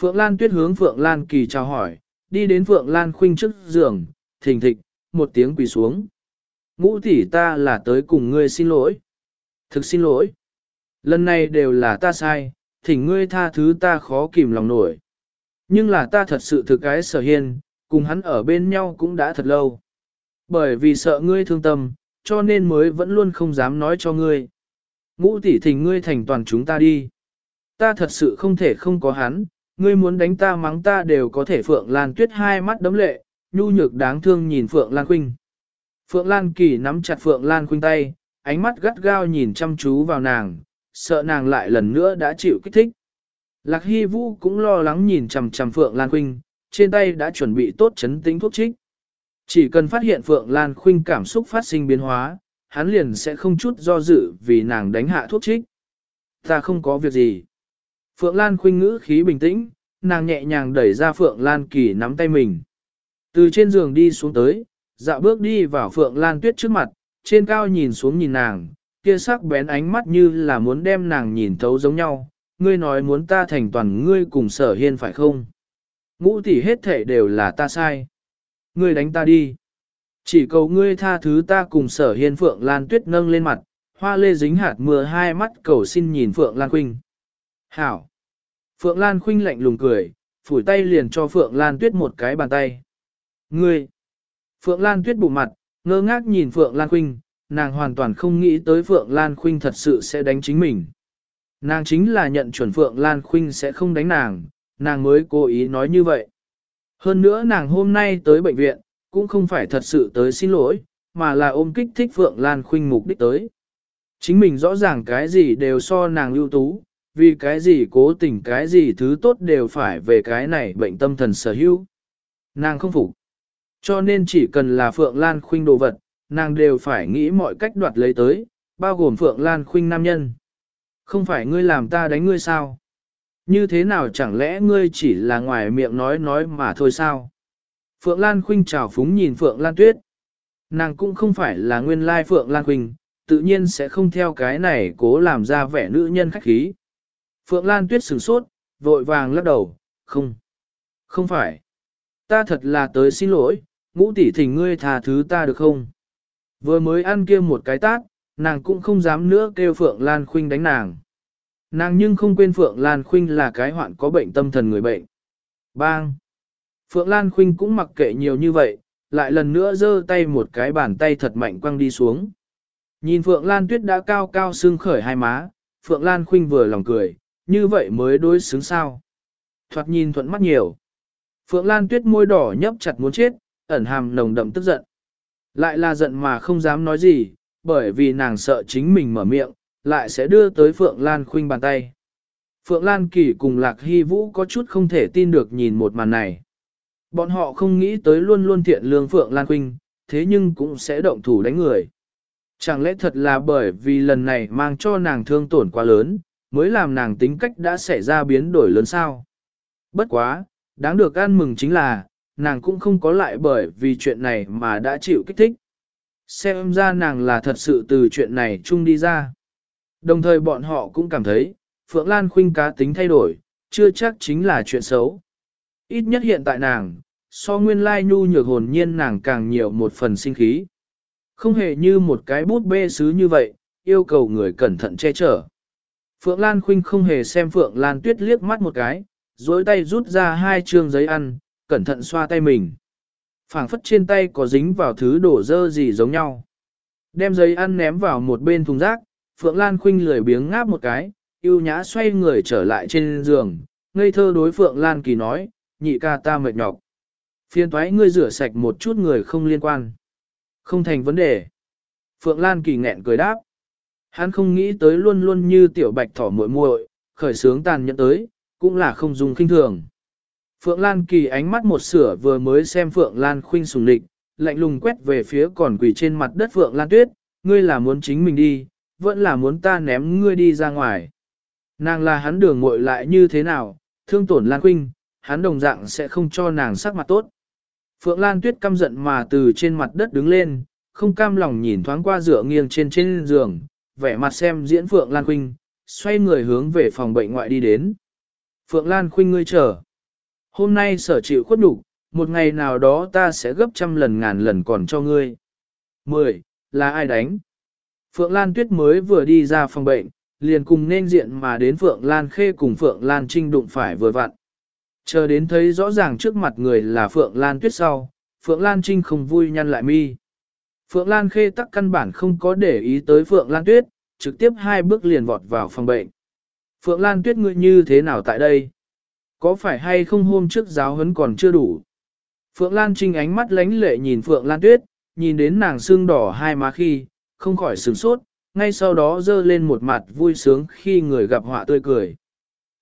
Phượng Lan tuyết hướng Phượng Lan kỳ chào hỏi, đi đến Phượng Lan khuynh trước giường, thình thịch, một tiếng quỳ xuống. Ngũ tỷ ta là tới cùng ngươi xin lỗi. Thực xin lỗi. Lần này đều là ta sai, thỉnh ngươi tha thứ ta khó kìm lòng nổi. Nhưng là ta thật sự thực cái sở hiên, cùng hắn ở bên nhau cũng đã thật lâu. Bởi vì sợ ngươi thương tâm, cho nên mới vẫn luôn không dám nói cho ngươi. Ngũ tỷ thỉnh ngươi thành toàn chúng ta đi. Ta thật sự không thể không có hắn, ngươi muốn đánh ta mắng ta đều có thể Phượng Lan Tuyết hai mắt đấm lệ, nhu nhược đáng thương nhìn Phượng Lan Khuynh. Phượng Lan Kỳ nắm chặt Phượng Lan Khuynh tay, ánh mắt gắt gao nhìn chăm chú vào nàng, sợ nàng lại lần nữa đã chịu kích thích. Lạc Hy Vũ cũng lo lắng nhìn chằm chằm Phượng Lan Khuynh, trên tay đã chuẩn bị tốt chấn tĩnh thuốc trích. Chỉ cần phát hiện Phượng Lan Khuynh cảm xúc phát sinh biến hóa, hắn liền sẽ không chút do dự vì nàng đánh hạ thuốc trích. Ta không có việc gì. Phượng Lan Khuynh ngữ khí bình tĩnh, nàng nhẹ nhàng đẩy ra Phượng Lan Kỳ nắm tay mình. Từ trên giường đi xuống tới, dạo bước đi vào Phượng Lan Tuyết trước mặt, trên cao nhìn xuống nhìn nàng, kia sắc bén ánh mắt như là muốn đem nàng nhìn thấu giống nhau. Ngươi nói muốn ta thành toàn ngươi cùng sở hiên phải không? Ngũ tỷ hết thể đều là ta sai. Ngươi đánh ta đi. Chỉ cầu ngươi tha thứ ta cùng sở hiên Phượng Lan Tuyết nâng lên mặt, hoa lê dính hạt mưa hai mắt cầu xin nhìn Phượng Lan Khuynh. Hảo! Phượng Lan Khuynh lạnh lùng cười, phủi tay liền cho Phượng Lan Tuyết một cái bàn tay. Ngươi! Phượng Lan Tuyết bụng mặt, ngơ ngác nhìn Phượng Lan Khuynh, nàng hoàn toàn không nghĩ tới Phượng Lan Khuynh thật sự sẽ đánh chính mình. Nàng chính là nhận chuẩn Phượng Lan Khuynh sẽ không đánh nàng, nàng mới cố ý nói như vậy. Hơn nữa nàng hôm nay tới bệnh viện, cũng không phải thật sự tới xin lỗi, mà là ôm kích thích Phượng Lan Khuynh mục đích tới. Chính mình rõ ràng cái gì đều so nàng lưu tú, vì cái gì cố tình cái gì thứ tốt đều phải về cái này bệnh tâm thần sở hữu. Nàng không phục. Cho nên chỉ cần là Phượng Lan Khuynh đồ vật, nàng đều phải nghĩ mọi cách đoạt lấy tới, bao gồm Phượng Lan Khuynh nam nhân. Không phải ngươi làm ta đánh ngươi sao? Như thế nào chẳng lẽ ngươi chỉ là ngoài miệng nói nói mà thôi sao? Phượng Lan Khuynh chào phúng nhìn Phượng Lan Tuyết. Nàng cũng không phải là nguyên lai Phượng Lan Khuynh, tự nhiên sẽ không theo cái này cố làm ra vẻ nữ nhân khách khí. Phượng Lan Tuyết sửng sốt, vội vàng lắc đầu, không, không phải. Ta thật là tới xin lỗi, ngũ tỷ thỉnh ngươi tha thứ ta được không? Vừa mới ăn kia một cái tát, nàng cũng không dám nữa kêu Phượng Lan Khuynh đánh nàng. Nàng nhưng không quên Phượng Lan Khuynh là cái hoạn có bệnh tâm thần người bệnh. Bang! Phượng Lan Khuynh cũng mặc kệ nhiều như vậy, lại lần nữa giơ tay một cái bàn tay thật mạnh quăng đi xuống. Nhìn Phượng Lan Tuyết đã cao cao xương khởi hai má, Phượng Lan Khuynh vừa lòng cười, như vậy mới đối xứng sao. Thoạt nhìn thuận mắt nhiều. Phượng Lan Tuyết môi đỏ nhấp chặt muốn chết, ẩn hàm nồng đậm tức giận. Lại là giận mà không dám nói gì, bởi vì nàng sợ chính mình mở miệng, lại sẽ đưa tới Phượng Lan Khuynh bàn tay. Phượng Lan Kỳ cùng Lạc Hy Vũ có chút không thể tin được nhìn một màn này. Bọn họ không nghĩ tới luôn luôn thiện lương Phượng Lan Khuynh, thế nhưng cũng sẽ động thủ đánh người. Chẳng lẽ thật là bởi vì lần này mang cho nàng thương tổn quá lớn, mới làm nàng tính cách đã xảy ra biến đổi lớn sao? Bất quá, Đáng được ăn mừng chính là, nàng cũng không có lại bởi vì chuyện này mà đã chịu kích thích. Xem ra nàng là thật sự từ chuyện này chung đi ra. Đồng thời bọn họ cũng cảm thấy, Phượng Lan Khuynh cá tính thay đổi, chưa chắc chính là chuyện xấu. Ít nhất hiện tại nàng, so nguyên lai nhu nhược hồn nhiên nàng càng nhiều một phần sinh khí. Không hề như một cái bút bê sứ như vậy, yêu cầu người cẩn thận che chở. Phượng Lan Khuynh không hề xem Phượng Lan Tuyết liếc mắt một cái, dối tay rút ra hai trường giấy ăn, cẩn thận xoa tay mình. phảng phất trên tay có dính vào thứ đổ dơ gì giống nhau. Đem giấy ăn ném vào một bên thùng rác, Phượng Lan Khuynh lười biếng ngáp một cái, yêu nhã xoay người trở lại trên giường, ngây thơ đối Phượng Lan Kỳ nói, nhị ca ta mệt nhọc. Phiên thoái ngươi rửa sạch một chút người không liên quan. Không thành vấn đề. Phượng Lan Kỳ nghẹn cười đáp. Hắn không nghĩ tới luôn luôn như tiểu bạch thỏ muội muội, khởi sướng tàn nhẫn tới, cũng là không dùng kinh thường. Phượng Lan Kỳ ánh mắt một sửa vừa mới xem Phượng Lan khuynh sùng lịch, lạnh lùng quét về phía còn quỳ trên mặt đất Phượng Lan Tuyết, ngươi là muốn chính mình đi, vẫn là muốn ta ném ngươi đi ra ngoài. Nàng là hắn đường muội lại như thế nào, thương tổn Lan Quynh hắn đồng dạng sẽ không cho nàng sắc mặt tốt. Phượng Lan Tuyết căm giận mà từ trên mặt đất đứng lên, không cam lòng nhìn thoáng qua dựa nghiêng trên trên giường, vẻ mặt xem diễn Phượng Lan Quynh xoay người hướng về phòng bệnh ngoại đi đến. Phượng Lan Quynh ngươi chờ. Hôm nay sở chịu khuất đủ một ngày nào đó ta sẽ gấp trăm lần ngàn lần còn cho ngươi. 10. Là ai đánh? Phượng Lan Tuyết mới vừa đi ra phòng bệnh, liền cùng nên diện mà đến Phượng Lan Khê cùng Phượng Lan Trinh đụng phải vừa vặn. Chờ đến thấy rõ ràng trước mặt người là Phượng Lan Tuyết sau, Phượng Lan Trinh không vui nhăn lại mi. Phượng Lan Khê tắc căn bản không có để ý tới Phượng Lan Tuyết, trực tiếp hai bước liền vọt vào phòng bệnh. Phượng Lan Tuyết ngươi như thế nào tại đây? Có phải hay không hôm trước giáo huấn còn chưa đủ? Phượng Lan Trinh ánh mắt lánh lệ nhìn Phượng Lan Tuyết, nhìn đến nàng xương đỏ hai má khi, không khỏi sửng sốt, ngay sau đó dơ lên một mặt vui sướng khi người gặp họa tươi cười.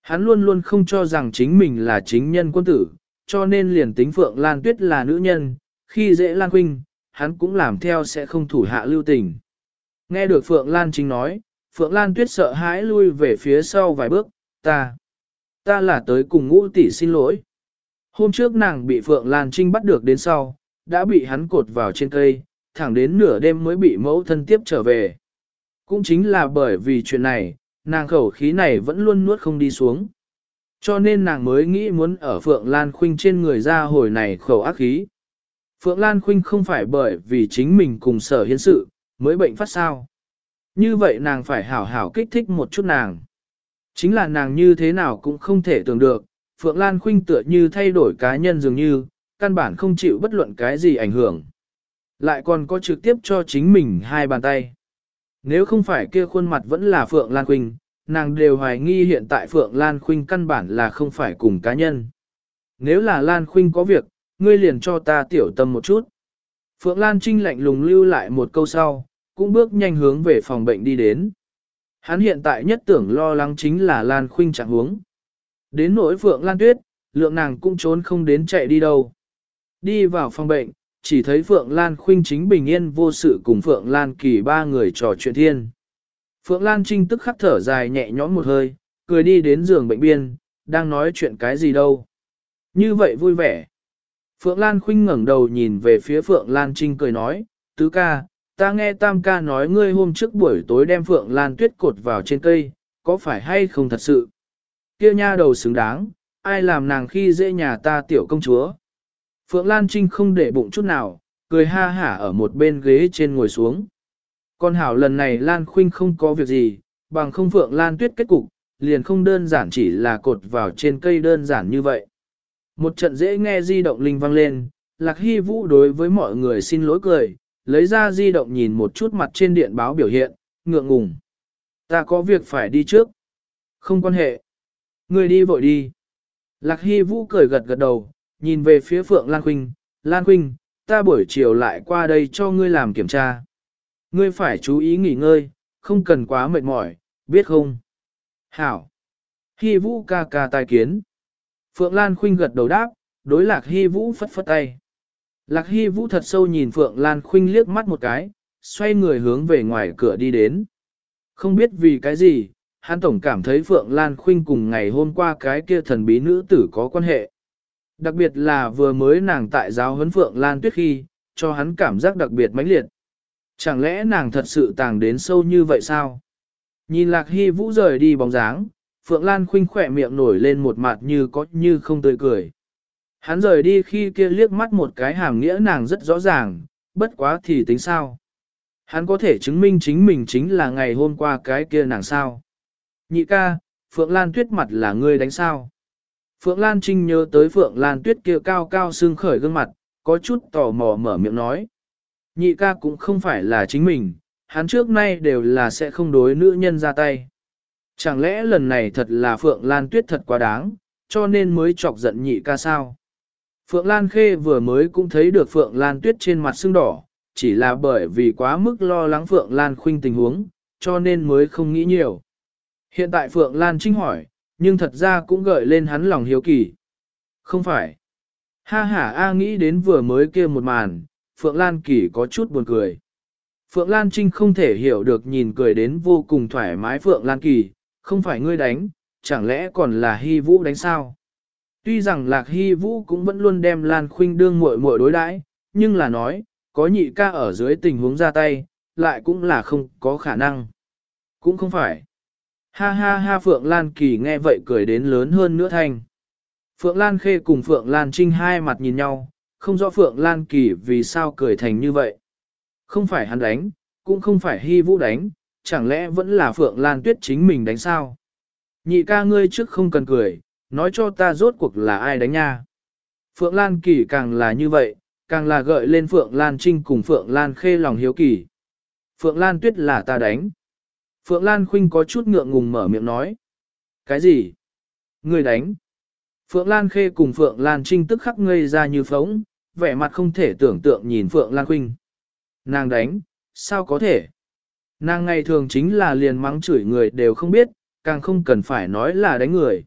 Hắn luôn luôn không cho rằng chính mình là chính nhân quân tử, cho nên liền tính Phượng Lan Tuyết là nữ nhân, khi dễ Lan Quynh, hắn cũng làm theo sẽ không thủ hạ lưu tình. Nghe được Phượng Lan Trinh nói, Phượng Lan Tuyết sợ hãi lui về phía sau vài bước, ta, ta là tới cùng ngũ tỷ xin lỗi. Hôm trước nàng bị Phượng Lan Trinh bắt được đến sau, đã bị hắn cột vào trên cây, thẳng đến nửa đêm mới bị mẫu thân tiếp trở về. Cũng chính là bởi vì chuyện này, nàng khẩu khí này vẫn luôn nuốt không đi xuống. Cho nên nàng mới nghĩ muốn ở Phượng Lan Khuynh trên người ra hồi này khẩu ác khí. Phượng Lan Khuynh không phải bởi vì chính mình cùng sở hiến sự, mới bệnh phát sao. Như vậy nàng phải hảo hảo kích thích một chút nàng. Chính là nàng như thế nào cũng không thể tưởng được, Phượng Lan Khuynh tựa như thay đổi cá nhân dường như, căn bản không chịu bất luận cái gì ảnh hưởng. Lại còn có trực tiếp cho chính mình hai bàn tay. Nếu không phải kia khuôn mặt vẫn là Phượng Lan Khuynh, nàng đều hoài nghi hiện tại Phượng Lan Khuynh căn bản là không phải cùng cá nhân. Nếu là Lan Khuynh có việc, ngươi liền cho ta tiểu tâm một chút. Phượng Lan Trinh lạnh lùng lưu lại một câu sau, cũng bước nhanh hướng về phòng bệnh đi đến. Hắn hiện tại nhất tưởng lo lắng chính là Lan Khuynh chẳng huống. Đến nỗi Phượng Lan Tuyết, lượng nàng cũng trốn không đến chạy đi đâu. Đi vào phòng bệnh, chỉ thấy Phượng Lan Khuynh chính bình yên vô sự cùng Phượng Lan Kỳ ba người trò chuyện thiên. Phượng Lan Trinh tức khắc thở dài nhẹ nhõm một hơi, cười đi đến giường bệnh biên, đang nói chuyện cái gì đâu. Như vậy vui vẻ. Phượng Lan Khuynh ngẩng đầu nhìn về phía Phượng Lan Trinh cười nói, tứ ca, ta nghe tam ca nói ngươi hôm trước buổi tối đem Phượng Lan tuyết cột vào trên cây, có phải hay không thật sự? Kia nha đầu xứng đáng, ai làm nàng khi dễ nhà ta tiểu công chúa? Phượng Lan Trinh không để bụng chút nào, cười ha hả ở một bên ghế trên ngồi xuống. Con hảo lần này Lan Khuynh không có việc gì, bằng không Phượng Lan tuyết kết cục, liền không đơn giản chỉ là cột vào trên cây đơn giản như vậy. Một trận dễ nghe di động linh vang lên, Lạc Hy Vũ đối với mọi người xin lỗi cười, lấy ra di động nhìn một chút mặt trên điện báo biểu hiện, ngượng ngùng. Ta có việc phải đi trước. Không quan hệ. Người đi vội đi. Lạc Hy Vũ cười gật gật đầu, nhìn về phía Phượng Lan Khuynh, Lan Khuynh, ta buổi chiều lại qua đây cho ngươi làm kiểm tra. Ngươi phải chú ý nghỉ ngơi, không cần quá mệt mỏi, biết không? Hảo. Hy Vũ ca ca tài kiến. Phượng Lan Khuynh gật đầu đáp, đối Lạc Hy Vũ phất phất tay. Lạc Hy Vũ thật sâu nhìn Phượng Lan Khuynh liếc mắt một cái, xoay người hướng về ngoài cửa đi đến. Không biết vì cái gì, hắn tổng cảm thấy Phượng Lan Khuynh cùng ngày hôm qua cái kia thần bí nữ tử có quan hệ. Đặc biệt là vừa mới nàng tại giáo huấn Phượng Lan Tuyết khi, cho hắn cảm giác đặc biệt mãnh liệt. Chẳng lẽ nàng thật sự tàng đến sâu như vậy sao? Nhìn Lạc Hy Vũ rời đi bóng dáng, Phượng Lan khinh khỏe miệng nổi lên một mặt như có như không tươi cười. Hắn rời đi khi kia liếc mắt một cái hàm nghĩa nàng rất rõ ràng, bất quá thì tính sao. Hắn có thể chứng minh chính mình chính là ngày hôm qua cái kia nàng sao. Nhị ca, Phượng Lan tuyết mặt là ngươi đánh sao. Phượng Lan Trinh nhớ tới Phượng Lan tuyết kia cao cao xương khởi gương mặt, có chút tò mò mở miệng nói. Nhị ca cũng không phải là chính mình, hắn trước nay đều là sẽ không đối nữ nhân ra tay. Chẳng lẽ lần này thật là Phượng Lan tuyết thật quá đáng, cho nên mới chọc giận nhị ca sao? Phượng Lan Khê vừa mới cũng thấy được Phượng Lan tuyết trên mặt sưng đỏ, chỉ là bởi vì quá mức lo lắng Phượng Lan khuynh tình huống, cho nên mới không nghĩ nhiều. Hiện tại Phượng Lan Trinh hỏi, nhưng thật ra cũng gợi lên hắn lòng hiếu kỳ. Không phải. Ha ha A nghĩ đến vừa mới kia một màn, Phượng Lan Kỳ có chút buồn cười. Phượng Lan Trinh không thể hiểu được nhìn cười đến vô cùng thoải mái Phượng Lan Kỳ, không phải ngươi đánh, chẳng lẽ còn là Hy Vũ đánh sao? Tuy rằng Lạc Hy Vũ cũng vẫn luôn đem Lan Khuynh đương muội muội đối đãi, nhưng là nói, có nhị ca ở dưới tình huống ra tay, lại cũng là không có khả năng. Cũng không phải. Ha ha ha Phượng Lan Kỳ nghe vậy cười đến lớn hơn nữa thanh. Phượng Lan Khê cùng Phượng Lan Trinh hai mặt nhìn nhau, không rõ Phượng Lan Kỳ vì sao cười thành như vậy. Không phải hắn đánh, cũng không phải Hy Vũ đánh, chẳng lẽ vẫn là Phượng Lan Tuyết chính mình đánh sao? Nhị ca ngươi trước không cần cười, nói cho ta rốt cuộc là ai đánh nha. Phượng Lan Kỳ càng là như vậy, càng là gợi lên Phượng Lan Trinh cùng Phượng Lan Khê lòng hiếu kỳ. Phượng Lan Tuyết là ta đánh. Phượng Lan Khuynh có chút ngượng ngùng mở miệng nói. Cái gì? Người đánh. Phượng Lan Khê cùng Phượng Lan Trinh tức khắc ngây ra như phóng, vẻ mặt không thể tưởng tượng nhìn Phượng Lan Khuynh. Nàng đánh, sao có thể? Nàng ngày thường chính là liền mắng chửi người đều không biết, càng không cần phải nói là đánh người.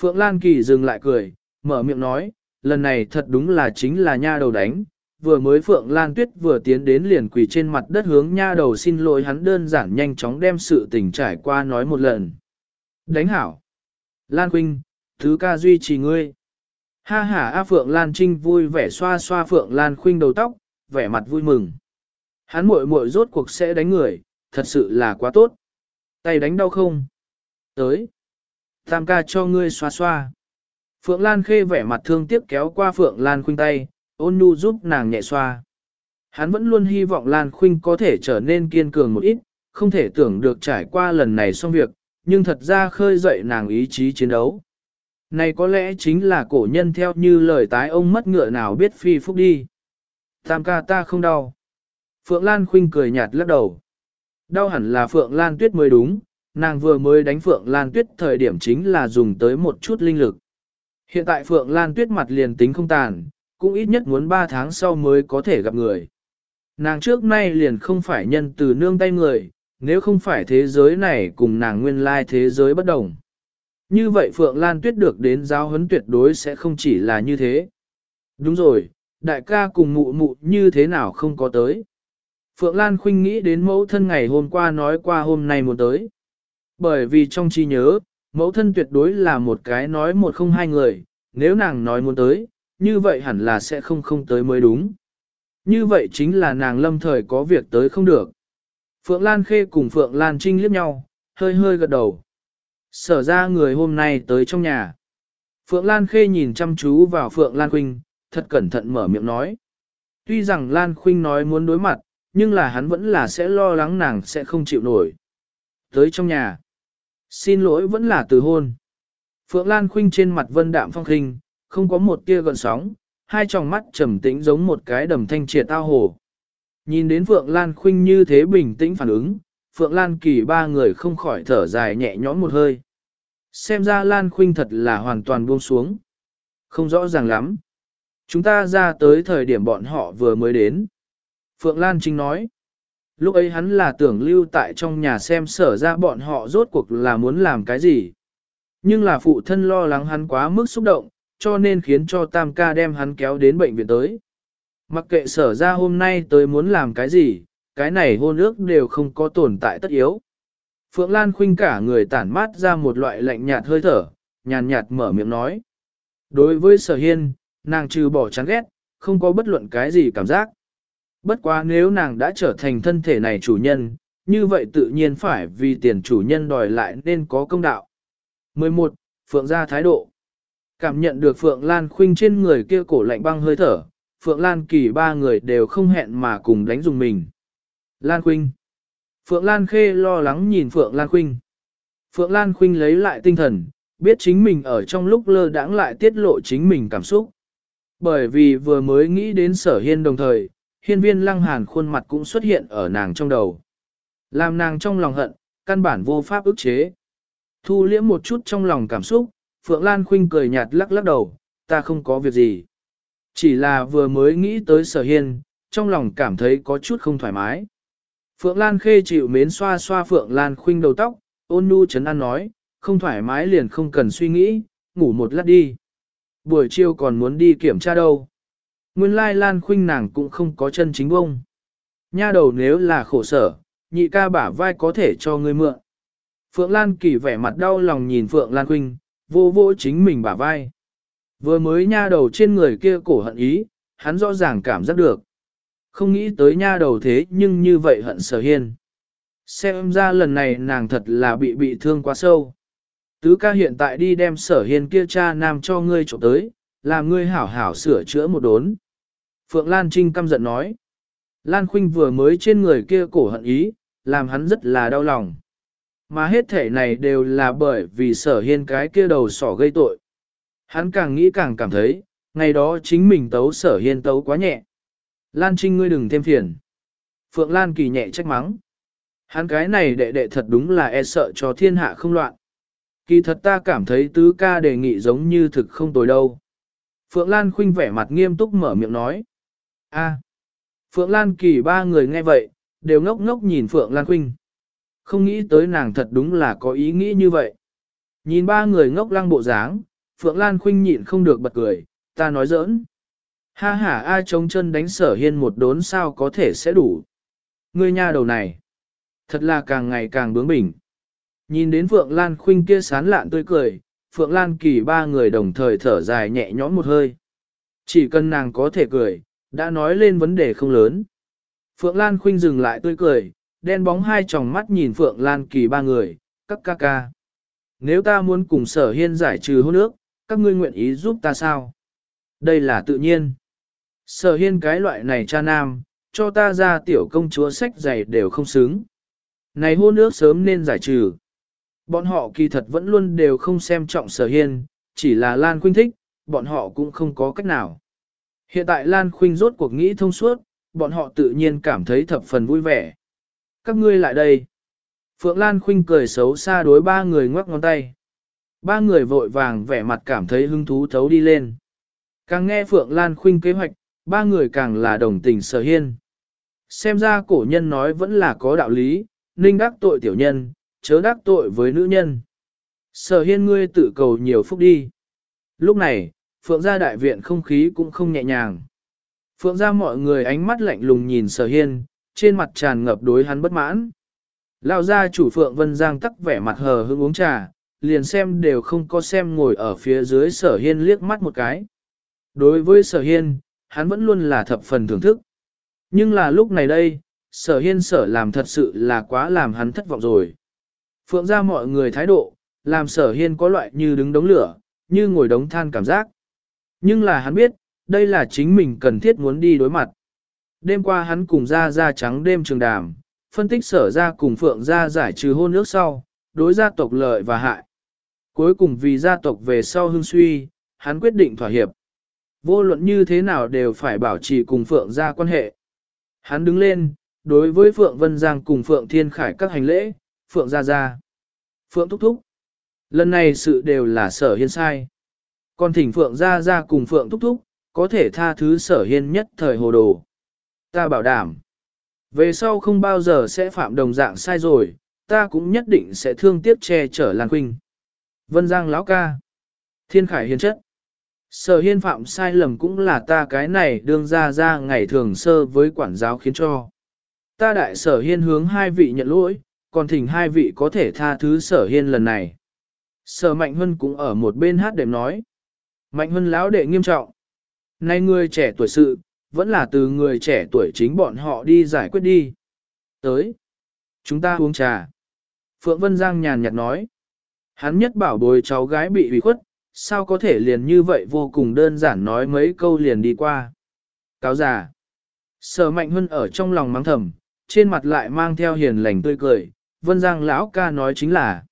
Phượng Lan Kỳ dừng lại cười, mở miệng nói, lần này thật đúng là chính là nha đầu đánh. Vừa mới Phượng Lan Tuyết vừa tiến đến liền quỳ trên mặt đất hướng nha đầu xin lỗi hắn đơn giản nhanh chóng đem sự tình trải qua nói một lần. Đánh hảo. Lan Quynh, thứ ca duy trì ngươi. Ha ha A Phượng Lan Trinh vui vẻ xoa xoa Phượng Lan Khuynh đầu tóc, vẻ mặt vui mừng. Hắn muội muội rốt cuộc sẽ đánh người, thật sự là quá tốt. Tay đánh đau không? Tới. Tam ca cho ngươi xoa xoa. Phượng Lan khê vẻ mặt thương tiếc kéo qua Phượng Lan Khuynh tay, ôn nhu giúp nàng nhẹ xoa. Hắn vẫn luôn hy vọng Lan Khuynh có thể trở nên kiên cường một ít, không thể tưởng được trải qua lần này xong việc, nhưng thật ra khơi dậy nàng ý chí chiến đấu. Này có lẽ chính là cổ nhân theo như lời tái ông mất ngựa nào biết phi phúc đi. Tam ca ta không đau. Phượng Lan Khuynh cười nhạt lắc đầu. Đau hẳn là Phượng Lan Tuyết mới đúng, nàng vừa mới đánh Phượng Lan Tuyết thời điểm chính là dùng tới một chút linh lực. Hiện tại Phượng Lan Tuyết mặt liền tính không tàn, cũng ít nhất muốn 3 tháng sau mới có thể gặp người. Nàng trước nay liền không phải nhân từ nương tay người, nếu không phải thế giới này cùng nàng nguyên lai thế giới bất đồng. Như vậy Phượng Lan Tuyết được đến giáo huấn tuyệt đối sẽ không chỉ là như thế. Đúng rồi, đại ca cùng mụ mụ như thế nào không có tới. Phượng Lan Khuynh nghĩ đến mẫu thân ngày hôm qua nói qua hôm nay muốn tới. Bởi vì trong trí nhớ, mẫu thân tuyệt đối là một cái nói một không hai người, nếu nàng nói muốn tới, như vậy hẳn là sẽ không không tới mới đúng. Như vậy chính là nàng lâm thời có việc tới không được. Phượng Lan Khê cùng Phượng Lan Trinh liếc nhau, hơi hơi gật đầu. Sở ra người hôm nay tới trong nhà. Phượng Lan Khê nhìn chăm chú vào Phượng Lan Khuynh, thật cẩn thận mở miệng nói. Tuy rằng Lan Khuynh nói muốn đối mặt, nhưng là hắn vẫn là sẽ lo lắng nàng sẽ không chịu nổi. Tới trong nhà. Xin lỗi vẫn là từ hôn. Phượng Lan Khuynh trên mặt vân đạm phong khinh, không có một tia gợn sóng, hai tròng mắt trầm tĩnh giống một cái đầm thanh triệt tao hồ. Nhìn đến Phượng Lan Khuynh như thế bình tĩnh phản ứng, Phượng Lan Kỳ ba người không khỏi thở dài nhẹ nhõm một hơi. Xem ra Lan Khuynh thật là hoàn toàn buông xuống. Không rõ ràng lắm. Chúng ta ra tới thời điểm bọn họ vừa mới đến. Phượng Lan Trinh nói. Lúc ấy hắn là tưởng lưu tại trong nhà xem sở ra bọn họ rốt cuộc là muốn làm cái gì. Nhưng là phụ thân lo lắng hắn quá mức xúc động, cho nên khiến cho Tam ca đem hắn kéo đến bệnh viện tới. Mặc kệ sở ra hôm nay tới muốn làm cái gì, cái này hôn ước đều không có tồn tại tất yếu. Phượng Lan khuynh cả người tản mát ra một loại lạnh nhạt hơi thở, nhàn nhạt mở miệng nói. Đối với sở hiên, nàng trừ bỏ chán ghét, không có bất luận cái gì cảm giác. Bất quá nếu nàng đã trở thành thân thể này chủ nhân, như vậy tự nhiên phải vì tiền chủ nhân đòi lại nên có công đạo. 11. Phượng gia thái độ Cảm nhận được Phượng Lan Khuynh trên người kia cổ lạnh băng hơi thở, Phượng Lan Kỳ ba người đều không hẹn mà cùng đánh dùng mình. Lan Khuynh Phượng Lan Khê lo lắng nhìn Phượng Lan Khuynh. Phượng Lan Khuynh lấy lại tinh thần, biết chính mình ở trong lúc lơ đãng lại tiết lộ chính mình cảm xúc. Bởi vì vừa mới nghĩ đến sở hiên đồng thời, hiên viên lăng hàn khuôn mặt cũng xuất hiện ở nàng trong đầu. Làm nàng trong lòng hận, căn bản vô pháp ức chế. Thu liễm một chút trong lòng cảm xúc, Phượng Lan Khuynh cười nhạt lắc lắc đầu, ta không có việc gì. Chỉ là vừa mới nghĩ tới sở hiên, trong lòng cảm thấy có chút không thoải mái. Phượng Lan khê chịu mến xoa xoa Phượng Lan Khuynh đầu tóc, ôn nu chấn an nói, không thoải mái liền không cần suy nghĩ, ngủ một lát đi. Buổi chiều còn muốn đi kiểm tra đâu. Nguyên lai Lan Khuynh nàng cũng không có chân chính bông. Nha đầu nếu là khổ sở, nhị ca bả vai có thể cho ngươi mượn. Phượng Lan kỳ vẻ mặt đau lòng nhìn Phượng Lan Khuynh, vô vô chính mình bả vai. Vừa mới nha đầu trên người kia cổ hận ý, hắn rõ ràng cảm giác được. Không nghĩ tới nha đầu thế nhưng như vậy hận sở hiên. Xem ra lần này nàng thật là bị bị thương quá sâu. Tứ ca hiện tại đi đem sở hiên kia cha nam cho ngươi trộm tới, làm ngươi hảo hảo sửa chữa một đốn. Phượng Lan Trinh căm giận nói. Lan Khuynh vừa mới trên người kia cổ hận ý, làm hắn rất là đau lòng. Mà hết thể này đều là bởi vì sở hiên cái kia đầu sỏ gây tội. Hắn càng nghĩ càng cảm thấy, ngày đó chính mình tấu sở hiên tấu quá nhẹ. Lan Trinh ngươi đừng thêm phiền. Phượng Lan kỳ nhẹ trách mắng. Hắn cái này đệ đệ thật đúng là e sợ cho thiên hạ không loạn. Kỳ thật ta cảm thấy tứ ca đề nghị giống như thực không tồi đâu. Phượng Lan khinh vẻ mặt nghiêm túc mở miệng nói. a Phượng Lan kỳ ba người nghe vậy, đều ngốc ngốc nhìn Phượng Lan khinh. Không nghĩ tới nàng thật đúng là có ý nghĩ như vậy. Nhìn ba người ngốc lăng bộ dáng, Phượng Lan khinh nhịn không được bật cười, ta nói giỡn. Ha ha ai chống chân đánh sở hiên một đốn sao có thể sẽ đủ. Ngươi nha đầu này. Thật là càng ngày càng bướng bỉnh. Nhìn đến Phượng Lan khuynh kia sán lạn tươi cười, Phượng Lan kỳ ba người đồng thời thở dài nhẹ nhõm một hơi. Chỉ cần nàng có thể cười, đã nói lên vấn đề không lớn. Phượng Lan khuynh dừng lại tươi cười, đen bóng hai tròng mắt nhìn Phượng Lan kỳ ba người, các ca ca. Nếu ta muốn cùng sở hiên giải trừ hôn ước, các ngươi nguyện ý giúp ta sao? Đây là tự nhiên. Sở hiên cái loại này cha nam, cho ta ra tiểu công chúa sách giày đều không xứng. Này hôn ước sớm nên giải trừ. Bọn họ kỳ thật vẫn luôn đều không xem trọng sở hiên, chỉ là Lan Khuynh thích, bọn họ cũng không có cách nào. Hiện tại Lan Khuynh rốt cuộc nghĩ thông suốt, bọn họ tự nhiên cảm thấy thập phần vui vẻ. Các ngươi lại đây. Phượng Lan Khuynh cười xấu xa đối ba người ngoắc ngón tay. Ba người vội vàng vẻ mặt cảm thấy hứng thú thấu đi lên. Càng nghe Phượng Lan Khuynh kế hoạch, ba người càng là đồng tình sở hiên. Xem ra cổ nhân nói vẫn là có đạo lý, ninh đắc tội tiểu nhân, chớ đắc tội với nữ nhân. Sở hiên ngươi tự cầu nhiều phúc đi. Lúc này, Phượng gia đại viện không khí cũng không nhẹ nhàng. Phượng gia mọi người ánh mắt lạnh lùng nhìn sở hiên, trên mặt tràn ngập đối hắn bất mãn. Lao gia chủ Phượng Vân Giang tắc vẻ mặt hờ hững uống trà, liền xem đều không có xem ngồi ở phía dưới sở hiên liếc mắt một cái. Đối với sở hiên, hắn vẫn luôn là thập phần thưởng thức. Nhưng là lúc này đây, sở hiên sở làm thật sự là quá làm hắn thất vọng rồi. Phượng ra mọi người thái độ, làm sở hiên có loại như đứng đống lửa, như ngồi đống than cảm giác. Nhưng là hắn biết, đây là chính mình cần thiết muốn đi đối mặt. Đêm qua hắn cùng ra ra trắng đêm trường đàm, phân tích sở ra cùng Phượng ra giải trừ hôn nước sau, đối gia tộc lợi và hại. Cuối cùng vì gia tộc về sau hưng suy, hắn quyết định thỏa hiệp. Vô luận như thế nào đều phải bảo trì cùng Phượng ra quan hệ. Hắn đứng lên, đối với Phượng Vân Giang cùng Phượng Thiên Khải các hành lễ, Phượng ra ra. Phượng thúc thúc. Lần này sự đều là sở hiên sai. Còn thỉnh Phượng ra ra cùng Phượng thúc thúc, có thể tha thứ sở hiên nhất thời hồ đồ. Ta bảo đảm. Về sau không bao giờ sẽ phạm đồng dạng sai rồi, ta cũng nhất định sẽ thương tiếc che chở Lan Quynh. Vân Giang lão ca. Thiên Khải hiền chất. Sở hiên phạm sai lầm cũng là ta cái này đương ra ra ngày thường sơ với quản giáo khiến cho. Ta đại sở hiên hướng hai vị nhận lỗi, còn thỉnh hai vị có thể tha thứ sở hiên lần này. Sở mạnh hân cũng ở một bên hát đệm nói. Mạnh hân lão đệ nghiêm trọng. Nay người trẻ tuổi sự, vẫn là từ người trẻ tuổi chính bọn họ đi giải quyết đi. Tới. Chúng ta uống trà. Phượng Vân Giang nhàn nhạt nói. Hắn nhất bảo bồi cháu gái bị ủy khuất, sao có thể liền như vậy vô cùng đơn giản nói mấy câu liền đi qua. Cáo già. Sở mạnh hơn ở trong lòng mắng thầm, trên mặt lại mang theo hiền lành tươi cười, Vân Giang lão ca nói chính là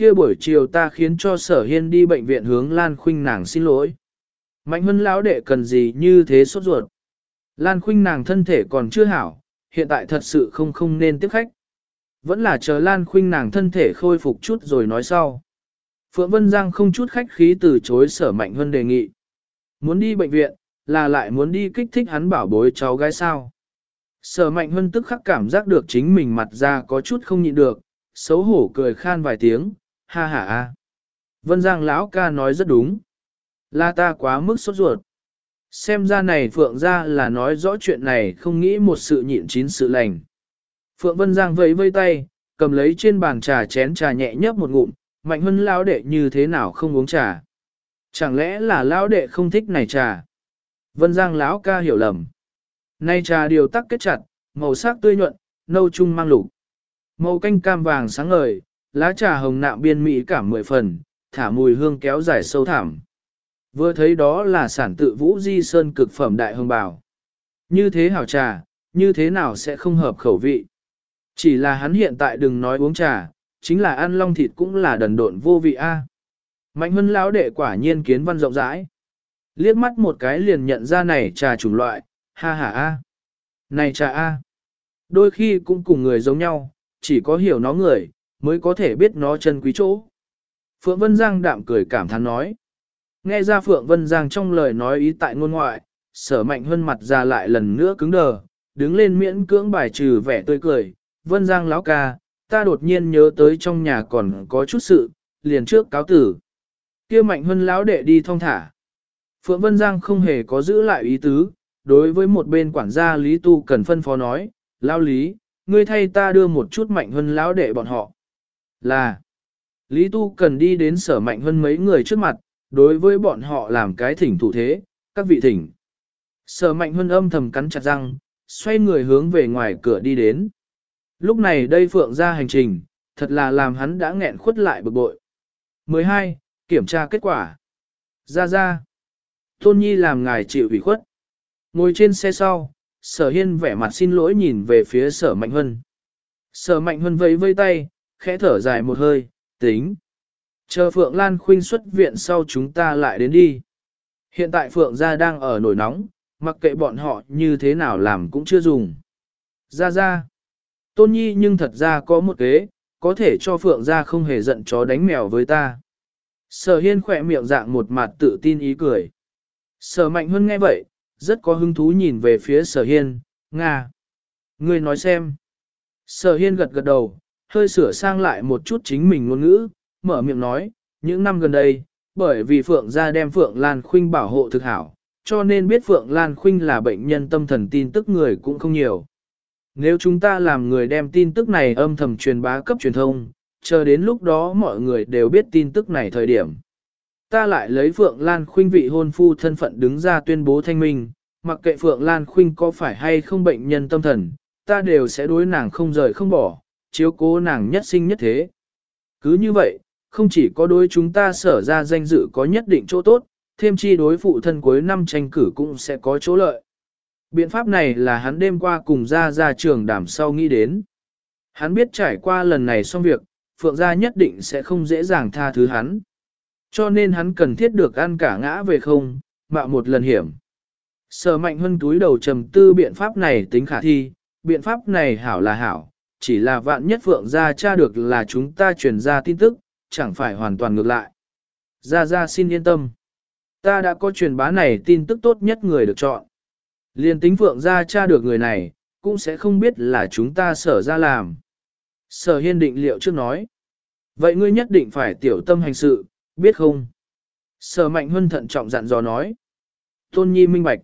kia buổi chiều ta khiến cho sở hiên đi bệnh viện hướng Lan Khuynh nàng xin lỗi. Mạnh hơn lão đệ cần gì như thế sốt ruột. Lan Khuynh nàng thân thể còn chưa hảo, hiện tại thật sự không không nên tiếp khách. Vẫn là chờ Lan Khuynh nàng thân thể khôi phục chút rồi nói sau. Phượng Vân Giang không chút khách khí từ chối sở mạnh hơn đề nghị. Muốn đi bệnh viện, là lại muốn đi kích thích hắn bảo bối cháu gái sao. Sở mạnh hơn tức khắc cảm giác được chính mình mặt ra có chút không nhịn được, xấu hổ cười khan vài tiếng, ha ha a. Vân Giang lão ca nói rất đúng. Là ta quá mức sốt ruột. Xem ra này Phượng ra là nói rõ chuyện này không nghĩ một sự nhịn chín sự lành. Phượng Vân Giang vẫy vây tay, cầm lấy trên bàn trà chén trà nhẹ nhấp một ngụm, mạnh hơn lão đệ như thế nào không uống trà. Chẳng lẽ là lão đệ không thích này trà? Vân Giang lão ca hiểu lầm. Nay trà điều tắc kết chặt, màu sắc tươi nhuận, nâu trung mang lục. Màu canh cam vàng sáng ngời, lá trà hồng nạm biên mỹ cảm mười phần, thả mùi hương kéo dài sâu thẳm. Vừa thấy đó là sản tự vũ di sơn cực phẩm đại hồng bảo Như thế hảo trà, như thế nào sẽ không hợp khẩu vị. Chỉ là hắn hiện tại đừng nói uống trà, chính là ăn long thịt cũng là đần độn vô vị a. Mạnh hân lão đệ quả nhiên kiến văn rộng rãi. Liếc mắt một cái liền nhận ra này trà chủng loại, ha ha a. Này trà a. Đôi khi cũng cùng người giống nhau, chỉ có hiểu nó người, mới có thể biết nó chân quý chỗ. Phượng Vân Giang đạm cười cảm thán nói. Nghe ra Phượng Vân Giang trong lời nói ý tại ngôn ngoại, sở mạnh hơn mặt ra lại lần nữa cứng đờ, đứng lên miễn cưỡng bài trừ vẻ tươi cười. Vân Giang lão ca, ta đột nhiên nhớ tới trong nhà còn có chút sự, liền trước cáo tử. kia mạnh hơn lão đệ đi thong thả. Phượng Vân Giang không hề có giữ lại ý tứ, đối với một bên quản gia Lý Tu cần phân phó nói, lão Lý, ngươi thay ta đưa một chút mạnh hơn lão đệ bọn họ. Là, Lý Tu cần đi đến sở mạnh hơn mấy người trước mặt, đối với bọn họ làm cái thỉnh thủ thế, các vị thỉnh. Sở mạnh hơn âm thầm cắn chặt răng, xoay người hướng về ngoài cửa đi đến. Lúc này đây phượng ra hành trình, thật là làm hắn đã nghẹn khuất lại bực bội. 12. Kiểm tra kết quả. Ra ra. Tôn Nhi làm ngài chịu ủy khuất. Ngồi trên xe sau, sở hiên vẻ mặt xin lỗi nhìn về phía sở mạnh hân. Sở mạnh hân vẫy vây tay, khẽ thở dài một hơi, tính. Chờ Phượng Lan Khuynh xuất viện sau chúng ta lại đến đi. Hiện tại Phượng gia đang ở nổi nóng, mặc kệ bọn họ như thế nào làm cũng chưa dùng. Ra ra. Tôn Nhi nhưng thật ra có một kế, có thể cho Phượng gia không hề giận chó đánh mèo với ta. Sở hiên khỏe miệng dạng một mặt tự tin ý cười. Sở mạnh hơn nghe vậy, rất có hứng thú nhìn về phía sở hiên, Nga. Người nói xem. Sở hiên gật gật đầu, hơi sửa sang lại một chút chính mình ngôn ngữ, mở miệng nói, những năm gần đây, bởi vì Phượng gia đem Phượng Lan Khuynh bảo hộ thực hảo, cho nên biết Phượng Lan Khuynh là bệnh nhân tâm thần tin tức người cũng không nhiều. Nếu chúng ta làm người đem tin tức này âm thầm truyền bá cấp truyền thông, chờ đến lúc đó mọi người đều biết tin tức này thời điểm. Ta lại lấy Phượng Lan Khuynh vị hôn phu thân phận đứng ra tuyên bố thanh minh, mặc kệ Phượng Lan Khuynh có phải hay không bệnh nhân tâm thần, ta đều sẽ đối nàng không rời không bỏ, chiếu cố nàng nhất sinh nhất thế. Cứ như vậy, không chỉ có đối chúng ta sở ra danh dự có nhất định chỗ tốt, thêm chi đối phụ thân cuối năm tranh cử cũng sẽ có chỗ lợi. Biện pháp này là hắn đêm qua cùng ra ra trường đảm sau nghĩ đến. Hắn biết trải qua lần này xong việc, Phượng gia nhất định sẽ không dễ dàng tha thứ hắn. Cho nên hắn cần thiết được ăn cả ngã về không, mạo một lần hiểm. Sở mạnh hơn túi đầu trầm tư biện pháp này tính khả thi, biện pháp này hảo là hảo, chỉ là vạn nhất Phượng gia tra được là chúng ta truyền ra tin tức, chẳng phải hoàn toàn ngược lại. Gia Gia xin yên tâm. Ta đã có truyền bá này tin tức tốt nhất người được chọn. Liên tính Phượng Gia tra được người này, cũng sẽ không biết là chúng ta sở ra làm. Sở hiên định liệu trước nói. Vậy ngươi nhất định phải tiểu tâm hành sự, biết không? Sở mạnh huân thận trọng dặn dò nói. Tôn nhi minh bạch.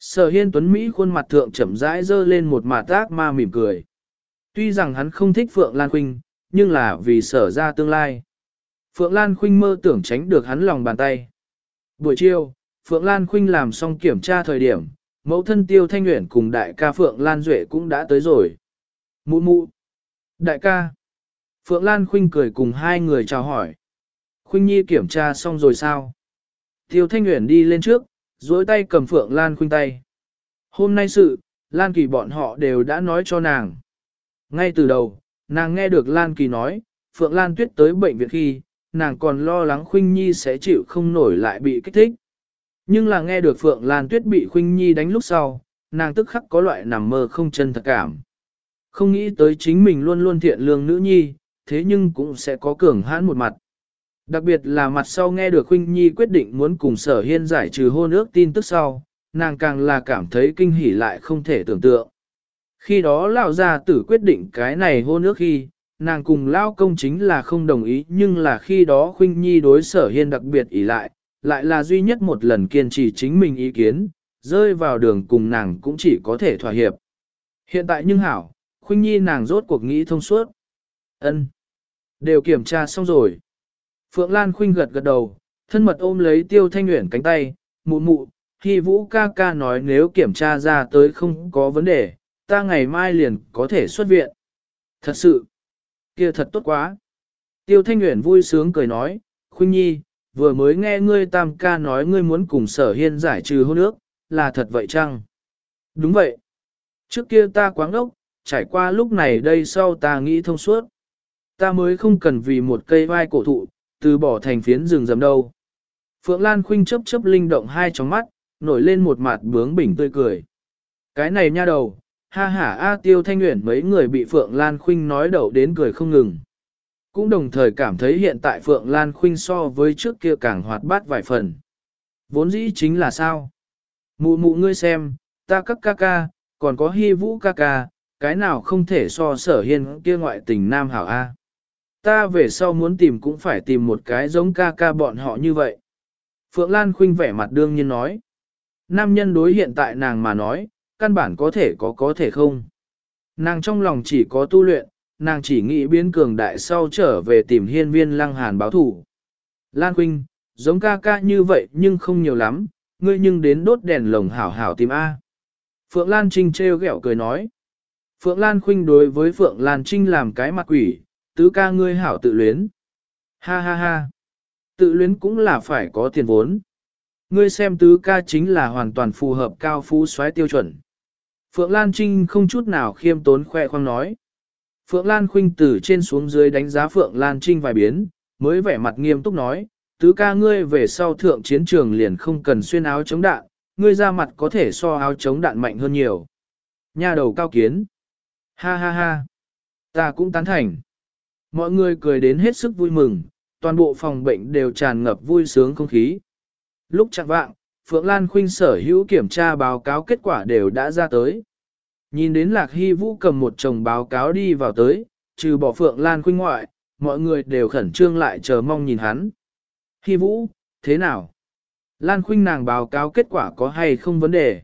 Sở hiên tuấn Mỹ khuôn mặt thượng chậm rãi dơ lên một mà tác ma mỉm cười. Tuy rằng hắn không thích Phượng Lan Quynh, nhưng là vì sở ra tương lai. Phượng Lan Khuynh mơ tưởng tránh được hắn lòng bàn tay. Buổi chiều, Phượng Lan Khuynh làm xong kiểm tra thời điểm, mẫu thân Tiêu Thanh Nguyễn cùng đại ca Phượng Lan Duệ cũng đã tới rồi. Mụ mụ. Đại ca. Phượng Lan Khuynh cười cùng hai người chào hỏi. Khuynh Nhi kiểm tra xong rồi sao? Tiêu Thanh Nguyễn đi lên trước, duỗi tay cầm Phượng Lan Khuynh tay. Hôm nay sự, Lan Kỳ bọn họ đều đã nói cho nàng. Ngay từ đầu, nàng nghe được Lan Kỳ nói, Phượng Lan Tuyết tới bệnh viện khi, nàng còn lo lắng Khuynh Nhi sẽ chịu không nổi lại bị kích thích. Nhưng là nghe được Phượng Lan Tuyết bị Khuynh Nhi đánh lúc sau, nàng tức khắc có loại nằm mơ không chân thật cảm. Không nghĩ tới chính mình luôn luôn thiện lương nữ nhi, thế nhưng cũng sẽ có cường hãn một mặt. Đặc biệt là mặt sau nghe được Khuynh Nhi quyết định muốn cùng sở hiên giải trừ hôn ước tin tức sau, nàng càng là cảm thấy kinh hỉ lại không thể tưởng tượng. Khi đó lão gia tử quyết định cái này hôn ước khi, nàng cùng lao công chính là không đồng ý nhưng là khi đó Khuynh Nhi đối sở hiên đặc biệt ỷ lại, lại là duy nhất một lần kiên trì chính mình ý kiến, rơi vào đường cùng nàng cũng chỉ có thể thỏa hiệp. Hiện tại nhưng hảo, Khuynh Nhi nàng rốt cuộc nghĩ thông suốt. ân Đều kiểm tra xong rồi. Phượng Lan Khuynh gật gật đầu, thân mật ôm lấy Tiêu Thanh Nguyễn cánh tay, mụ mụ, khi Vũ ca ca nói nếu kiểm tra ra tới không có vấn đề, ta ngày mai liền có thể xuất viện. Thật sự, kia thật tốt quá. Tiêu Thanh Nguyễn vui sướng cười nói, Khuynh Nhi, vừa mới nghe ngươi tam ca nói ngươi muốn cùng sở hiên giải trừ hôn ước, là thật vậy chăng? Đúng vậy. Trước kia ta quáng đốc, trải qua lúc này đây sau ta nghĩ thông suốt. Ta mới không cần vì một cây vai cổ thụ, từ bỏ thành phiến rừng rầm đâu. Phượng Lan Khuynh chấp chấp linh động hai tròng mắt, nổi lên một mặt bướng bỉnh tươi cười. Cái này nha đầu, ha ha A Tiêu Thanh Nguyễn mấy người bị Phượng Lan Khuynh nói đậu đến cười không ngừng. Cũng đồng thời cảm thấy hiện tại Phượng Lan Khuynh so với trước kia càng hoạt bát vài phần. Vốn dĩ chính là sao? Mụ mụ ngươi xem, ta các ca ca, còn có hy vũ ca ca, cái nào không thể so sở hiên kia ngoại tình nam hảo A. Ta về sau muốn tìm cũng phải tìm một cái giống ca ca bọn họ như vậy. Phượng Lan Khuynh vẻ mặt đương nhiên nói. Nam nhân đối hiện tại nàng mà nói, căn bản có thể có có thể không. Nàng trong lòng chỉ có tu luyện, nàng chỉ nghĩ biến cường đại sau trở về tìm hiên viên lăng hàn báo thủ. Lan Quynh giống ca ca như vậy nhưng không nhiều lắm, ngươi nhưng đến đốt đèn lồng hảo hảo tìm A. Phượng Lan Trinh treo ghẹo cười nói. Phượng Lan Khuynh đối với Phượng Lan Trinh làm cái mặt quỷ, tứ ca ngươi hảo tự luyến. Ha ha ha. Tự luyến cũng là phải có tiền vốn. Ngươi xem tứ ca chính là hoàn toàn phù hợp cao phú xoáy tiêu chuẩn. Phượng Lan Trinh không chút nào khiêm tốn khoe khoang nói. Phượng Lan Khuynh từ trên xuống dưới đánh giá Phượng Lan Trinh vài biến, mới vẻ mặt nghiêm túc nói, tứ ca ngươi về sau thượng chiến trường liền không cần xuyên áo chống đạn, ngươi ra mặt có thể so áo chống đạn mạnh hơn nhiều. Nhà đầu cao kiến. Ha ha ha. Ta cũng tán thành. Mọi người cười đến hết sức vui mừng, toàn bộ phòng bệnh đều tràn ngập vui sướng không khí. Lúc chặn vạng, Phượng Lan Khuynh sở hữu kiểm tra báo cáo kết quả đều đã ra tới. Nhìn đến Lạc Hy Vũ cầm một chồng báo cáo đi vào tới, trừ bỏ Phượng Lan Khuynh ngoại, mọi người đều khẩn trương lại chờ mong nhìn hắn. Hy Vũ, thế nào? Lan Khuynh nàng báo cáo kết quả có hay không vấn đề?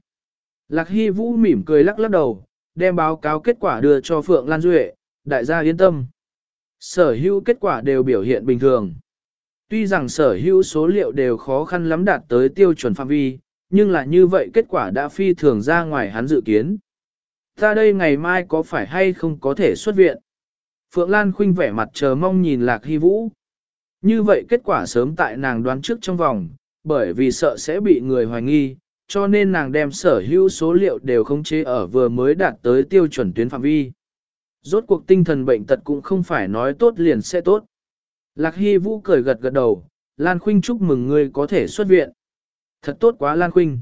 Lạc Hy Vũ mỉm cười lắc lắc đầu, đem báo cáo kết quả đưa cho Phượng Lan Duệ, đại gia yên tâm. Sở hữu kết quả đều biểu hiện bình thường. Tuy rằng sở hữu số liệu đều khó khăn lắm đạt tới tiêu chuẩn phạm vi, nhưng là như vậy kết quả đã phi thường ra ngoài hắn dự kiến. Ta đây ngày mai có phải hay không có thể xuất viện? Phượng Lan khinh vẻ mặt chờ mong nhìn Lạc Hy Vũ. Như vậy kết quả sớm tại nàng đoán trước trong vòng, bởi vì sợ sẽ bị người hoài nghi, cho nên nàng đem sở hữu số liệu đều không chế ở vừa mới đạt tới tiêu chuẩn tuyến phạm vi. Rốt cuộc tinh thần bệnh tật cũng không phải nói tốt liền sẽ tốt. Lạc Hy Vũ cười gật gật đầu, Lan Khuynh chúc mừng ngươi có thể xuất viện. Thật tốt quá Lan Khuynh.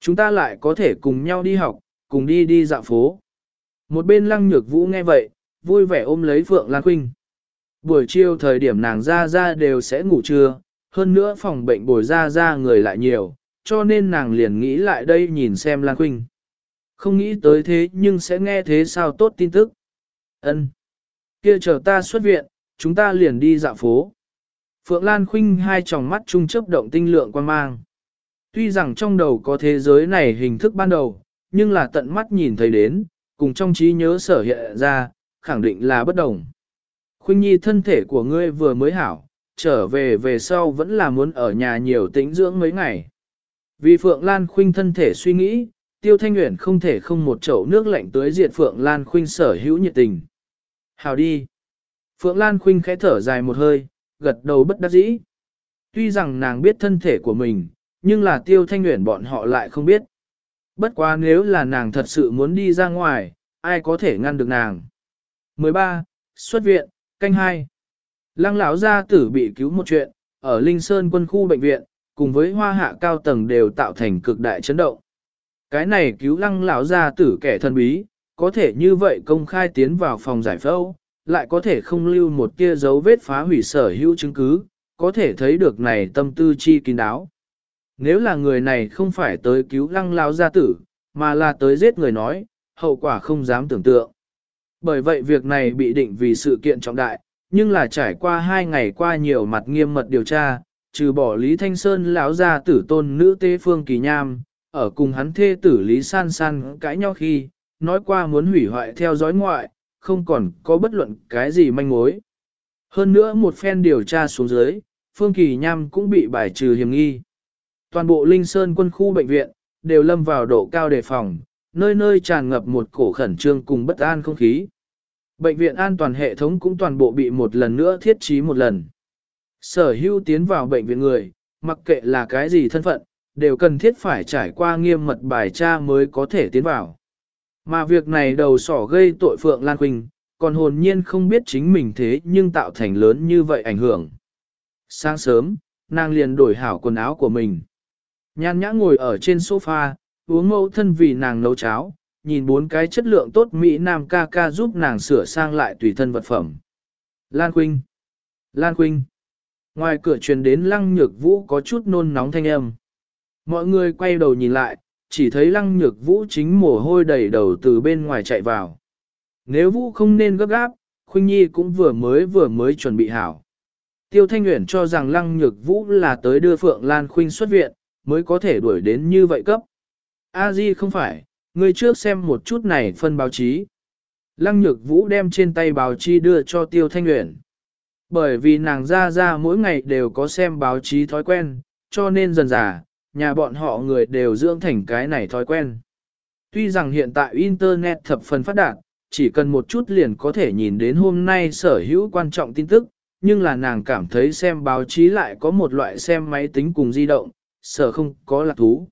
Chúng ta lại có thể cùng nhau đi học, cùng đi đi dạo phố. Một bên Lăng Nhược Vũ nghe vậy, vui vẻ ôm lấy Phượng Lan Khuynh. Buổi chiều thời điểm nàng ra ra đều sẽ ngủ trưa, hơn nữa phòng bệnh bồi ra ra người lại nhiều, cho nên nàng liền nghĩ lại đây nhìn xem Lan Khuynh. Không nghĩ tới thế nhưng sẽ nghe thế sao tốt tin tức. Ân, Kia chờ ta xuất viện, chúng ta liền đi dạo phố. Phượng Lan Khuynh hai tròng mắt trung chớp động tinh lượng quan mang. Tuy rằng trong đầu có thế giới này hình thức ban đầu, nhưng là tận mắt nhìn thấy đến, cùng trong trí nhớ sở hiện ra, khẳng định là bất đồng. Khuynh Nhi thân thể của ngươi vừa mới hảo, trở về về sau vẫn là muốn ở nhà nhiều tĩnh dưỡng mấy ngày. Vì Phượng Lan Khuynh thân thể suy nghĩ, Tiêu Thanh Nguyễn không thể không một chậu nước lạnh tới diệt Phượng Lan Khuynh sở hữu nhiệt tình. Hào đi. Phượng Lan Khuynh khẽ thở dài một hơi, gật đầu bất đắc dĩ. Tuy rằng nàng biết thân thể của mình, nhưng là Tiêu Thanh nguyện bọn họ lại không biết. Bất quá nếu là nàng thật sự muốn đi ra ngoài, ai có thể ngăn được nàng. 13. Xuất viện, canh 2. Lăng lão gia tử bị cứu một chuyện, ở Linh Sơn quân khu bệnh viện, cùng với hoa hạ cao tầng đều tạo thành cực đại chấn động. Cái này cứu lăng lão gia tử kẻ thân bí, có thể như vậy công khai tiến vào phòng giải phẫu, lại có thể không lưu một tia dấu vết phá hủy sở hữu chứng cứ, có thể thấy được này tâm tư chi kín đáo. Nếu là người này không phải tới cứu lăng lão gia tử, mà là tới giết người nói, hậu quả không dám tưởng tượng. Bởi vậy việc này bị định vì sự kiện trọng đại, nhưng là trải qua hai ngày qua nhiều mặt nghiêm mật điều tra, trừ bỏ Lý Thanh Sơn lão gia tử tôn nữ tế phương kỳ nham, ở cùng hắn thê tử Lý San San cãi nhau khi, nói qua muốn hủy hoại theo dõi ngoại, không còn có bất luận cái gì manh mối. Hơn nữa một phen điều tra xuống dưới, Phương Kỳ Nham cũng bị bài trừ hiểm nghi. Toàn bộ Linh Sơn quân khu bệnh viện, đều lâm vào độ cao đề phòng, nơi nơi tràn ngập một cổ khẩn trương cùng bất an không khí. Bệnh viện an toàn hệ thống cũng toàn bộ bị một lần nữa thiết trí một lần. Sở hữu tiến vào bệnh viện người, mặc kệ là cái gì thân phận, đều cần thiết phải trải qua nghiêm mật bài tra mới có thể tiến vào. Mà việc này đầu sỏ gây tội Phượng Lan Quỳnh, còn hồn nhiên không biết chính mình thế nhưng tạo thành lớn như vậy ảnh hưởng. Sáng sớm, nàng liền đổi hảo quần áo của mình. Nhan nhã ngồi ở trên sofa, uống mẫu thân vì nàng nấu cháo, nhìn bốn cái chất lượng tốt Mỹ Nam ca ca giúp nàng sửa sang lại tùy thân vật phẩm. Lan Quynh! Lan Quynh! Ngoài cửa truyền đến lăng nhược vũ có chút nôn nóng thanh âm. Mọi người quay đầu nhìn lại, chỉ thấy lăng nhược vũ chính mồ hôi đầy đầu từ bên ngoài chạy vào. Nếu vũ không nên gấp gáp, Khuynh Nhi cũng vừa mới vừa mới chuẩn bị hảo. Tiêu Thanh Nguyễn cho rằng lăng nhược vũ là tới đưa Phượng Lan Khuynh xuất viện, mới có thể đuổi đến như vậy cấp. A Di không phải, người trước xem một chút này phân báo chí. Lăng nhược vũ đem trên tay báo chí đưa cho Tiêu Thanh Nguyễn. Bởi vì nàng ra ra mỗi ngày đều có xem báo chí thói quen, cho nên dần dà, nhà bọn họ người đều dưỡng thành cái này thói quen. Tuy rằng hiện tại Internet thập phần phát đạt, chỉ cần một chút liền có thể nhìn đến hôm nay sở hữu quan trọng tin tức, nhưng là nàng cảm thấy xem báo chí lại có một loại xem máy tính cùng di động, sở không có lạc thú.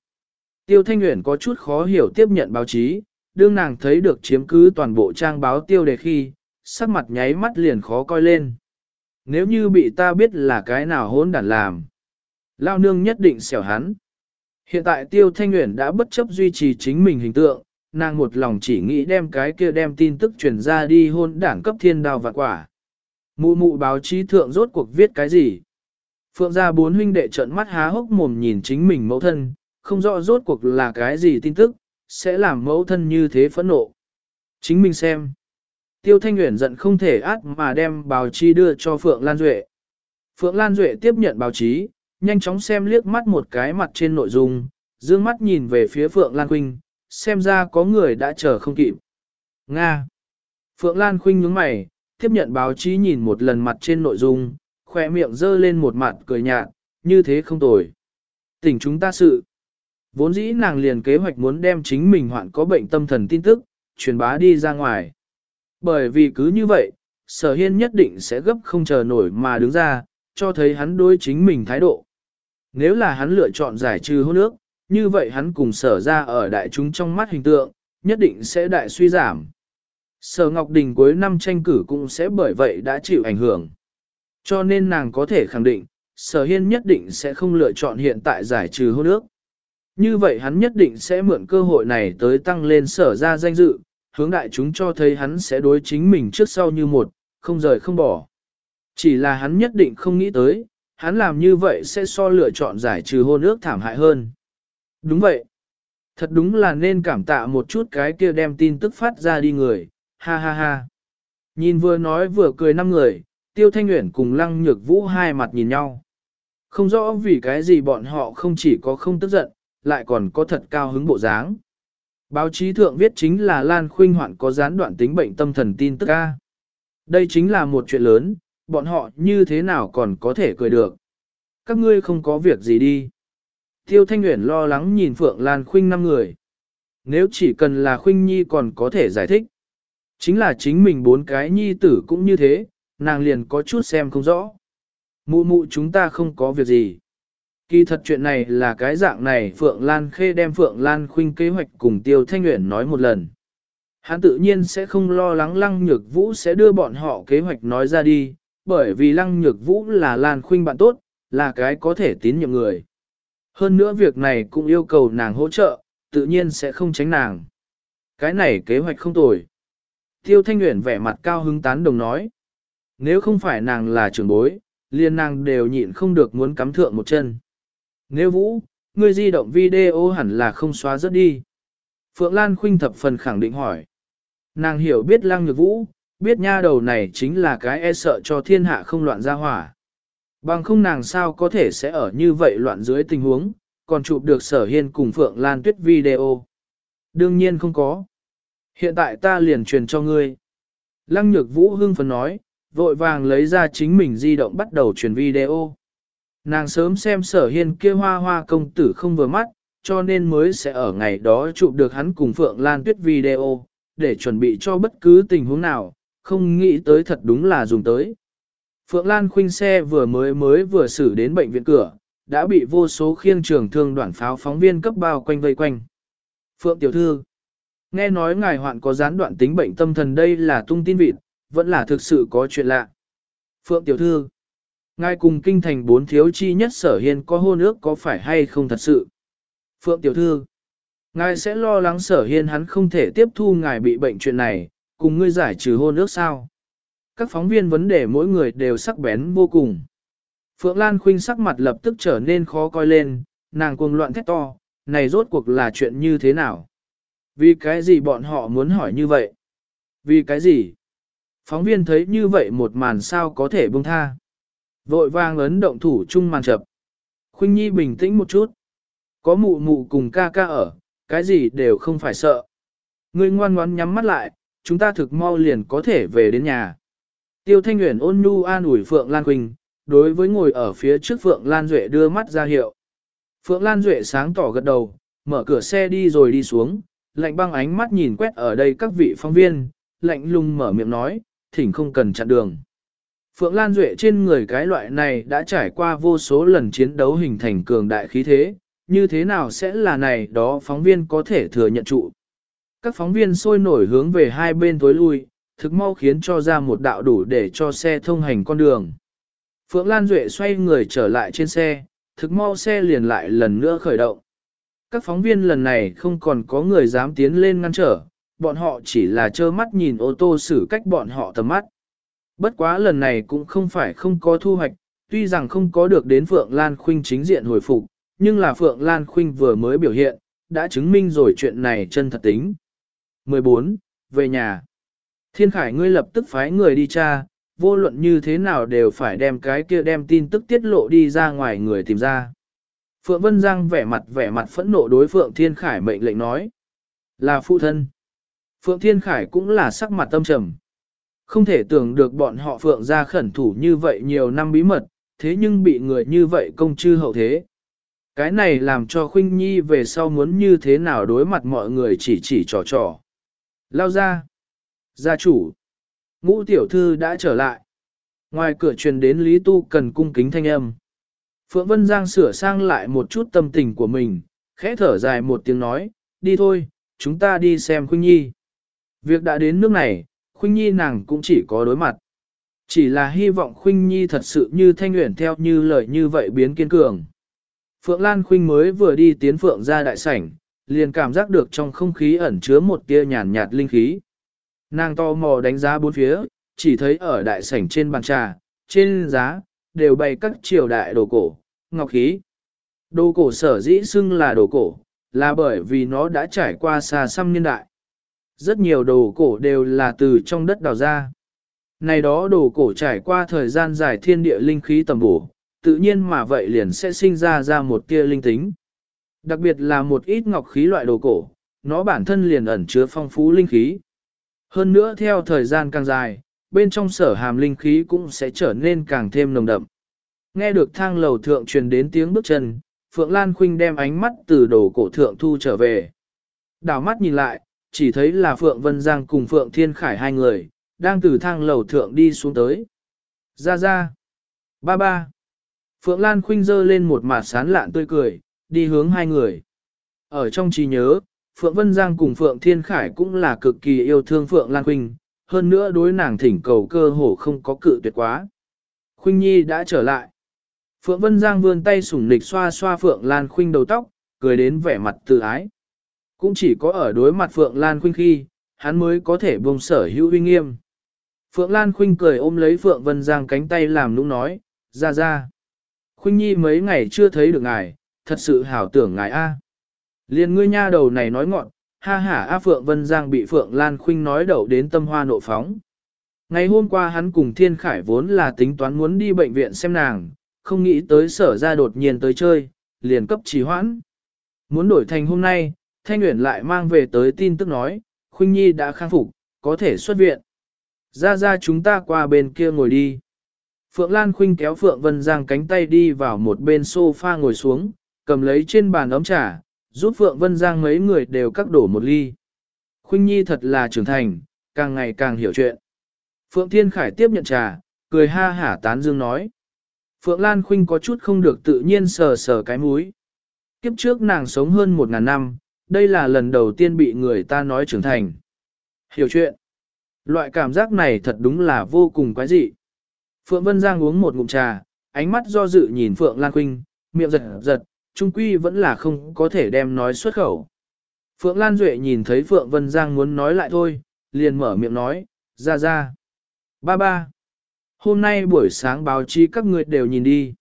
Tiêu Thanh Nguyễn có chút khó hiểu tiếp nhận báo chí, đương nàng thấy được chiếm cứ toàn bộ trang báo tiêu đề khi, sắc mặt nháy mắt liền khó coi lên. Nếu như bị ta biết là cái nào hỗn đản làm, lao nương nhất định xẻo hắn. Hiện tại Tiêu Thanh Nguyễn đã bất chấp duy trì chính mình hình tượng, nàng một lòng chỉ nghĩ đem cái kia đem tin tức truyền ra đi hôn đảng cấp thiên đào và quả. Mụ mụ báo chí thượng rốt cuộc viết cái gì? Phượng gia bốn huynh đệ trợn mắt há hốc mồm nhìn chính mình mẫu thân, không rõ rốt cuộc là cái gì tin tức, sẽ làm mẫu thân như thế phẫn nộ. Chính mình xem. Tiêu Thanh Nguyễn giận không thể át mà đem báo chí đưa cho Phượng Lan Duệ. Phượng Lan Duệ tiếp nhận báo chí, nhanh chóng xem liếc mắt một cái mặt trên nội dung, dương mắt nhìn về phía Phượng Lan Khuynh, xem ra có người đã chờ không kịp. Nga. Phượng Lan Khuynh nhướng mày, tiếp nhận báo chí nhìn một lần mặt trên nội dung, khỏe miệng dơ lên một mặt cười nhạt, như thế không tồi. Tỉnh chúng ta sự. Vốn dĩ nàng liền kế hoạch muốn đem chính mình hoạn có bệnh tâm thần tin tức, truyền bá đi ra ngoài. Bởi vì cứ như vậy, sở hiên nhất định sẽ gấp không chờ nổi mà đứng ra, cho thấy hắn đối chính mình thái độ. Nếu là hắn lựa chọn giải trừ hôn ước, như vậy hắn cùng sở ra ở đại chúng trong mắt hình tượng, nhất định sẽ đại suy giảm. Sở Ngọc Đình cuối năm tranh cử cũng sẽ bởi vậy đã chịu ảnh hưởng. Cho nên nàng có thể khẳng định, sở hiên nhất định sẽ không lựa chọn hiện tại giải trừ hôn ước. Như vậy hắn nhất định sẽ mượn cơ hội này tới tăng lên sở ra danh dự, hướng đại chúng cho thấy hắn sẽ đối chính mình trước sau như một, không rời không bỏ. Chỉ là hắn nhất định không nghĩ tới, hắn làm như vậy sẽ so lựa chọn giải trừ hôn ước thảm hại hơn. Đúng vậy. Thật đúng là nên cảm tạ một chút cái kia đem tin tức phát ra đi người, ha ha ha. Nhìn vừa nói vừa cười năm người, Tiêu Thanh Nguyễn cùng Lăng Nhược Vũ hai mặt nhìn nhau. Không rõ vì cái gì bọn họ không chỉ có không tức giận, lại còn có thật cao hứng bộ dáng. Báo chí thượng viết chính là Lan Khuynh hoạn có gián đoạn tính bệnh tâm thần tin tức A. Đây chính là một chuyện lớn, bọn họ như thế nào còn có thể cười được. Các ngươi không có việc gì đi. Tiêu Thanh Nguyễn lo lắng nhìn Phượng Lan Khuynh năm người. Nếu chỉ cần là Khuynh Nhi còn có thể giải thích. Chính là chính mình bốn cái nhi tử cũng như thế, nàng liền có chút xem không rõ. Mụ mụ chúng ta không có việc gì. Kỳ thật chuyện này là cái dạng này Phượng Lan Khê đem Phượng Lan Khuynh kế hoạch cùng Tiêu Thanh Nguyễn nói một lần. Hắn tự nhiên sẽ không lo lắng Lăng Nhược Vũ sẽ đưa bọn họ kế hoạch nói ra đi, bởi vì Lăng Nhược Vũ là Lan Khuynh bạn tốt, là cái có thể tín nhiệm người. Hơn nữa việc này cũng yêu cầu nàng hỗ trợ, tự nhiên sẽ không tránh nàng. Cái này kế hoạch không tồi. Tiêu Thanh Nguyễn vẻ mặt cao hứng tán đồng nói. Nếu không phải nàng là trưởng bối, liền nàng đều nhịn không được muốn cắm thượng một chân. Nếu Vũ, ngươi di động video hẳn là không xóa rất đi. Phượng Lan Khuynh thập phần khẳng định hỏi. Nàng hiểu biết lăng nhược vũ, biết nha đầu này chính là cái e sợ cho thiên hạ không loạn ra hỏa. Bằng không nàng sao có thể sẽ ở như vậy loạn dưới tình huống, còn chụp được sở hiên cùng Phượng Lan Tuyết video. Đương nhiên không có. Hiện tại ta liền truyền cho ngươi. Lăng nhược vũ hưng phấn nói, vội vàng lấy ra chính mình di động bắt đầu truyền video. Nàng sớm xem sở hiên kia hoa hoa công tử không vừa mắt, cho nên mới sẽ ở ngày đó chụp được hắn cùng Phượng Lan Tuyết video, để chuẩn bị cho bất cứ tình huống nào, không nghĩ tới thật đúng là dùng tới. Phượng Lan khuynh xe vừa mới mới vừa xử đến bệnh viện cửa, đã bị vô số khiêng trường thương đoạn pháo phóng viên cấp bao quanh vây quanh. Phượng tiểu thư, nghe nói ngài hoạn có gián đoạn tính bệnh tâm thần đây là tung tin vịt, vẫn là thực sự có chuyện lạ. Phượng tiểu thư, ngài cùng kinh thành bốn thiếu chi nhất sở hiên có hôn ước có phải hay không thật sự? Phượng tiểu thư, ngài sẽ lo lắng sở hiên hắn không thể tiếp thu ngài bị bệnh chuyện này, cùng ngươi giải trừ hôn ước sao? Các phóng viên vấn đề mỗi người đều sắc bén vô cùng. Phượng Lan Khuynh sắc mặt lập tức trở nên khó coi lên, nàng cuồng loạn thét to, này rốt cuộc là chuyện như thế nào? Vì cái gì bọn họ muốn hỏi như vậy? Vì cái gì? Phóng viên thấy như vậy một màn sao có thể buông tha. Vội vàng ấn động thủ chung màn chập. Khuynh Nhi bình tĩnh một chút. Có mụ mụ cùng ca ca ở, cái gì đều không phải sợ. Ngươi ngoan ngoãn nhắm mắt lại, chúng ta thực mau liền có thể về đến nhà. Tiêu Thanh Nguyễn ôn nhu an ủi Phượng Lan Quỳnh, đối với ngồi ở phía trước Phượng Lan Duệ đưa mắt ra hiệu. Phượng Lan Duệ sáng tỏ gật đầu, mở cửa xe đi rồi đi xuống, lạnh băng ánh mắt nhìn quét ở đây các vị phóng viên, lạnh lùng mở miệng nói, thỉnh không cần chặn đường. Phượng Lan Duệ trên người cái loại này đã trải qua vô số lần chiến đấu hình thành cường đại khí thế, như thế nào sẽ là này đó phóng viên có thể thừa nhận trụ. Các phóng viên sôi nổi hướng về hai bên tối lui, thực mau khiến cho ra một đạo đủ để cho xe thông hành con đường. Phượng Lan Duệ xoay người trở lại trên xe, thực mau xe liền lại lần nữa khởi động. Các phóng viên lần này không còn có người dám tiến lên ngăn trở, bọn họ chỉ là trơ mắt nhìn ô tô xử cách bọn họ tầm mắt. Bất quá lần này cũng không phải không có thu hoạch, tuy rằng không có được đến Phượng Lan Khuynh chính diện hồi phục, nhưng là Phượng Lan Khuynh vừa mới biểu hiện, đã chứng minh rồi chuyện này chân thật tính. 14. Về nhà. Thiên Khải ngươi lập tức phái người đi tra, vô luận như thế nào đều phải đem cái kia đem tin tức tiết lộ đi ra ngoài người tìm ra. Phượng Vân Giang vẻ mặt vẻ mặt phẫn nộ đối Phượng Thiên Khải mệnh lệnh nói. Là phụ thân. Phượng Thiên Khải cũng là sắc mặt tâm trầm. Không thể tưởng được bọn họ Phượng ra khẩn thủ như vậy nhiều năm bí mật, thế nhưng bị người như vậy công chư hậu thế. Cái này làm cho Khuynh Nhi về sau muốn như thế nào đối mặt mọi người chỉ chỉ trò trò. Lao ra. Gia chủ. Ngũ tiểu thư đã trở lại. Ngoài cửa truyền đến Lý Tu cần cung kính thanh âm. Phượng Vân Giang sửa sang lại một chút tâm tình của mình, khẽ thở dài một tiếng nói, đi thôi, chúng ta đi xem Khuynh Nhi. Việc đã đến nước này, Khuynh Nhi nàng cũng chỉ có đối mặt. Chỉ là hy vọng Khuynh Nhi thật sự như thanh nguyện theo như lời như vậy biến kiên cường. Phượng Lan Khuynh mới vừa đi tiến Phượng ra đại sảnh, liền cảm giác được trong không khí ẩn chứa một tia nhàn nhạt linh khí. Nàng to mò đánh giá bốn phía, chỉ thấy ở đại sảnh trên bàn trà, trên giá, đều bày các triều đại đồ cổ, ngọc khí. Đồ cổ sở dĩ xưng là đồ cổ, là bởi vì nó đã trải qua xa xăm niên đại. Rất nhiều đồ cổ đều là từ trong đất đào ra. Này đó đồ cổ trải qua thời gian dài thiên địa linh khí tầm bổ, tự nhiên mà vậy liền sẽ sinh ra ra một tia linh tính. Đặc biệt là một ít ngọc khí loại đồ cổ, nó bản thân liền ẩn chứa phong phú linh khí. Hơn nữa theo thời gian càng dài, bên trong sở hàm linh khí cũng sẽ trở nên càng thêm nồng đậm. Nghe được thang lầu thượng truyền đến tiếng bước chân, Phượng Lan Khuynh đem ánh mắt từ đồ cổ thượng thu trở về. Đảo mắt nhìn lại, chỉ thấy là Phượng Vân Giang cùng Phượng Thiên Khải hai người, đang từ thang lầu thượng đi xuống tới. Ra ra. Ba ba. Phượng Lan Khuynh dơ lên một mặt sán lạn tươi cười, đi hướng hai người. Ở trong trí nhớ, Phượng Vân Giang cùng Phượng Thiên Khải cũng là cực kỳ yêu thương Phượng Lan Khuynh, hơn nữa đối nàng thỉnh cầu cơ hồ không có cự tuyệt quá. Khuynh Nhi đã trở lại. Phượng Vân Giang vươn tay sủng nịch xoa xoa Phượng Lan Khuynh đầu tóc, cười đến vẻ mặt tự ái. Cũng chỉ có ở đối mặt Phượng Lan Khuynh khi, hắn mới có thể buông sở hữu uy nghiêm. Phượng Lan Khuynh cười ôm lấy Phượng Vân Giang cánh tay làm nũng nói, ra ra. Khuynh Nhi mấy ngày chưa thấy được ngài, thật sự hảo tưởng ngài a. Liên ngươi nha đầu này nói ngọn, ha ha A Phượng Vân Giang bị Phượng Lan Khuynh nói đậu đến tâm hoa nộ phóng. Ngày hôm qua hắn cùng Thiên Khải vốn là tính toán muốn đi bệnh viện xem nàng, không nghĩ tới sở ra đột nhiên tới chơi, liền cấp trì hoãn. Muốn đổi thành hôm nay, Thanh Nguyễn lại mang về tới tin tức nói, Khuynh Nhi đã khang phục, có thể xuất viện. Ra ra chúng ta qua bên kia ngồi đi. Phượng Lan Khuynh kéo Phượng Vân Giang cánh tay đi vào một bên sofa ngồi xuống, cầm lấy trên bàn ấm trà, giúp Phượng Vân Giang mấy người đều cắt đổ một ly. Khuynh Nhi thật là trưởng thành, càng ngày càng hiểu chuyện. Phượng Thiên Khải tiếp nhận trà, cười ha hả tán dương nói. Phượng Lan Khuynh có chút không được tự nhiên sờ sờ cái mũi. Kiếp trước nàng sống hơn một ngàn năm, đây là lần đầu tiên bị người ta nói trưởng thành. Hiểu chuyện. Loại cảm giác này thật đúng là vô cùng quái dị. Phượng Vân Giang uống một ngụm trà, ánh mắt do dự nhìn Phượng Lan Khuynh, miệng giật giật, trung quy vẫn là không có thể đem nói xuất khẩu. Phượng Lan Duệ nhìn thấy Phượng Vân Giang muốn nói lại thôi, liền mở miệng nói, ra ra. Ba ba. Hôm nay buổi sáng báo chí các người đều nhìn đi.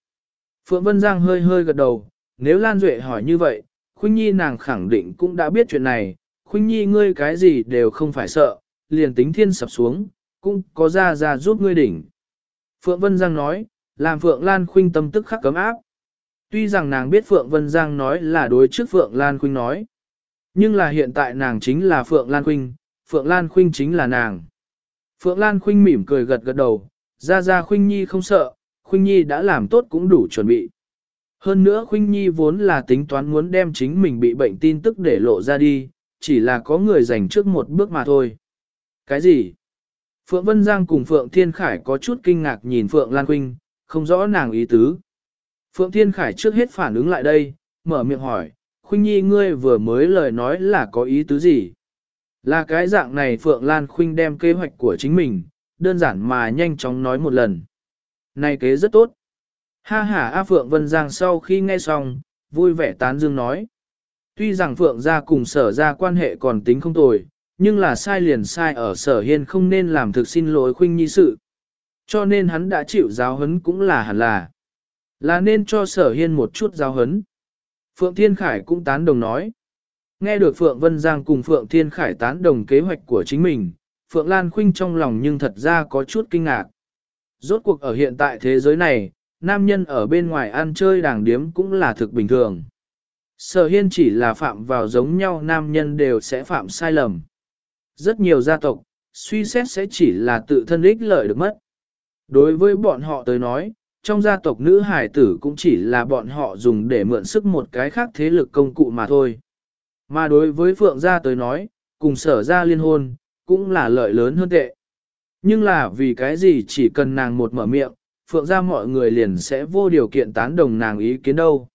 Phượng Vân Giang hơi hơi gật đầu, nếu Lan Duệ hỏi như vậy, Khuynh Nhi nàng khẳng định cũng đã biết chuyện này, Khuynh Nhi ngươi cái gì đều không phải sợ, liền tính thiên sập xuống, cũng có ra ra giúp ngươi đỉnh. Phượng Vân Giang nói, làm Phượng Lan Khuynh tâm tức khắc cấm áp. Tuy rằng nàng biết Phượng Vân Giang nói là đối trước Phượng Lan Khuynh nói, nhưng là hiện tại nàng chính là Phượng Lan Khuynh, Phượng Lan Khuynh chính là nàng. Phượng Lan Khuynh mỉm cười gật gật đầu, ra ra Khuynh Nhi không sợ, Khuynh Nhi đã làm tốt cũng đủ chuẩn bị. Hơn nữa Khuynh Nhi vốn là tính toán muốn đem chính mình bị bệnh tin tức để lộ ra đi, chỉ là có người dành trước một bước mà thôi. Cái gì? Phượng Vân Giang cùng Phượng Thiên Khải có chút kinh ngạc nhìn Phượng Lan Khuynh, không rõ nàng ý tứ. Phượng Thiên Khải trước hết phản ứng lại đây, mở miệng hỏi, Khuynh Nhi ngươi vừa mới lời nói là có ý tứ gì? Là cái dạng này Phượng Lan Khuynh đem kế hoạch của chính mình, đơn giản mà nhanh chóng nói một lần. Này kế rất tốt. Ha ha A Phượng Vân Giang sau khi nghe xong, vui vẻ tán dương nói. Tuy rằng Phượng gia cùng sở gia quan hệ còn tính không tồi, nhưng là sai liền sai ở sở hiên không nên làm thực xin lỗi Khuynh Nhi sự. Cho nên hắn đã chịu giáo huấn cũng là hẳn là. Là nên cho sở hiên một chút giáo hấn. Phượng Thiên Khải cũng tán đồng nói. Nghe được Phượng Vân Giang cùng Phượng Thiên Khải tán đồng kế hoạch của chính mình, Phượng Lan Khuynh trong lòng nhưng thật ra có chút kinh ngạc. Rốt cuộc ở hiện tại thế giới này, nam nhân ở bên ngoài ăn chơi đàng điếm cũng là thực bình thường. Sở hiên chỉ là phạm vào giống nhau nam nhân đều sẽ phạm sai lầm. Rất nhiều gia tộc, suy xét sẽ chỉ là tự thân ích lợi được mất. Đối với bọn họ tới nói, trong gia tộc nữ hải tử cũng chỉ là bọn họ dùng để mượn sức một cái khác thế lực công cụ mà thôi. Mà đối với Phượng gia tới nói, cùng sở gia liên hôn, cũng là lợi lớn hơn tệ. Nhưng là vì cái gì chỉ cần nàng một mở miệng, Phượng gia mọi người liền sẽ vô điều kiện tán đồng nàng ý kiến đâu.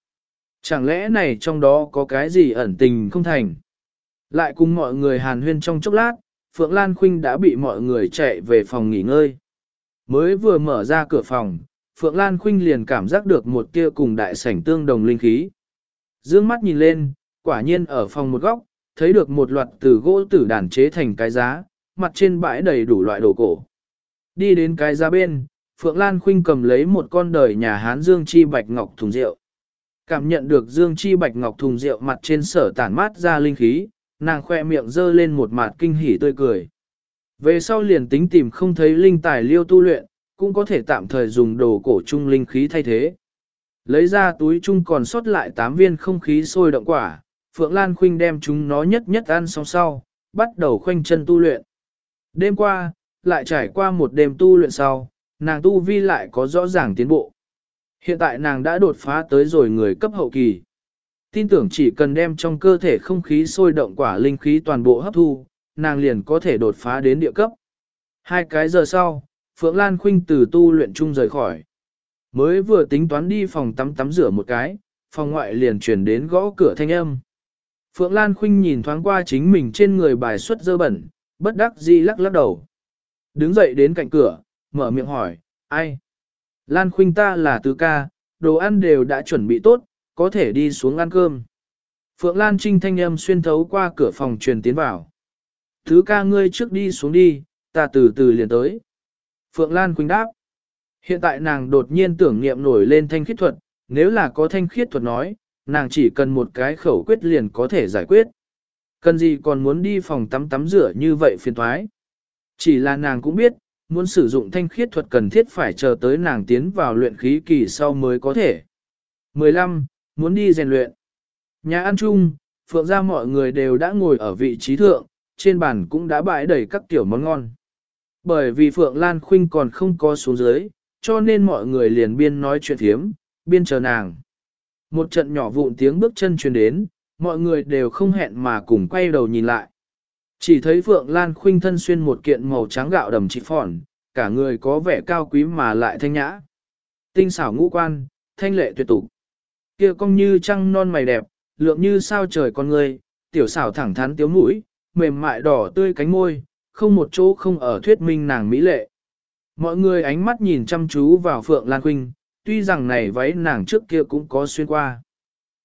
Chẳng lẽ này trong đó có cái gì ẩn tình không thành? Lại cùng mọi người hàn huyên trong chốc lát, Phượng Lan Khuynh đã bị mọi người chạy về phòng nghỉ ngơi. Mới vừa mở ra cửa phòng, Phượng Lan Khuynh liền cảm giác được một kia cùng đại sảnh tương đồng linh khí. Dương mắt nhìn lên, quả nhiên ở phòng một góc, thấy được một loạt từ gỗ tử đàn chế thành cái giá, mặt trên bãi đầy đủ loại đồ cổ. Đi đến cái giá bên, Phượng Lan Khuynh cầm lấy một con đời nhà Hán Dương Chi Bạch Ngọc thùng rượu. Cảm nhận được Dương Chi Bạch Ngọc thùng rượu mặt trên sở tản mát ra linh khí, nàng khoe miệng dơ lên một mặt kinh hỉ tươi cười. Về sau liền tính tìm không thấy linh tài liêu tu luyện, cũng có thể tạm thời dùng đồ cổ trung linh khí thay thế. Lấy ra túi chung còn sót lại 8 viên không khí sôi động quả, Phượng Lan Khuynh đem chúng nó nhất nhất ăn xong sau, bắt đầu khoanh chân tu luyện. Đêm qua, lại trải qua một đêm tu luyện sau, nàng tu vi lại có rõ ràng tiến bộ. Hiện tại nàng đã đột phá tới rồi người cấp hậu kỳ. Tin tưởng chỉ cần đem trong cơ thể không khí sôi động quả linh khí toàn bộ hấp thu, nàng liền có thể đột phá đến địa cấp. Hai cái giờ sau, Phượng Lan Khuynh từ tu luyện chung rời khỏi. Mới vừa tính toán đi phòng tắm tắm rửa một cái, phòng ngoại liền chuyển đến gõ cửa thanh âm. Phượng Lan Khuynh nhìn thoáng qua chính mình trên người bài xuất dơ bẩn, bất đắc dĩ lắc lắc đầu. Đứng dậy đến cạnh cửa, mở miệng hỏi, ai? Lan Khuynh ta là tứ ca, đồ ăn đều đã chuẩn bị tốt, có thể đi xuống ăn cơm. Phượng Lan Trinh thanh âm xuyên thấu qua cửa phòng truyền tiến vào. Thứ ca ngươi trước đi xuống đi, ta từ từ liền tới. Phượng Lan quỳnh đáp. Hiện tại nàng đột nhiên tưởng niệm nổi lên thanh khiết thuật, nếu là có thanh khiết thuật nói, nàng chỉ cần một cái khẩu quyết liền có thể giải quyết. Cần gì còn muốn đi phòng tắm tắm rửa như vậy phiền thoái. Chỉ là nàng cũng biết, muốn sử dụng thanh khiết thuật cần thiết phải chờ tới nàng tiến vào luyện khí kỳ sau mới có thể. 15. Muốn đi rèn luyện. Nhà ăn chung, phượng ra mọi người đều đã ngồi ở vị trí thượng, trên bàn cũng đã bãi đầy các tiểu món ngon. Bởi vì Phượng Lan Khuynh còn không có xuống dưới, cho nên mọi người liền biên nói chuyện thiếm, biên chờ nàng. Một trận nhỏ vụn tiếng bước chân truyền đến, mọi người đều không hẹn mà cùng quay đầu nhìn lại. Chỉ thấy Phượng Lan Khuynh thân xuyên một kiện màu trắng gạo đầm chỉ phòn, cả người có vẻ cao quý mà lại thanh nhã. Tinh xảo ngũ quan, thanh lệ tuyệt tục. Kia cong như trăng non mày đẹp, lượng như sao trời con người, tiểu xảo thẳng thắn tiếu mũi, mềm mại đỏ tươi cánh môi, không một chỗ không ở thuyết minh nàng mỹ lệ. Mọi người ánh mắt nhìn chăm chú vào Phượng Lan Khuynh, tuy rằng này váy nàng trước kia cũng có xuyên qua.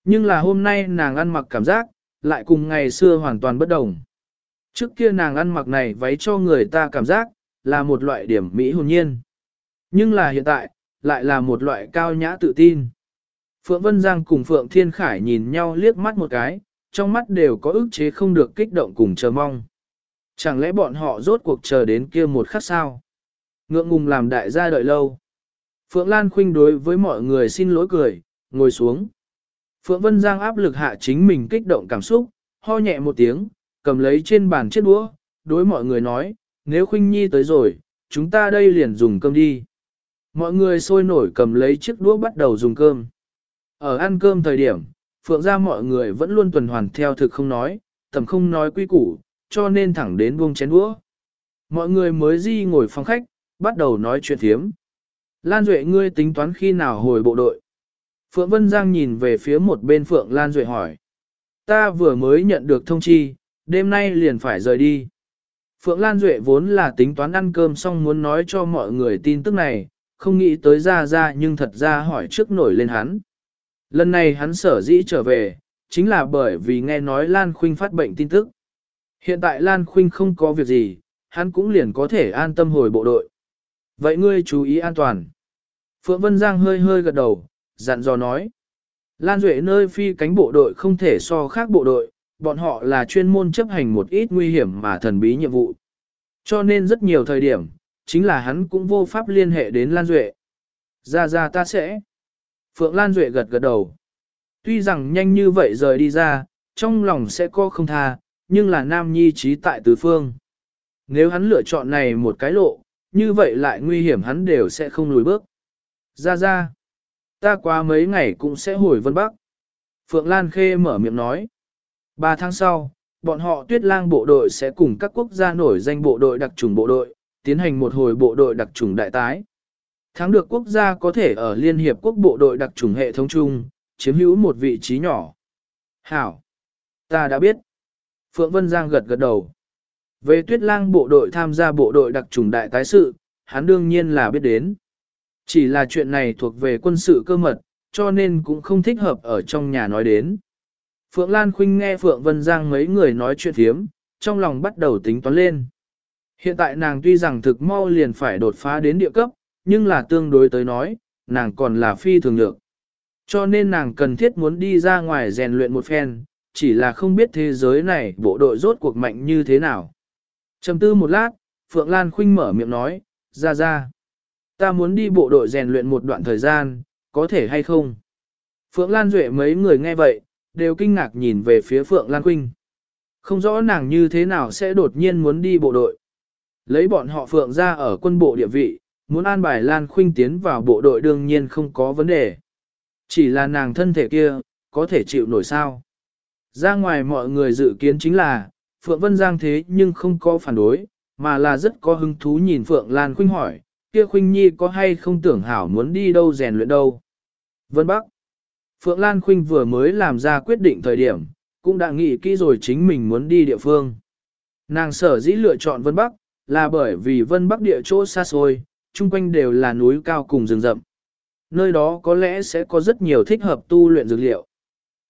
Nhưng là hôm nay nàng ăn mặc cảm giác, lại cùng ngày xưa hoàn toàn bất đồng. Trước kia nàng ăn mặc này váy cho người ta cảm giác, là một loại điểm mỹ hồn nhiên. Nhưng là hiện tại, lại là một loại cao nhã tự tin. Phượng Vân Giang cùng Phượng Thiên Khải nhìn nhau liếc mắt một cái, trong mắt đều có ức chế không được kích động cùng chờ mong. Chẳng lẽ bọn họ rốt cuộc chờ đến kia một khắc sao? Ngượng ngùng làm đại gia đợi lâu. Phượng Lan Khuynh đối với mọi người xin lỗi cười, ngồi xuống. Phượng Vân Giang áp lực hạ chính mình kích động cảm xúc, ho nhẹ một tiếng, cầm lấy trên bàn chiếc đũa, đối mọi người nói, nếu Khuynh Nhi tới rồi, chúng ta đây liền dùng cơm đi. Mọi người sôi nổi cầm lấy chiếc đũa bắt đầu dùng cơm. Ở ăn cơm thời điểm, Phượng ra mọi người vẫn luôn tuần hoàn theo thực không nói, tầm không nói quy củ, cho nên thẳng đến buông chén đũa. Mọi người mới di ngồi phòng khách, bắt đầu nói chuyện thiếm. Lan Duệ ngươi tính toán khi nào hồi bộ đội? Phượng Vân Giang nhìn về phía một bên Phượng Lan Duệ hỏi. Ta vừa mới nhận được thông chi, đêm nay liền phải rời đi. Phượng Lan Duệ vốn là tính toán ăn cơm xong muốn nói cho mọi người tin tức này, không nghĩ tới ra ra nhưng thật ra hỏi trước nổi lên hắn. Lần này hắn sở dĩ trở về, chính là bởi vì nghe nói Lan Khuynh phát bệnh tin tức. Hiện tại Lan Khuynh không có việc gì, hắn cũng liền có thể an tâm hồi bộ đội. Vậy ngươi chú ý an toàn. Phượng Vân Giang hơi hơi gật đầu, dặn dò nói. Lan Duệ nơi phi cánh bộ đội không thể so khác bộ đội, bọn họ là chuyên môn chấp hành một ít nguy hiểm mà thần bí nhiệm vụ. Cho nên rất nhiều thời điểm, chính là hắn cũng vô pháp liên hệ đến Lan Duệ. Ra ra ta sẽ. Phượng Lan Duệ gật gật đầu. Tuy rằng nhanh như vậy rời đi ra, trong lòng sẽ có không tha, nhưng là nam nhi trí tại tứ phương. Nếu hắn lựa chọn này một cái lộ, như vậy lại nguy hiểm hắn đều sẽ không lùi bước. Ra ra, ta qua mấy ngày cũng sẽ hồi Vân Bắc. Phượng Lan Khê mở miệng nói. Ba tháng sau, bọn họ tuyết lang bộ đội sẽ cùng các quốc gia nổi danh bộ đội đặc trùng bộ đội, tiến hành một hồi bộ đội đặc trùng đại tái. Thắng được quốc gia có thể ở Liên Hiệp Quốc bộ đội đặc trùng hệ thống chung, chiếm hữu một vị trí nhỏ. Hảo! Ta đã biết. Phượng Vân Giang gật gật đầu. Về tuyết lang bộ đội tham gia bộ đội đặc trùng đại tái sự, hắn đương nhiên là biết đến. Chỉ là chuyện này thuộc về quân sự cơ mật, cho nên cũng không thích hợp ở trong nhà nói đến. Phượng Lan Khuynh nghe Phượng Vân Giang mấy người nói chuyện thiếm, trong lòng bắt đầu tính toán lên. Hiện tại nàng tuy rằng thực mau liền phải đột phá đến địa cấp, nhưng là tương đối tới nói, nàng còn là phi thường lượng. Cho nên nàng cần thiết muốn đi ra ngoài rèn luyện một phen, chỉ là không biết thế giới này bộ đội rốt cuộc mạnh như thế nào. Trầm tư một lát, Phượng Lan Khuynh mở miệng nói, ra ra. Ta muốn đi bộ đội rèn luyện một đoạn thời gian, có thể hay không? Phượng Lan Duệ mấy người nghe vậy, đều kinh ngạc nhìn về phía Phượng Lan Khuynh. Không rõ nàng như thế nào sẽ đột nhiên muốn đi bộ đội. Lấy bọn họ Phượng ra ở quân bộ địa vị, muốn an bài Lan Khuynh tiến vào bộ đội đương nhiên không có vấn đề. Chỉ là nàng thân thể kia, có thể chịu nổi sao. Ra ngoài mọi người dự kiến chính là, Phượng Vân Giang thế nhưng không có phản đối, mà là rất có hứng thú nhìn Phượng Lan Khuynh hỏi, kia Khuynh Nhi có hay không tưởng hảo muốn đi đâu rèn luyện đâu. Vân Bắc Phượng Lan Khuynh vừa mới làm ra quyết định thời điểm, cũng đã nghĩ kỹ rồi chính mình muốn đi địa phương. Nàng sở dĩ lựa chọn Vân Bắc, là bởi vì Vân Bắc địa chỗ xa xôi, chung quanh đều là núi cao cùng rừng rậm. Nơi đó có lẽ sẽ có rất nhiều thích hợp tu luyện dược liệu.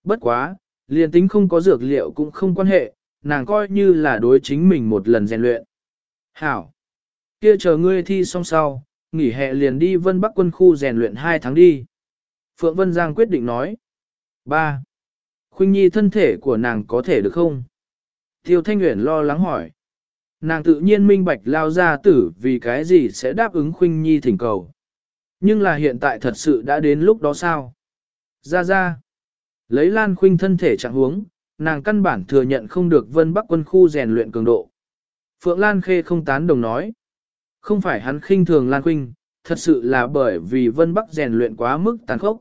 Bất quá, liền tính không có dược liệu cũng không quan hệ, nàng coi như là đối chính mình một lần rèn luyện. Hảo! Kia chờ ngươi thi xong sau, nghỉ hè liền đi Vân Bắc quân khu rèn luyện 2 tháng đi. Phượng Vân Giang quyết định nói. 3. Khuynh Nhi thân thể của nàng có thể được không? Tiêu Thanh Nguyễn lo lắng hỏi. Nàng tự nhiên minh bạch lao ra tử vì cái gì sẽ đáp ứng Khuynh Nhi thỉnh cầu. Nhưng là hiện tại thật sự đã đến lúc đó sao? Ra ra. Lấy Lan Khuynh thân thể trạng huống, nàng căn bản thừa nhận không được Vân Bắc quân khu rèn luyện cường độ. Phượng Lan Khê không tán đồng nói. Không phải hắn khinh thường Lan Khuynh, thật sự là bởi vì Vân Bắc rèn luyện quá mức tàn khốc.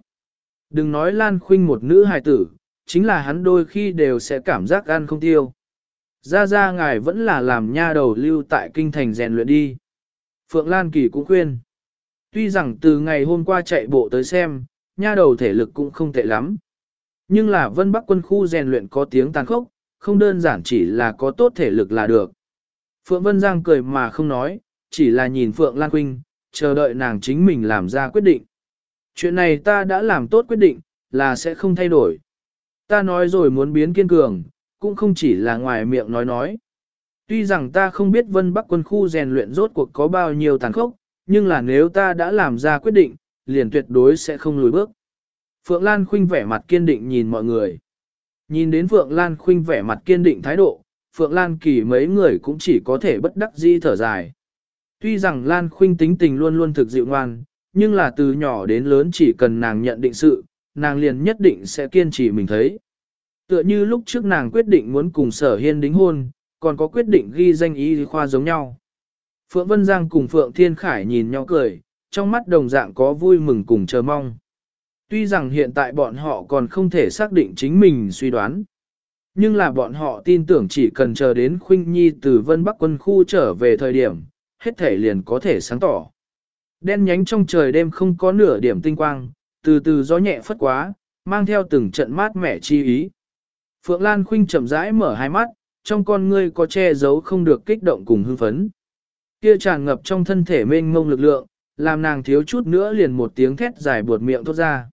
Đừng nói Lan Khuynh một nữ hài tử, chính là hắn đôi khi đều sẽ cảm giác ăn không tiêu. Ra ra ngài vẫn là làm nha đầu lưu tại kinh thành rèn luyện đi. Phượng Lan Kỳ cũng khuyên. Tuy rằng từ ngày hôm qua chạy bộ tới xem, nha đầu thể lực cũng không tệ lắm. Nhưng là vân bắc quân khu rèn luyện có tiếng tàn khốc, không đơn giản chỉ là có tốt thể lực là được. Phượng Vân Giang cười mà không nói, chỉ là nhìn Phượng Lan Quynh, chờ đợi nàng chính mình làm ra quyết định. Chuyện này ta đã làm tốt quyết định, là sẽ không thay đổi. Ta nói rồi muốn biến kiên cường, cũng không chỉ là ngoài miệng nói nói. Tuy rằng ta không biết vân bắc quân khu rèn luyện rốt cuộc có bao nhiêu tàn khốc, nhưng là nếu ta đã làm ra quyết định, liền tuyệt đối sẽ không lùi bước. Phượng Lan Khuynh vẻ mặt kiên định nhìn mọi người. Nhìn đến Phượng Lan Khuynh vẻ mặt kiên định thái độ, Phượng Lan Kỳ mấy người cũng chỉ có thể bất đắc dĩ thở dài. Tuy rằng Lan Khuynh tính tình luôn luôn thực dịu ngoan, nhưng là từ nhỏ đến lớn chỉ cần nàng nhận định sự, nàng liền nhất định sẽ kiên trì mình thấy. Tựa như lúc trước nàng quyết định muốn cùng sở hiên đính hôn, còn có quyết định ghi danh y khoa giống nhau. Phượng Vân Giang cùng Phượng Thiên Khải nhìn nhau cười, trong mắt đồng dạng có vui mừng cùng chờ mong. Tuy rằng hiện tại bọn họ còn không thể xác định chính mình suy đoán, nhưng là bọn họ tin tưởng chỉ cần chờ đến Khuynh Nhi từ Vân Bắc quân khu trở về thời điểm, hết thể liền có thể sáng tỏ. Đen nhánh trong trời đêm không có nửa điểm tinh quang, từ từ gió nhẹ phất quá, mang theo từng trận mát mẻ chi ý. Phượng Lan Khuynh chậm rãi mở hai mắt, trong con ngươi có che giấu không được kích động cùng hưng phấn. Kia tràn ngập trong thân thể mênh mông lực lượng, làm nàng thiếu chút nữa liền một tiếng thét dài buột miệng thốt ra.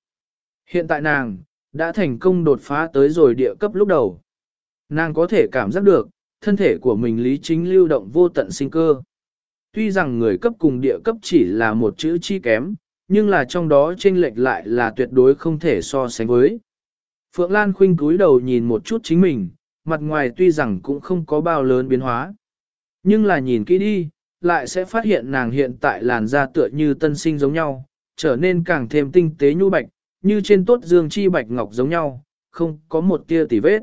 Hiện tại nàng, đã thành công đột phá tới rồi địa cấp lúc đầu. Nàng có thể cảm giác được, thân thể của mình lý chính lưu động vô tận sinh cơ. Tuy rằng người cấp cùng địa cấp chỉ là một chữ chi kém, nhưng là trong đó chênh lệch lại là tuyệt đối không thể so sánh với. Phượng Lan khuynh cúi đầu nhìn một chút chính mình, mặt ngoài tuy rằng cũng không có bao lớn biến hóa. Nhưng là nhìn kỹ đi, lại sẽ phát hiện nàng hiện tại làn da tựa như tân sinh giống nhau, trở nên càng thêm tinh tế nhu bạch, như trên tốt dương chi bạch ngọc giống nhau, không có một tia tỉ vết.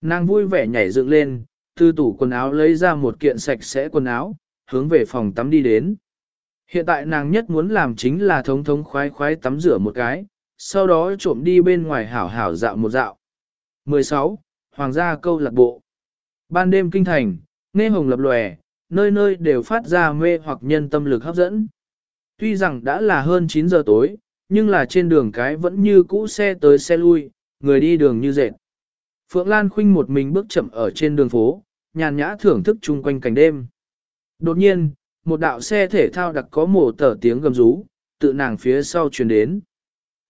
Nàng vui vẻ nhảy dựng lên, từ tủ quần áo lấy ra một kiện sạch sẽ quần áo, hướng về phòng tắm đi đến. Hiện tại nàng nhất muốn làm chính là thống thống khoái khoái tắm rửa một cái, sau đó trộm đi bên ngoài hảo hảo dạo một dạo. 16. Hoàng gia câu lạc bộ Ban đêm kinh thành, nghe hồng lập lòe, nơi nơi đều phát ra mê hoặc nhân tâm lực hấp dẫn. Tuy rằng đã là hơn 9 giờ tối, nhưng là trên đường cái vẫn như cũ xe tới xe lui, người đi đường như dệt. Phượng Lan Khuynh một mình bước chậm ở trên đường phố, nhàn nhã thưởng thức chung quanh cảnh đêm. Đột nhiên, một đạo xe thể thao đặc có mổ tở tiếng gầm rú, tự nàng phía sau truyền đến.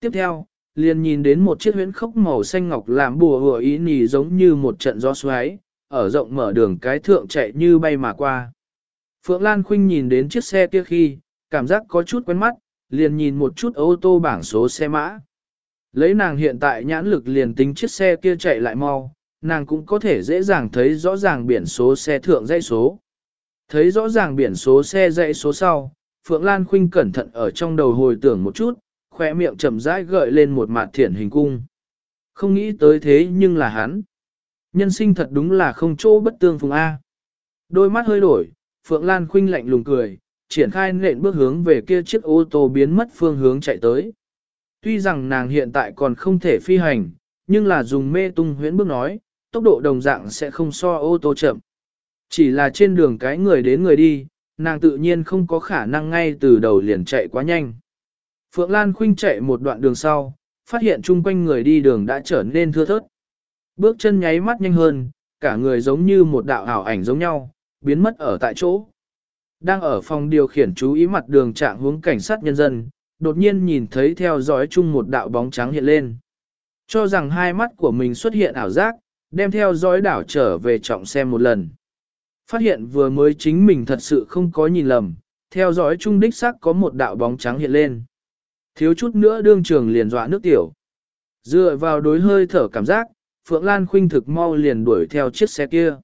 Tiếp theo, liền nhìn đến một chiếc huyễn khốc màu xanh ngọc làm bùa hùa ý nhì giống như một trận gió xoáy, ở rộng mở đường cái thượng chạy như bay mà qua. Phượng Lan Khuynh nhìn đến chiếc xe kia khi, cảm giác có chút quen mắt, liền nhìn một chút ô tô bảng số xe mã. Lấy nàng hiện tại nhãn lực liền tính chiếc xe kia chạy lại mau, nàng cũng có thể dễ dàng thấy rõ ràng biển số xe thượng dãy số. Thấy rõ ràng biển số xe dãy số sau, Phượng Lan Khuynh cẩn thận ở trong đầu hồi tưởng một chút, khỏe miệng chậm rãi gợi lên một mặt thiển hình cung. Không nghĩ tới thế nhưng là hắn. Nhân sinh thật đúng là không chỗ bất tương phùng A. Đôi mắt hơi đổi, Phượng Lan Khuynh lạnh lùng cười, triển khai nện bước hướng về kia chiếc ô tô biến mất phương hướng chạy tới. Tuy rằng nàng hiện tại còn không thể phi hành, nhưng là dùng mê tung huyễn bước nói, tốc độ đồng dạng sẽ không so ô tô chậm. Chỉ là trên đường cái người đến người đi, nàng tự nhiên không có khả năng ngay từ đầu liền chạy quá nhanh. Phượng Lan Khuynh chạy một đoạn đường sau, phát hiện chung quanh người đi đường đã trở nên thưa thớt. Bước chân nháy mắt nhanh hơn, cả người giống như một đạo ảo ảnh giống nhau, biến mất ở tại chỗ. Đang ở phòng điều khiển chú ý mặt đường trạng hướng cảnh sát nhân dân, đột nhiên nhìn thấy theo dõi chung một đạo bóng trắng hiện lên. Cho rằng hai mắt của mình xuất hiện ảo giác, đem theo dõi đảo trở về trọng xem một lần. Phát hiện vừa mới chính mình thật sự không có nhìn lầm, theo dõi chung đích xác có một đạo bóng trắng hiện lên. Thiếu chút nữa đương trường liền dọa nước tiểu. Dựa vào đối hơi thở cảm giác, Phượng Lan Khuynh thực mau liền đuổi theo chiếc xe kia.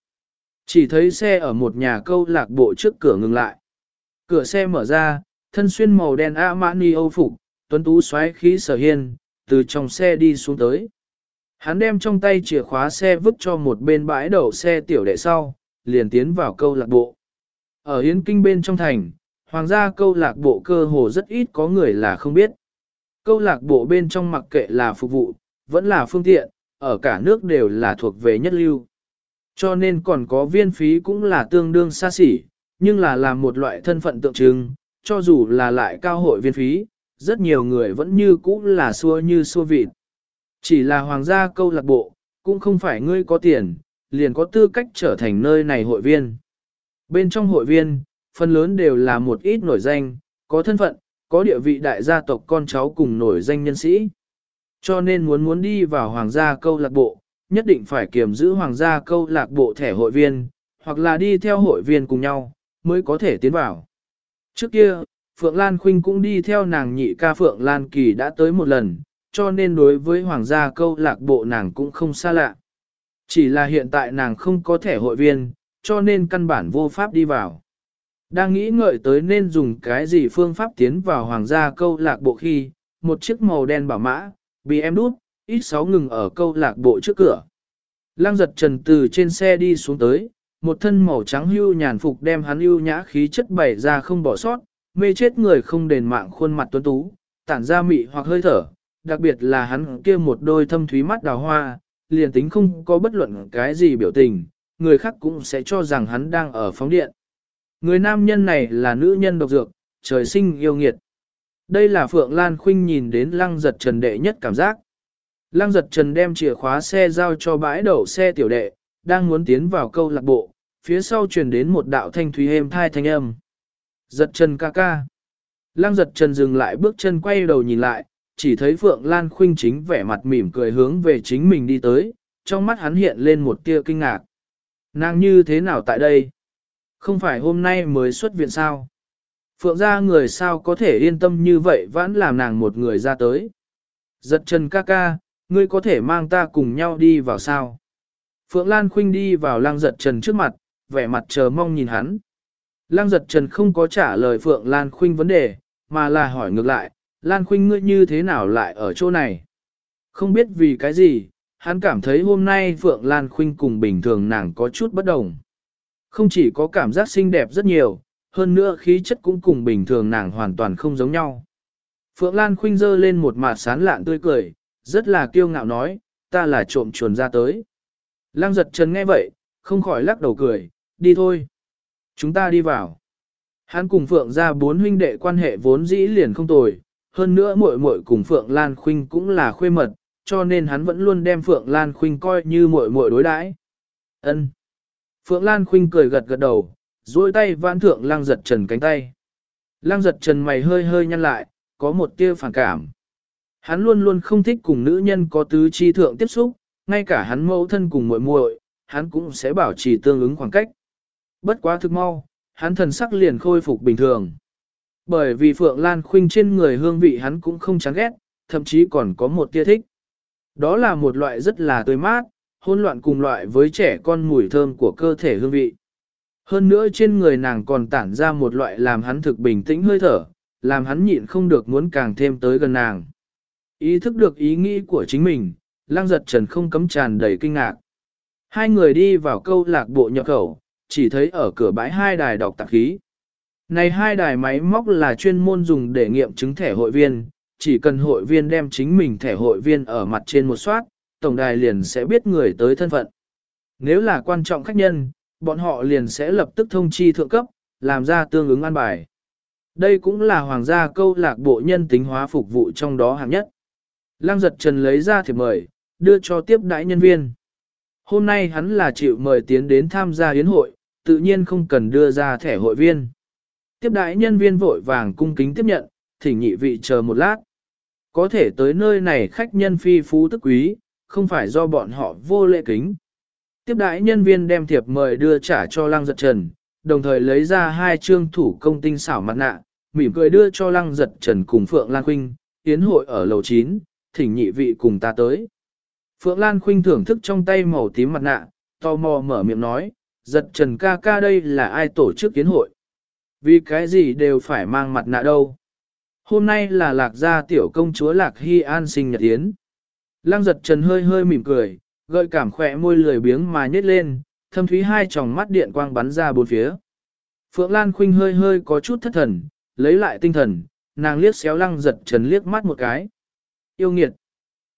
Chỉ thấy xe ở một nhà câu lạc bộ trước cửa ngừng lại. Cửa xe mở ra, thân xuyên màu đen Armani Âu phục, tuấn tú xoáy khí sở hiên, từ trong xe đi xuống tới. Hắn đem trong tay chìa khóa xe vứt cho một bên bãi đậu xe tiểu đệ sau, liền tiến vào câu lạc bộ. Ở Hiến Kinh bên trong thành, hoàng gia câu lạc bộ cơ hồ rất ít có người là không biết. Câu lạc bộ bên trong mặc kệ là phục vụ, vẫn là phương tiện, ở cả nước đều là thuộc về nhất lưu. Cho nên còn có viên phí cũng là tương đương xa xỉ, nhưng là làm một loại thân phận tượng trưng, cho dù là lại cao hội viên phí, rất nhiều người vẫn như cũ là xua như xua vịt. Chỉ là hoàng gia câu lạc bộ, cũng không phải ngươi có tiền, liền có tư cách trở thành nơi này hội viên. Bên trong hội viên, phần lớn đều là một ít nổi danh, có thân phận, có địa vị đại gia tộc con cháu cùng nổi danh nhân sĩ. Cho nên muốn muốn đi vào hoàng gia câu lạc bộ, nhất định phải kiểm giữ hoàng gia câu lạc bộ thẻ hội viên, hoặc là đi theo hội viên cùng nhau, mới có thể tiến vào. Trước kia, Phượng Lan Khuynh cũng đi theo nàng nhị ca Phượng Lan Kỳ đã tới một lần, cho nên đối với hoàng gia câu lạc bộ nàng cũng không xa lạ. Chỉ là hiện tại nàng không có thẻ hội viên, cho nên căn bản vô pháp đi vào. Đang nghĩ ngợi tới nên dùng cái gì phương pháp tiến vào hoàng gia câu lạc bộ khi, một chiếc màu đen bảo mã, bị em đút, ít sáu ngừng ở câu lạc bộ trước cửa. Lăng giật trần từ trên xe đi xuống tới, một thân màu trắng hưu nhàn phục đem hắn ưu nhã khí chất bày ra không bỏ sót, mê chết người không đền mạng khuôn mặt tuấn tú, tản ra mị hoặc hơi thở, đặc biệt là hắn kia một đôi thâm thúy mắt đào hoa, liền tính không có bất luận cái gì biểu tình, người khác cũng sẽ cho rằng hắn đang ở phóng điện. Người nam nhân này là nữ nhân độc dược, trời sinh yêu nghiệt. Đây là Phượng Lan Khuynh nhìn đến lăng giật trần đệ nhất cảm giác. Lăng giật trần đem chìa khóa xe giao cho bãi đậu xe tiểu đệ, đang muốn tiến vào câu lạc bộ, phía sau truyền đến một đạo thanh thúy êm thai thanh âm. Giật trần ca ca. Lăng giật trần dừng lại bước chân quay đầu nhìn lại, chỉ thấy Phượng Lan Khuynh chính vẻ mặt mỉm cười hướng về chính mình đi tới, trong mắt hắn hiện lên một tia kinh ngạc. Nàng như thế nào tại đây? Không phải hôm nay mới xuất viện sao? Phượng ra người sao có thể yên tâm như vậy vẫn làm nàng một người ra tới. Giật chân ca ca, ngươi có thể mang ta cùng nhau đi vào sao? Phượng Lan Khuynh đi vào lang giật trần trước mặt, vẻ mặt chờ mong nhìn hắn. Lang giật trần không có trả lời Phượng Lan Khuynh vấn đề, mà là hỏi ngược lại, Lan Khuynh ngươi như thế nào lại ở chỗ này? Không biết vì cái gì, hắn cảm thấy hôm nay Phượng Lan Khuynh cùng bình thường nàng có chút bất đồng. Không chỉ có cảm giác xinh đẹp rất nhiều, hơn nữa khí chất cũng cùng bình thường nàng hoàn toàn không giống nhau. Phượng Lan Khuynh dơ lên một mặt sán lạn tươi cười, rất là kiêu ngạo nói, ta là trộm chuồn ra tới. Lăng giật trần nghe vậy, không khỏi lắc đầu cười, đi thôi. Chúng ta đi vào. Hắn cùng Phượng ra bốn huynh đệ quan hệ vốn dĩ liền không tồi, hơn nữa muội muội cùng Phượng Lan Khuynh cũng là khuê mật, cho nên hắn vẫn luôn đem Phượng Lan Khuynh coi như muội muội đối đãi. Ân. Phượng Lan Khuynh cười gật gật đầu, duỗi tay vãn thượng Lăng Giật Trần cánh tay. Lăng Giật Trần mày hơi hơi nhăn lại, có một tia phản cảm. Hắn luôn luôn không thích cùng nữ nhân có tứ chi thượng tiếp xúc, ngay cả hắn mẫu thân cùng muội muội, hắn cũng sẽ bảo trì tương ứng khoảng cách. Bất quá thực mau, hắn thần sắc liền khôi phục bình thường. Bởi vì Phượng Lan Khuynh trên người hương vị hắn cũng không chán ghét, thậm chí còn có một tia thích. Đó là một loại rất là tươi mát, hôn loạn cùng loại với trẻ con mùi thơm của cơ thể hương vị. Hơn nữa trên người nàng còn tản ra một loại làm hắn thực bình tĩnh hơi thở, làm hắn nhịn không được muốn càng thêm tới gần nàng. Ý thức được ý nghĩ của chính mình, lang giật trần không cấm tràn đầy kinh ngạc. Hai người đi vào câu lạc bộ nhập khẩu, chỉ thấy ở cửa bãi hai đài đọc tạp khí. Này hai đài máy móc là chuyên môn dùng để nghiệm chứng thẻ hội viên, chỉ cần hội viên đem chính mình thẻ hội viên ở mặt trên một soát, tổng đài liền sẽ biết người tới thân phận. Nếu là quan trọng khách nhân, bọn họ liền sẽ lập tức thông chi thượng cấp, làm ra tương ứng an bài. Đây cũng là hoàng gia câu lạc bộ nhân tính hóa phục vụ trong đó hạng nhất. Lăng giật trần lấy ra thiệp mời, đưa cho tiếp đãi nhân viên. Hôm nay hắn là chịu mời tiến đến tham gia yến hội, tự nhiên không cần đưa ra thẻ hội viên. Tiếp đãi nhân viên vội vàng cung kính tiếp nhận, thỉnh nhị vị chờ một lát. Có thể tới nơi này khách nhân phi phú tức quý, không phải do bọn họ vô lễ kính. Tiếp đãi nhân viên đem thiệp mời đưa trả cho lăng giật trần, đồng thời lấy ra hai trương thủ công tinh xảo mặt nạ, mỉm cười đưa cho lăng giật trần cùng Phượng Lan Khuynh, yến hội ở lầu 9, thỉnh nhị vị cùng ta tới. Phượng Lan Khuynh thưởng thức trong tay màu tím mặt nạ, tò mò mở miệng nói, giật trần ca ca đây là ai tổ chức kiến hội. Vì cái gì đều phải mang mặt nạ đâu. Hôm nay là lạc gia tiểu công chúa lạc hy an sinh nhật yến. Lăng giật trần hơi hơi mỉm cười, gợi cảm khỏe môi lười biếng mà nhếch lên, thâm thúy hai tròng mắt điện quang bắn ra bốn phía. Phượng Lan Khuynh hơi hơi có chút thất thần, lấy lại tinh thần, nàng liếc xéo lăng giật trần liếc mắt một cái. Yêu nghiệt.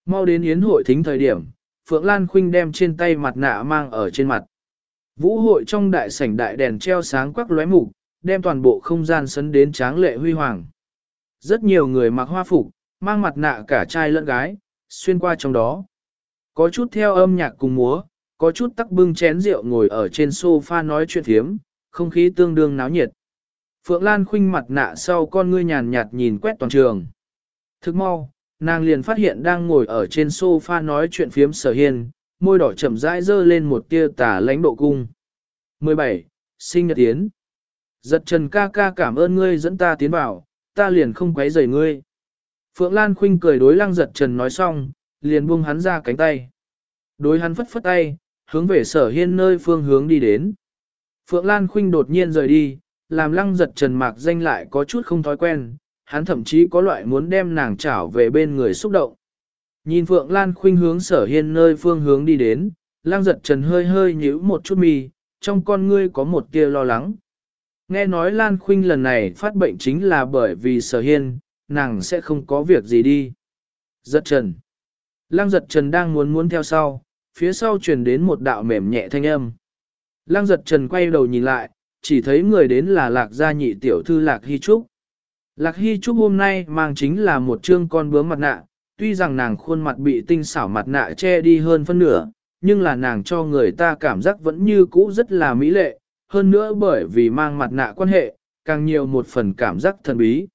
Mau đến yến hội thính thời điểm, Phượng Lan Khuynh đem trên tay mặt nạ mang ở trên mặt. Vũ hội trong đại sảnh đại đèn treo sáng quắc lóe mục, đem toàn bộ không gian sấn đến tráng lệ huy hoàng. Rất nhiều người mặc hoa phục, mang mặt nạ cả trai lẫn gái, xuyên qua trong đó. Có chút theo âm nhạc cùng múa, có chút tắc bưng chén rượu ngồi ở trên sofa nói chuyện thiếm, không khí tương đương náo nhiệt. Phượng Lan khinh mặt nạ sau con ngươi nhàn nhạt nhìn quét toàn trường. Thức mau, nàng liền phát hiện đang ngồi ở trên sofa nói chuyện phiếm sở hiên, môi đỏ chậm rãi dơ lên một tia tà lãnh độ cung. 17. Sinh nhật tiến. Giật trần ca ca cảm ơn ngươi dẫn ta tiến vào, ta liền không quấy rầy ngươi. Phượng Lan Khuynh cười đối lăng giật trần nói xong, liền buông hắn ra cánh tay. Đối hắn phất phất tay, hướng về sở hiên nơi phương hướng đi đến. Phượng Lan Khuynh đột nhiên rời đi, làm lăng giật trần mạc danh lại có chút không thói quen, hắn thậm chí có loại muốn đem nàng trảo về bên người xúc động. Nhìn Phượng Lan Khuynh hướng sở hiên nơi phương hướng đi đến, lang giật trần hơi hơi nhíu một chút mì, trong con ngươi có một tia lo lắng. Nghe nói Lan Khuynh lần này phát bệnh chính là bởi vì sở hiên, nàng sẽ không có việc gì đi. Giật trần. Lăng giật trần đang muốn muốn theo sau, phía sau truyền đến một đạo mềm nhẹ thanh âm. Lăng giật trần quay đầu nhìn lại, chỉ thấy người đến là lạc gia nhị tiểu thư lạc hy trúc. Lạc hy trúc hôm nay mang chính là một trương con bướm mặt nạ, tuy rằng nàng khuôn mặt bị tinh xảo mặt nạ che đi hơn phân nửa, nhưng là nàng cho người ta cảm giác vẫn như cũ rất là mỹ lệ, hơn nữa bởi vì mang mặt nạ quan hệ, càng nhiều một phần cảm giác thần bí.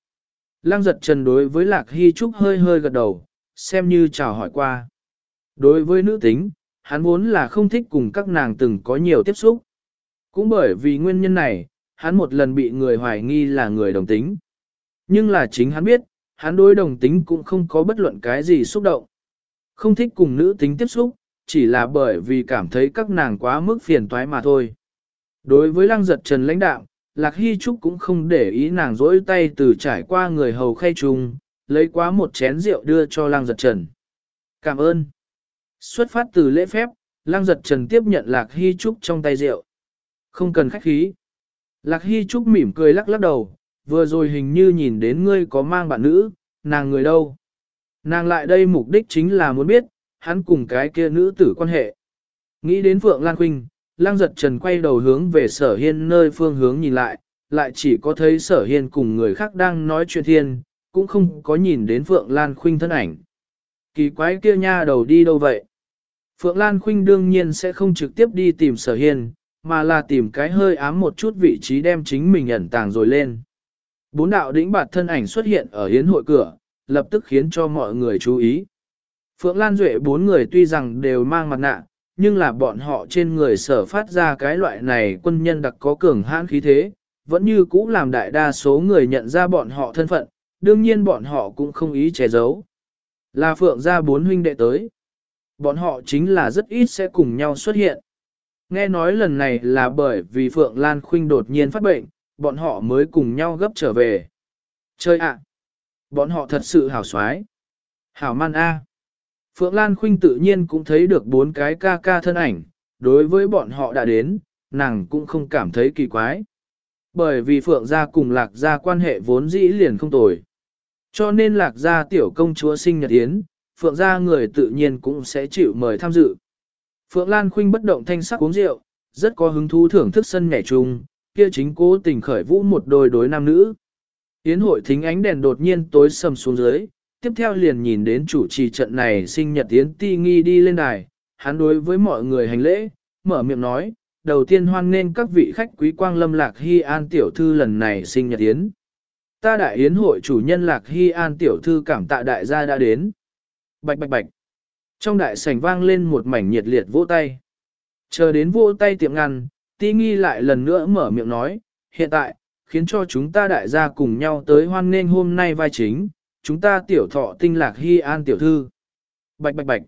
Lăng giật trần đối với Lạc Hy Trúc hơi hơi gật đầu, xem như chào hỏi qua. Đối với nữ tính, hắn vốn là không thích cùng các nàng từng có nhiều tiếp xúc. Cũng bởi vì nguyên nhân này, hắn một lần bị người hoài nghi là người đồng tính. Nhưng là chính hắn biết, hắn đối đồng tính cũng không có bất luận cái gì xúc động. Không thích cùng nữ tính tiếp xúc, chỉ là bởi vì cảm thấy các nàng quá mức phiền toái mà thôi. Đối với lăng giật trần lãnh đạo, Lạc Hy Trúc cũng không để ý nàng rỗi tay từ trải qua người hầu khay trùng, lấy quá một chén rượu đưa cho lăng giật trần. Cảm ơn. Xuất phát từ lễ phép, lăng giật trần tiếp nhận Lạc Hy Trúc trong tay rượu. Không cần khách khí. Lạc Hy Trúc mỉm cười lắc lắc đầu, vừa rồi hình như nhìn đến ngươi có mang bạn nữ, nàng người đâu. Nàng lại đây mục đích chính là muốn biết, hắn cùng cái kia nữ tử quan hệ. Nghĩ đến Phượng Lan Quynh, Lăng giật trần quay đầu hướng về sở hiên nơi phương hướng nhìn lại, lại chỉ có thấy sở hiên cùng người khác đang nói chuyện thiên, cũng không có nhìn đến Phượng Lan Khuynh thân ảnh. Kỳ quái kia nha đầu đi đâu vậy? Phượng Lan Khuynh đương nhiên sẽ không trực tiếp đi tìm sở hiên, mà là tìm cái hơi ám một chút vị trí đem chính mình ẩn tàng rồi lên. Bốn đạo đĩnh bạt thân ảnh xuất hiện ở hiến hội cửa, lập tức khiến cho mọi người chú ý. Phượng Lan Duệ bốn người tuy rằng đều mang mặt nạ, nhưng là bọn họ trên người sở phát ra cái loại này quân nhân đặc có cường hãn khí thế, vẫn như cũ làm đại đa số người nhận ra bọn họ thân phận, đương nhiên bọn họ cũng không ý che giấu. Là phượng gia bốn huynh đệ tới. Bọn họ chính là rất ít sẽ cùng nhau xuất hiện. Nghe nói lần này là bởi vì Phượng Lan Khuynh đột nhiên phát bệnh, bọn họ mới cùng nhau gấp trở về. Chơi ạ! Bọn họ thật sự hảo xoái. Hảo man A. Phượng Lan Khuynh tự nhiên cũng thấy được bốn cái ca ca thân ảnh, đối với bọn họ đã đến, nàng cũng không cảm thấy kỳ quái. Bởi vì Phượng gia cùng Lạc gia quan hệ vốn dĩ liền không tồi. Cho nên Lạc gia tiểu công chúa sinh nhật yến, Phượng gia người tự nhiên cũng sẽ chịu mời tham dự. Phượng Lan Khuynh bất động thanh sắc uống rượu, rất có hứng thú thưởng thức sân nhảy chung, kia chính cố tình khởi vũ một đôi đối nam nữ. Yến hội thính ánh đèn đột nhiên tối sầm xuống dưới, tiếp theo liền nhìn đến chủ trì trận này sinh nhật Yến Ti Nghi đi lên đài, hắn đối với mọi người hành lễ, mở miệng nói, đầu tiên hoan nghênh các vị khách quý quang lâm Lạc Hy An tiểu thư lần này sinh nhật Yến. Ta đại yến hội chủ nhân Lạc Hy An tiểu thư cảm tạ đại gia đã đến. Bạch bạch bạch. Trong đại sảnh vang lên một mảnh nhiệt liệt vỗ tay. Chờ đến vỗ tay tiệm ngăn, Ti Nghi lại lần nữa mở miệng nói, hiện tại, khiến cho chúng ta đại gia cùng nhau tới hoan nghênh hôm nay vai chính, chúng ta tiểu thọ tinh lạc hy an tiểu thư. Bạch bạch bạch.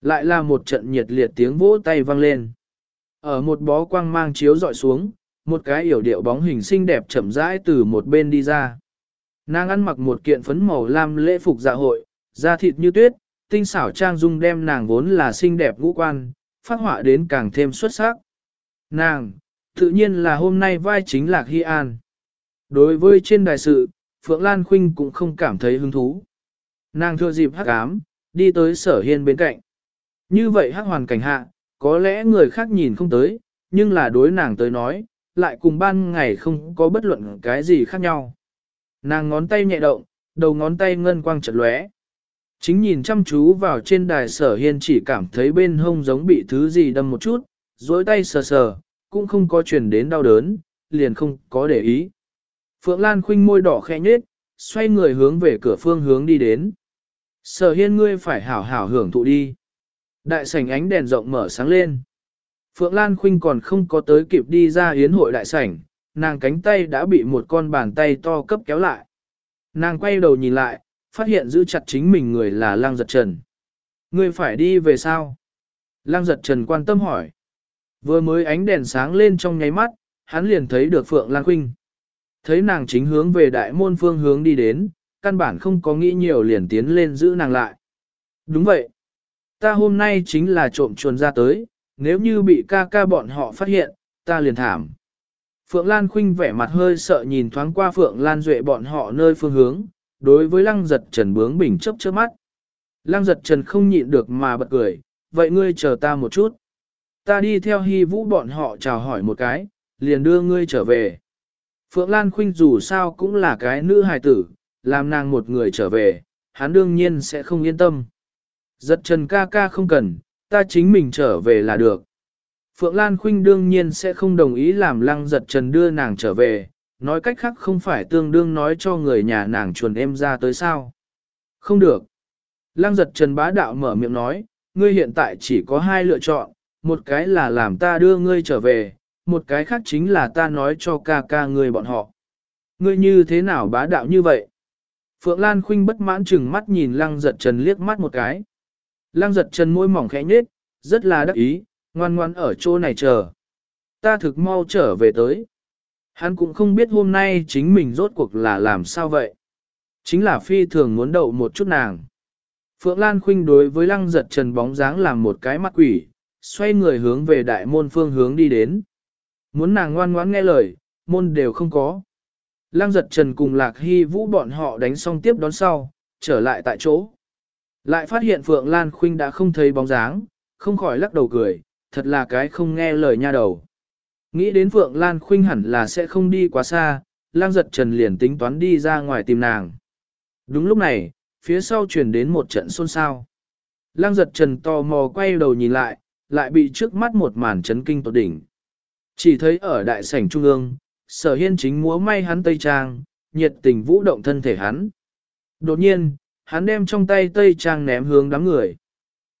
Lại là một trận nhiệt liệt tiếng vỗ tay vang lên. Ở một bó quang mang chiếu dọi xuống, một cái yểu điệu bóng hình xinh đẹp chậm rãi từ một bên đi ra. Nàng ăn mặc một kiện phấn màu lam lễ phục dạ hội, da thịt như tuyết, tinh xảo trang dung đem nàng vốn là xinh đẹp ngũ quan, phát họa đến càng thêm xuất sắc. Nàng, tự nhiên là hôm nay vai chính lạc Hy An. Đối với trên đài sự, Phượng Lan Khuynh cũng không cảm thấy hứng thú. Nàng thừa dịp hắc ám, đi tới sở hiên bên cạnh. Như vậy hắc hoàn cảnh hạ, có lẽ người khác nhìn không tới, nhưng là đối nàng tới nói, lại cùng ban ngày không có bất luận cái gì khác nhau. Nàng ngón tay nhẹ động, đầu ngón tay ngân quang chật lóe. Chính nhìn chăm chú vào trên đài sở hiên chỉ cảm thấy bên hông giống bị thứ gì đâm một chút, dối tay sờ sờ, cũng không có truyền đến đau đớn, liền không có để ý. Phượng Lan khinh môi đỏ khẽ nhết, xoay người hướng về cửa phương hướng đi đến. Sở hiên ngươi phải hảo hảo hưởng thụ đi. Đại sảnh ánh đèn rộng mở sáng lên. Phượng Lan Khinh còn không có tới kịp đi ra hiến hội đại sảnh, nàng cánh tay đã bị một con bàn tay to cấp kéo lại. Nàng quay đầu nhìn lại, phát hiện giữ chặt chính mình người là Lăng Giật Trần. Ngươi phải đi về sao? Lăng Giật Trần quan tâm hỏi. Vừa mới ánh đèn sáng lên trong nháy mắt, hắn liền thấy được Phượng Lan Khuynh. Thấy nàng chính hướng về đại môn phương hướng đi đến, căn bản không có nghĩ nhiều liền tiến lên giữ nàng lại. Đúng vậy. Ta hôm nay chính là trộm chuồn ra tới, nếu như bị ca ca bọn họ phát hiện, ta liền thảm. Phượng Lan Khuynh vẻ mặt hơi sợ nhìn thoáng qua Phượng Lan Duệ bọn họ nơi phương hướng, đối với lăng giật trần bướng bình chấp trước mắt. Lăng giật trần không nhịn được mà bật cười, vậy ngươi chờ ta một chút. Ta đi theo hy vũ bọn họ chào hỏi một cái, liền đưa ngươi trở về. Phượng Lan Khuynh dù sao cũng là cái nữ hài tử, làm nàng một người trở về, hắn đương nhiên sẽ không yên tâm. Giật trần ca ca không cần, ta chính mình trở về là được. Phượng Lan Khuynh đương nhiên sẽ không đồng ý làm lăng giật trần đưa nàng trở về, nói cách khác không phải tương đương nói cho người nhà nàng chuồn em ra tới sao. Không được. Lăng giật trần bá đạo mở miệng nói, ngươi hiện tại chỉ có hai lựa chọn, một cái là làm ta đưa ngươi trở về, một cái khác chính là ta nói cho ca ca ngươi bọn họ. Ngươi như thế nào bá đạo như vậy? Phượng Lan Khuynh bất mãn chừng mắt nhìn lăng giật trần liếc mắt một cái. Lăng giật trần môi mỏng khẽ nhếch, rất là đắc ý, ngoan ngoan ở chỗ này chờ. Ta thực mau trở về tới. Hắn cũng không biết hôm nay chính mình rốt cuộc là làm sao vậy. Chính là phi thường muốn đậu một chút nàng. Phượng Lan Khuynh đối với lăng giật trần bóng dáng làm một cái mắt quỷ, xoay người hướng về đại môn phương hướng đi đến. Muốn nàng ngoan ngoãn nghe lời, môn đều không có. Lăng giật trần cùng lạc hy vũ bọn họ đánh xong tiếp đón sau, trở lại tại chỗ. Lại phát hiện Phượng Lan Khuynh đã không thấy bóng dáng, không khỏi lắc đầu cười, thật là cái không nghe lời nha đầu. Nghĩ đến Phượng Lan Khuynh hẳn là sẽ không đi quá xa, lang giật trần liền tính toán đi ra ngoài tìm nàng. Đúng lúc này, phía sau truyền đến một trận xôn xao. Lang giật trần tò mò quay đầu nhìn lại, lại bị trước mắt một màn chấn kinh tột đỉnh. Chỉ thấy ở đại sảnh trung ương, sở hiên chính múa may hắn tây trang, nhiệt tình vũ động thân thể hắn. Đột nhiên, hắn đem trong tay tây trang ném hướng đám người.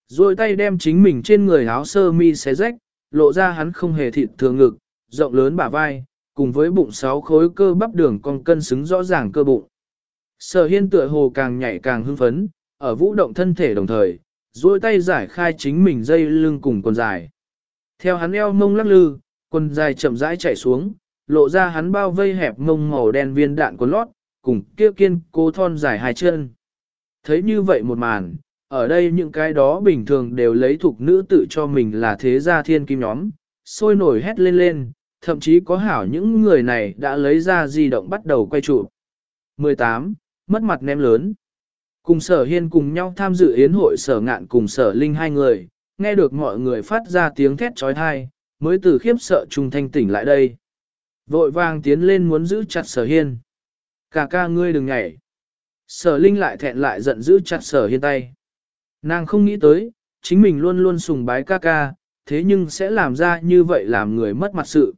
Rồi tay đem chính mình trên người áo sơ mi xé rách, lộ ra hắn không hề thịt thường ngực, rộng lớn bả vai, cùng với bụng sáu khối cơ bắp đường con cân xứng rõ ràng cơ bụng. Sở hiên tựa hồ càng nhảy càng hưng phấn, ở vũ động thân thể đồng thời, duỗi tay giải khai chính mình dây lưng cùng quần dài. Theo hắn eo mông lắc lư, quần dài chậm rãi chạy xuống, lộ ra hắn bao vây hẹp mông màu đen viên đạn quần lót, cùng kia kiên cố thon dài hai chân. Thấy như vậy một màn, ở đây những cái đó bình thường đều lấy thuộc nữ tự cho mình là thế gia thiên kim nhóm, sôi nổi hét lên lên, thậm chí có hảo những người này đã lấy ra di động bắt đầu quay chụp. 18. Mất mặt ném lớn. Cùng sở hiên cùng nhau tham dự yến hội sở ngạn cùng sở linh hai người, nghe được mọi người phát ra tiếng thét trói thai, mới từ khiếp sợ trung thanh tỉnh lại đây. Vội vàng tiến lên muốn giữ chặt sở hiên. Cả ca ngươi đừng nhảy. Sở linh lại thẹn lại giận giữ chặt sở hiên tay. Nàng không nghĩ tới, chính mình luôn luôn sùng bái ca ca, thế nhưng sẽ làm ra như vậy làm người mất mặt sự.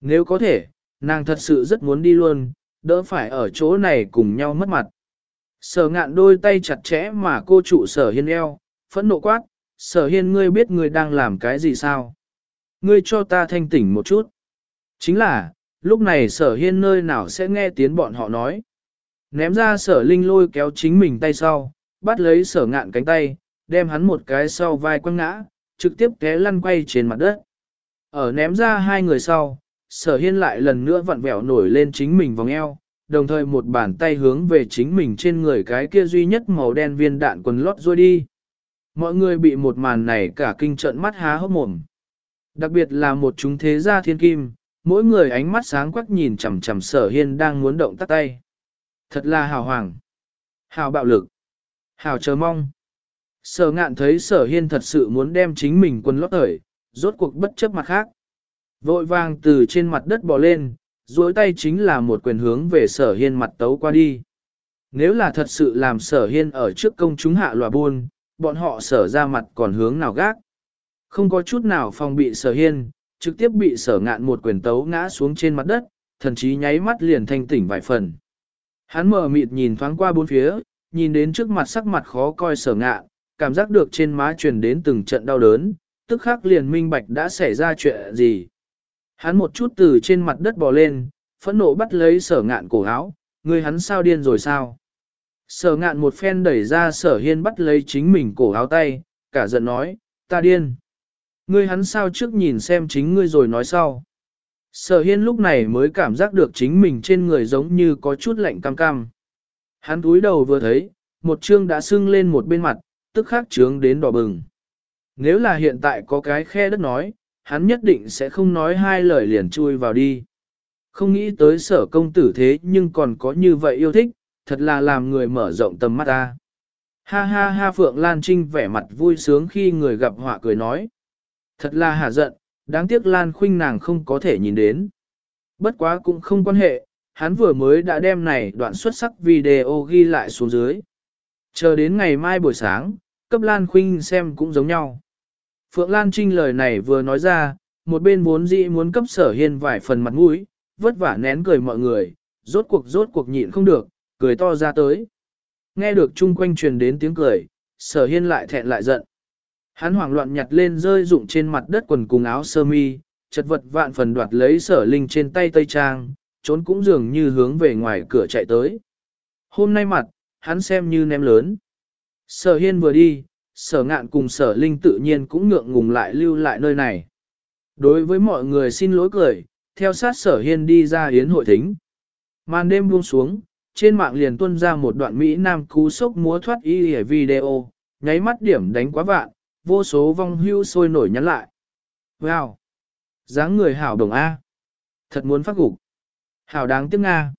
Nếu có thể, nàng thật sự rất muốn đi luôn, đỡ phải ở chỗ này cùng nhau mất mặt. Sở ngạn đôi tay chặt chẽ mà cô trụ sở hiên eo, phẫn nộ quát, sở hiên ngươi biết ngươi đang làm cái gì sao? Ngươi cho ta thanh tỉnh một chút. Chính là, lúc này sở hiên nơi nào sẽ nghe tiếng bọn họ nói. Ném ra sở linh lôi kéo chính mình tay sau, bắt lấy sở ngạn cánh tay, đem hắn một cái sau vai quăng ngã, trực tiếp té lăn quay trên mặt đất. Ở ném ra hai người sau, sở hiên lại lần nữa vặn vẹo nổi lên chính mình vòng eo, đồng thời một bàn tay hướng về chính mình trên người cái kia duy nhất màu đen viên đạn quần lót rôi đi. Mọi người bị một màn này cả kinh trận mắt há hốc mồm. Đặc biệt là một chúng thế gia thiên kim, mỗi người ánh mắt sáng quắc nhìn chằm chằm sở hiên đang muốn động tắt tay. Thật là hào hoàng. Hào bạo lực. Hào chờ mong. Sở ngạn thấy sở hiên thật sự muốn đem chính mình quần lót thởi, rốt cuộc bất chấp mặt khác. Vội vàng từ trên mặt đất bò lên, duỗi tay chính là một quyền hướng về sở hiên mặt tấu qua đi. Nếu là thật sự làm sở hiên ở trước công chúng hạ lòa buôn, bọn họ sở ra mặt còn hướng nào gác. Không có chút nào phòng bị sở hiên, trực tiếp bị sở ngạn một quyền tấu ngã xuống trên mặt đất, thần chí nháy mắt liền thanh tỉnh vài phần. Hắn mở mịt nhìn thoáng qua bốn phía, nhìn đến trước mặt sắc mặt khó coi sở ngạn, cảm giác được trên má truyền đến từng trận đau đớn, tức khắc liền minh bạch đã xảy ra chuyện gì. Hắn một chút từ trên mặt đất bò lên, phẫn nộ bắt lấy sở ngạn cổ áo, người hắn sao điên rồi sao? Sở ngạn một phen đẩy ra sở hiên bắt lấy chính mình cổ áo tay, cả giận nói, ta điên. Ngươi hắn sao trước nhìn xem chính ngươi rồi nói sau. Sở hiên lúc này mới cảm giác được chính mình trên người giống như có chút lạnh cam cam. Hắn túi đầu vừa thấy, một chương đã sưng lên một bên mặt, tức khắc trướng đến đỏ bừng. Nếu là hiện tại có cái khe đất nói, hắn nhất định sẽ không nói hai lời liền chui vào đi. Không nghĩ tới sở công tử thế nhưng còn có như vậy yêu thích, thật là làm người mở rộng tầm mắt ta. Ha ha ha Phượng Lan Trinh vẻ mặt vui sướng khi người gặp họa cười nói. Thật là hả giận, đáng tiếc Lan Khuynh nàng không có thể nhìn đến. Bất quá cũng không quan hệ, hắn vừa mới đã đem này đoạn xuất sắc video ghi lại xuống dưới. Chờ đến ngày mai buổi sáng, cấp Lan Khuynh xem cũng giống nhau. Phượng Lan Trinh lời này vừa nói ra, một bên muốn dĩ muốn cấp sở hiên vài phần mặt mũi, vất vả nén cười mọi người, rốt cuộc rốt cuộc nhịn không được, cười to ra tới. Nghe được chung quanh truyền đến tiếng cười, sở hiên lại thẹn lại giận. Hắn hoảng loạn nhặt lên rơi rụng trên mặt đất quần cùng áo sơ mi, chật vật vạn phần đoạt lấy sở linh trên tay tây trang, trốn cũng dường như hướng về ngoài cửa chạy tới. Hôm nay mặt, hắn xem như ném lớn. Sở hiên vừa đi, sở ngạn cùng sở linh tự nhiên cũng ngượng ngùng lại lưu lại nơi này. Đối với mọi người xin lỗi cười, theo sát sở hiên đi ra hiến hội thính. Màn đêm buông xuống, trên mạng liền tuân ra một đoạn Mỹ Nam cú sốc múa thoát y ở video, nháy mắt điểm đánh quá vạn, vô số vong hưu sôi nổi nhắn lại. Wow! dáng người hảo đồng A. Thật muốn phát gục. Hảo đáng tiếc Nga.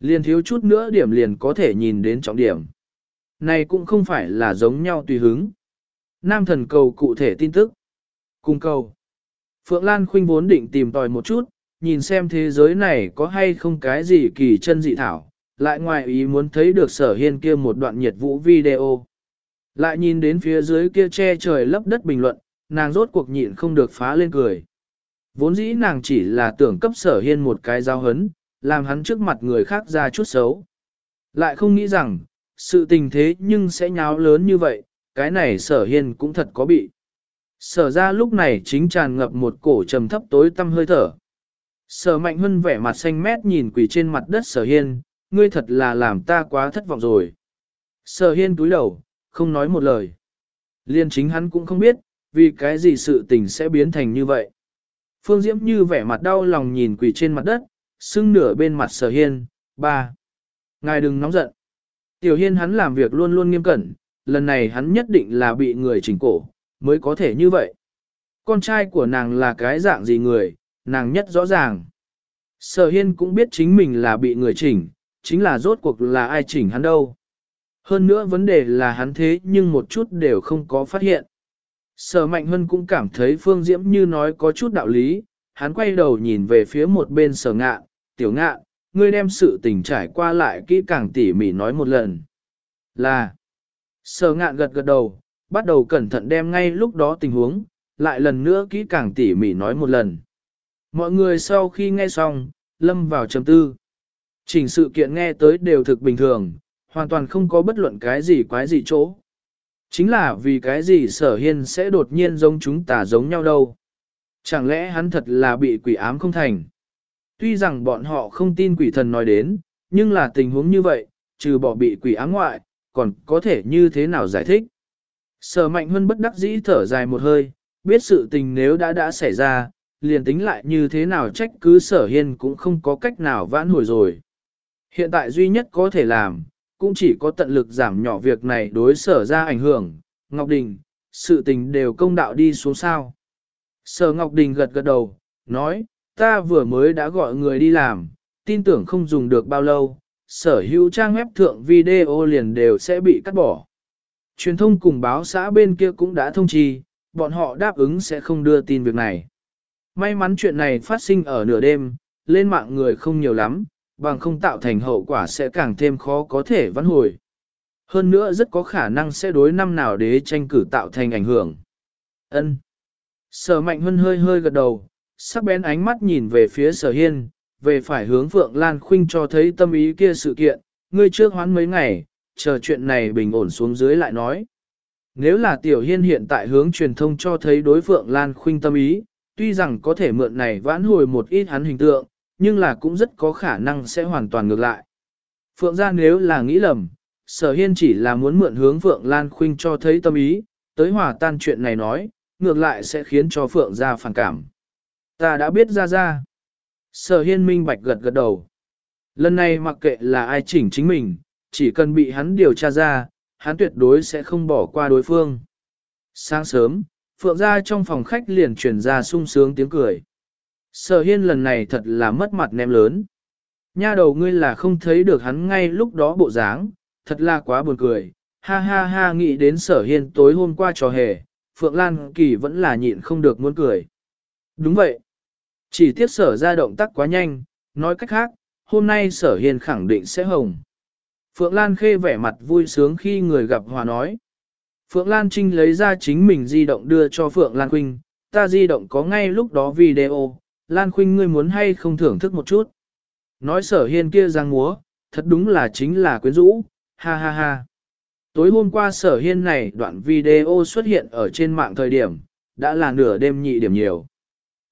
Liền thiếu chút nữa điểm liền có thể nhìn đến trọng điểm. Này cũng không phải là giống nhau tùy hứng. Nam thần cầu cụ thể tin tức. Cùng cầu. Phượng Lan Khuynh vốn định tìm tòi một chút, nhìn xem thế giới này có hay không cái gì kỳ chân dị thảo, lại ngoài ý muốn thấy được sở hiên kia một đoạn nhiệt vũ video. Lại nhìn đến phía dưới kia che trời lấp đất bình luận, nàng rốt cuộc nhịn không được phá lên cười. Vốn dĩ nàng chỉ là tưởng cấp sở hiên một cái giao hấn, làm hắn trước mặt người khác ra chút xấu. Lại không nghĩ rằng, sự tình thế nhưng sẽ nháo lớn như vậy, cái này sở hiên cũng thật có bị. Sở ra lúc này chính tràn ngập một cổ trầm thấp tối tăm hơi thở. Sở mạnh hơn vẻ mặt xanh mét nhìn quỷ trên mặt đất sở hiên, ngươi thật là làm ta quá thất vọng rồi. Sở hiên túi đầu, không nói một lời. Liên chính hắn cũng không biết, vì cái gì sự tình sẽ biến thành như vậy. Phương Diễm như vẻ mặt đau lòng nhìn quỷ trên mặt đất, sưng nửa bên mặt sở hiên, ba. Ngài đừng nóng giận. Tiểu hiên hắn làm việc luôn luôn nghiêm cẩn, lần này hắn nhất định là bị người chỉnh cổ, mới có thể như vậy. Con trai của nàng là cái dạng gì người, nàng nhất rõ ràng. Sở hiên cũng biết chính mình là bị người chỉnh, chính là rốt cuộc là ai chỉnh hắn đâu. Hơn nữa vấn đề là hắn thế nhưng một chút đều không có phát hiện. Sở Mạnh Hân cũng cảm thấy Phương Diễm như nói có chút đạo lý, hắn quay đầu nhìn về phía một bên sở ngạ, tiểu ngạ, ngươi đem sự tình trải qua lại kỹ càng tỉ mỉ nói một lần. Là, sở ngạn gật gật đầu, bắt đầu cẩn thận đem ngay lúc đó tình huống, lại lần nữa kỹ càng tỉ mỉ nói một lần. Mọi người sau khi nghe xong, lâm vào trầm tư. Chỉnh sự kiện nghe tới đều thực bình thường, hoàn toàn không có bất luận cái gì quái gì chỗ. Chính là vì cái gì sở hiên sẽ đột nhiên giống chúng ta giống nhau đâu. Chẳng lẽ hắn thật là bị quỷ ám không thành? Tuy rằng bọn họ không tin quỷ thần nói đến, nhưng là tình huống như vậy, trừ bỏ bị quỷ ám ngoại, còn có thể như thế nào giải thích? Sở mạnh hơn bất đắc dĩ thở dài một hơi, biết sự tình nếu đã đã xảy ra, liền tính lại như thế nào trách cứ sở hiên cũng không có cách nào vãn hồi rồi. Hiện tại duy nhất có thể làm, cũng chỉ có tận lực giảm nhỏ việc này đối sở ra ảnh hưởng. Ngọc Đình, sự tình đều công đạo đi xuống sao. Sở Ngọc Đình gật gật đầu, nói, ta vừa mới đã gọi người đi làm, tin tưởng không dùng được bao lâu, sở hữu trang web thượng video liền đều sẽ bị cắt bỏ. Truyền thông cùng báo xã bên kia cũng đã thông trì, bọn họ đáp ứng sẽ không đưa tin việc này. May mắn chuyện này phát sinh ở nửa đêm, lên mạng người không nhiều lắm, bằng không tạo thành hậu quả sẽ càng thêm khó có thể vãn hồi. Hơn nữa rất có khả năng sẽ đối năm nào đế tranh cử tạo thành ảnh hưởng. Ân. Sở mạnh hân hơi hơi gật đầu, sắc bén ánh mắt nhìn về phía sở hiên, về phải hướng Phượng Lan Khuynh cho thấy tâm ý kia sự kiện, ngươi trước hoán mấy ngày, chờ chuyện này bình ổn xuống dưới lại nói. Nếu là Tiểu Hiên hiện tại hướng truyền thông cho thấy đối Phượng Lan Khuynh tâm ý, tuy rằng có thể mượn này vãn hồi một ít hắn hình tượng, nhưng là cũng rất có khả năng sẽ hoàn toàn ngược lại. Phượng gia nếu là nghĩ lầm, sở hiên chỉ là muốn mượn hướng Phượng Lan Khuynh cho thấy tâm ý, tới hòa tan chuyện này nói, ngược lại sẽ khiến cho Phượng gia phản cảm. Ta đã biết ra ra. Sở hiên minh bạch gật gật đầu. Lần này mặc kệ là ai chỉnh chính mình, chỉ cần bị hắn điều tra ra, hắn tuyệt đối sẽ không bỏ qua đối phương. Sáng sớm, Phượng gia trong phòng khách liền truyền ra sung sướng tiếng cười. Sở hiên lần này thật là mất mặt ném lớn. Nha đầu ngươi là không thấy được hắn ngay lúc đó bộ dáng, thật là quá buồn cười. Ha ha ha nghĩ đến sở hiên tối hôm qua trò hề, Phượng Lan Kỳ vẫn là nhịn không được muốn cười. Đúng vậy. Chỉ tiếc sở ra động tác quá nhanh, nói cách khác, hôm nay sở hiền khẳng định sẽ hồng. Phượng Lan khê vẻ mặt vui sướng khi người gặp hòa nói. Phượng Lan Trinh lấy ra chính mình di động đưa cho Phượng Lan Quynh, ta di động có ngay lúc đó video, Lan Quynh ngươi muốn hay không thưởng thức một chút. Nói sở hiên kia giang múa, thật đúng là chính là quyến rũ, ha ha ha. Tối hôm qua sở hiên này đoạn video xuất hiện ở trên mạng thời điểm, đã là nửa đêm nhị điểm nhiều.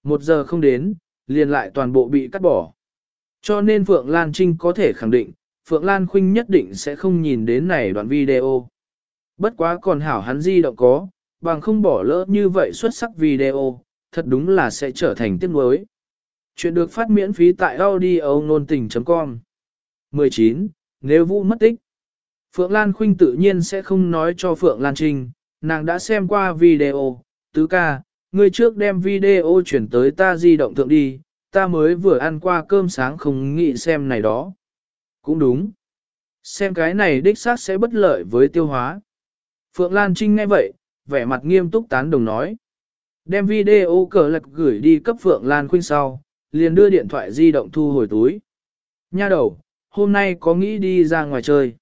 Một giờ không đến, liền lại toàn bộ bị cắt bỏ. Cho nên Phượng Lan Trinh có thể khẳng định, Phượng Lan Khuynh nhất định sẽ không nhìn đến này đoạn video. Bất quá còn hảo hắn di động có, bằng không bỏ lỡ như vậy xuất sắc video, thật đúng là sẽ trở thành tiếc nuối. Chuyện được phát miễn phí tại audio nôn tình.com 19. Nếu Vũ mất tích Phượng Lan Khuynh tự nhiên sẽ không nói cho Phượng Lan Trinh, nàng đã xem qua video, tứ ca, ngươi trước đem video chuyển tới ta di động thượng đi, ta mới vừa ăn qua cơm sáng không nghĩ xem này đó. Cũng đúng. Xem cái này đích xác sẽ bất lợi với tiêu hóa. Phượng Lan Trinh nghe vậy, vẻ mặt nghiêm túc tán đồng nói. Đem video cờ lật gửi đi cấp Phượng Lan Khuynh sau, liền đưa điện thoại di động thu hồi túi. Nha đầu, hôm nay có nghĩ đi ra ngoài chơi.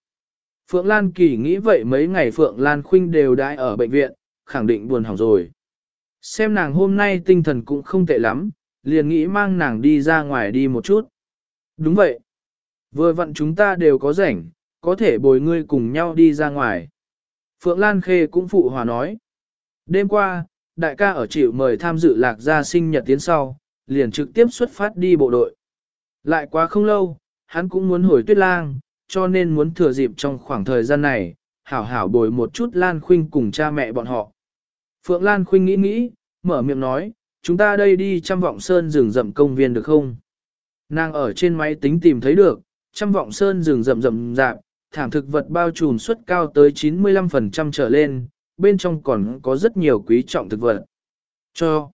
Phượng Lan Kỳ nghĩ vậy mấy ngày Phượng Lan Khuynh đều đãi ở bệnh viện, khẳng định buồn hỏng rồi. Xem nàng hôm nay tinh thần cũng không tệ lắm, liền nghĩ mang nàng đi ra ngoài đi một chút. Đúng vậy. Vừa vặn chúng ta đều có rảnh, có thể bồi ngươi cùng nhau đi ra ngoài. Phượng Lan Khê cũng phụ hòa nói. Đêm qua, đại ca ở chịu mời tham dự lạc gia sinh nhật tiến sau, liền trực tiếp xuất phát đi bộ đội. Lại quá không lâu, hắn cũng muốn hồi tuyết lang, cho nên muốn thừa dịp trong khoảng thời gian này, hảo hảo bồi một chút Lan Khuynh cùng cha mẹ bọn họ. Phượng Lan Khuynh nghĩ nghĩ, mở miệng nói, chúng ta đây đi trăm vọng sơn rừng rậm công viên được không? Nàng ở trên máy tính tìm thấy được, trăm vọng sơn rừng rậm rậm rạp, thảm thực vật bao trùm suất cao tới 95% trở lên, bên trong còn có rất nhiều quý trọng thực vật. Cho.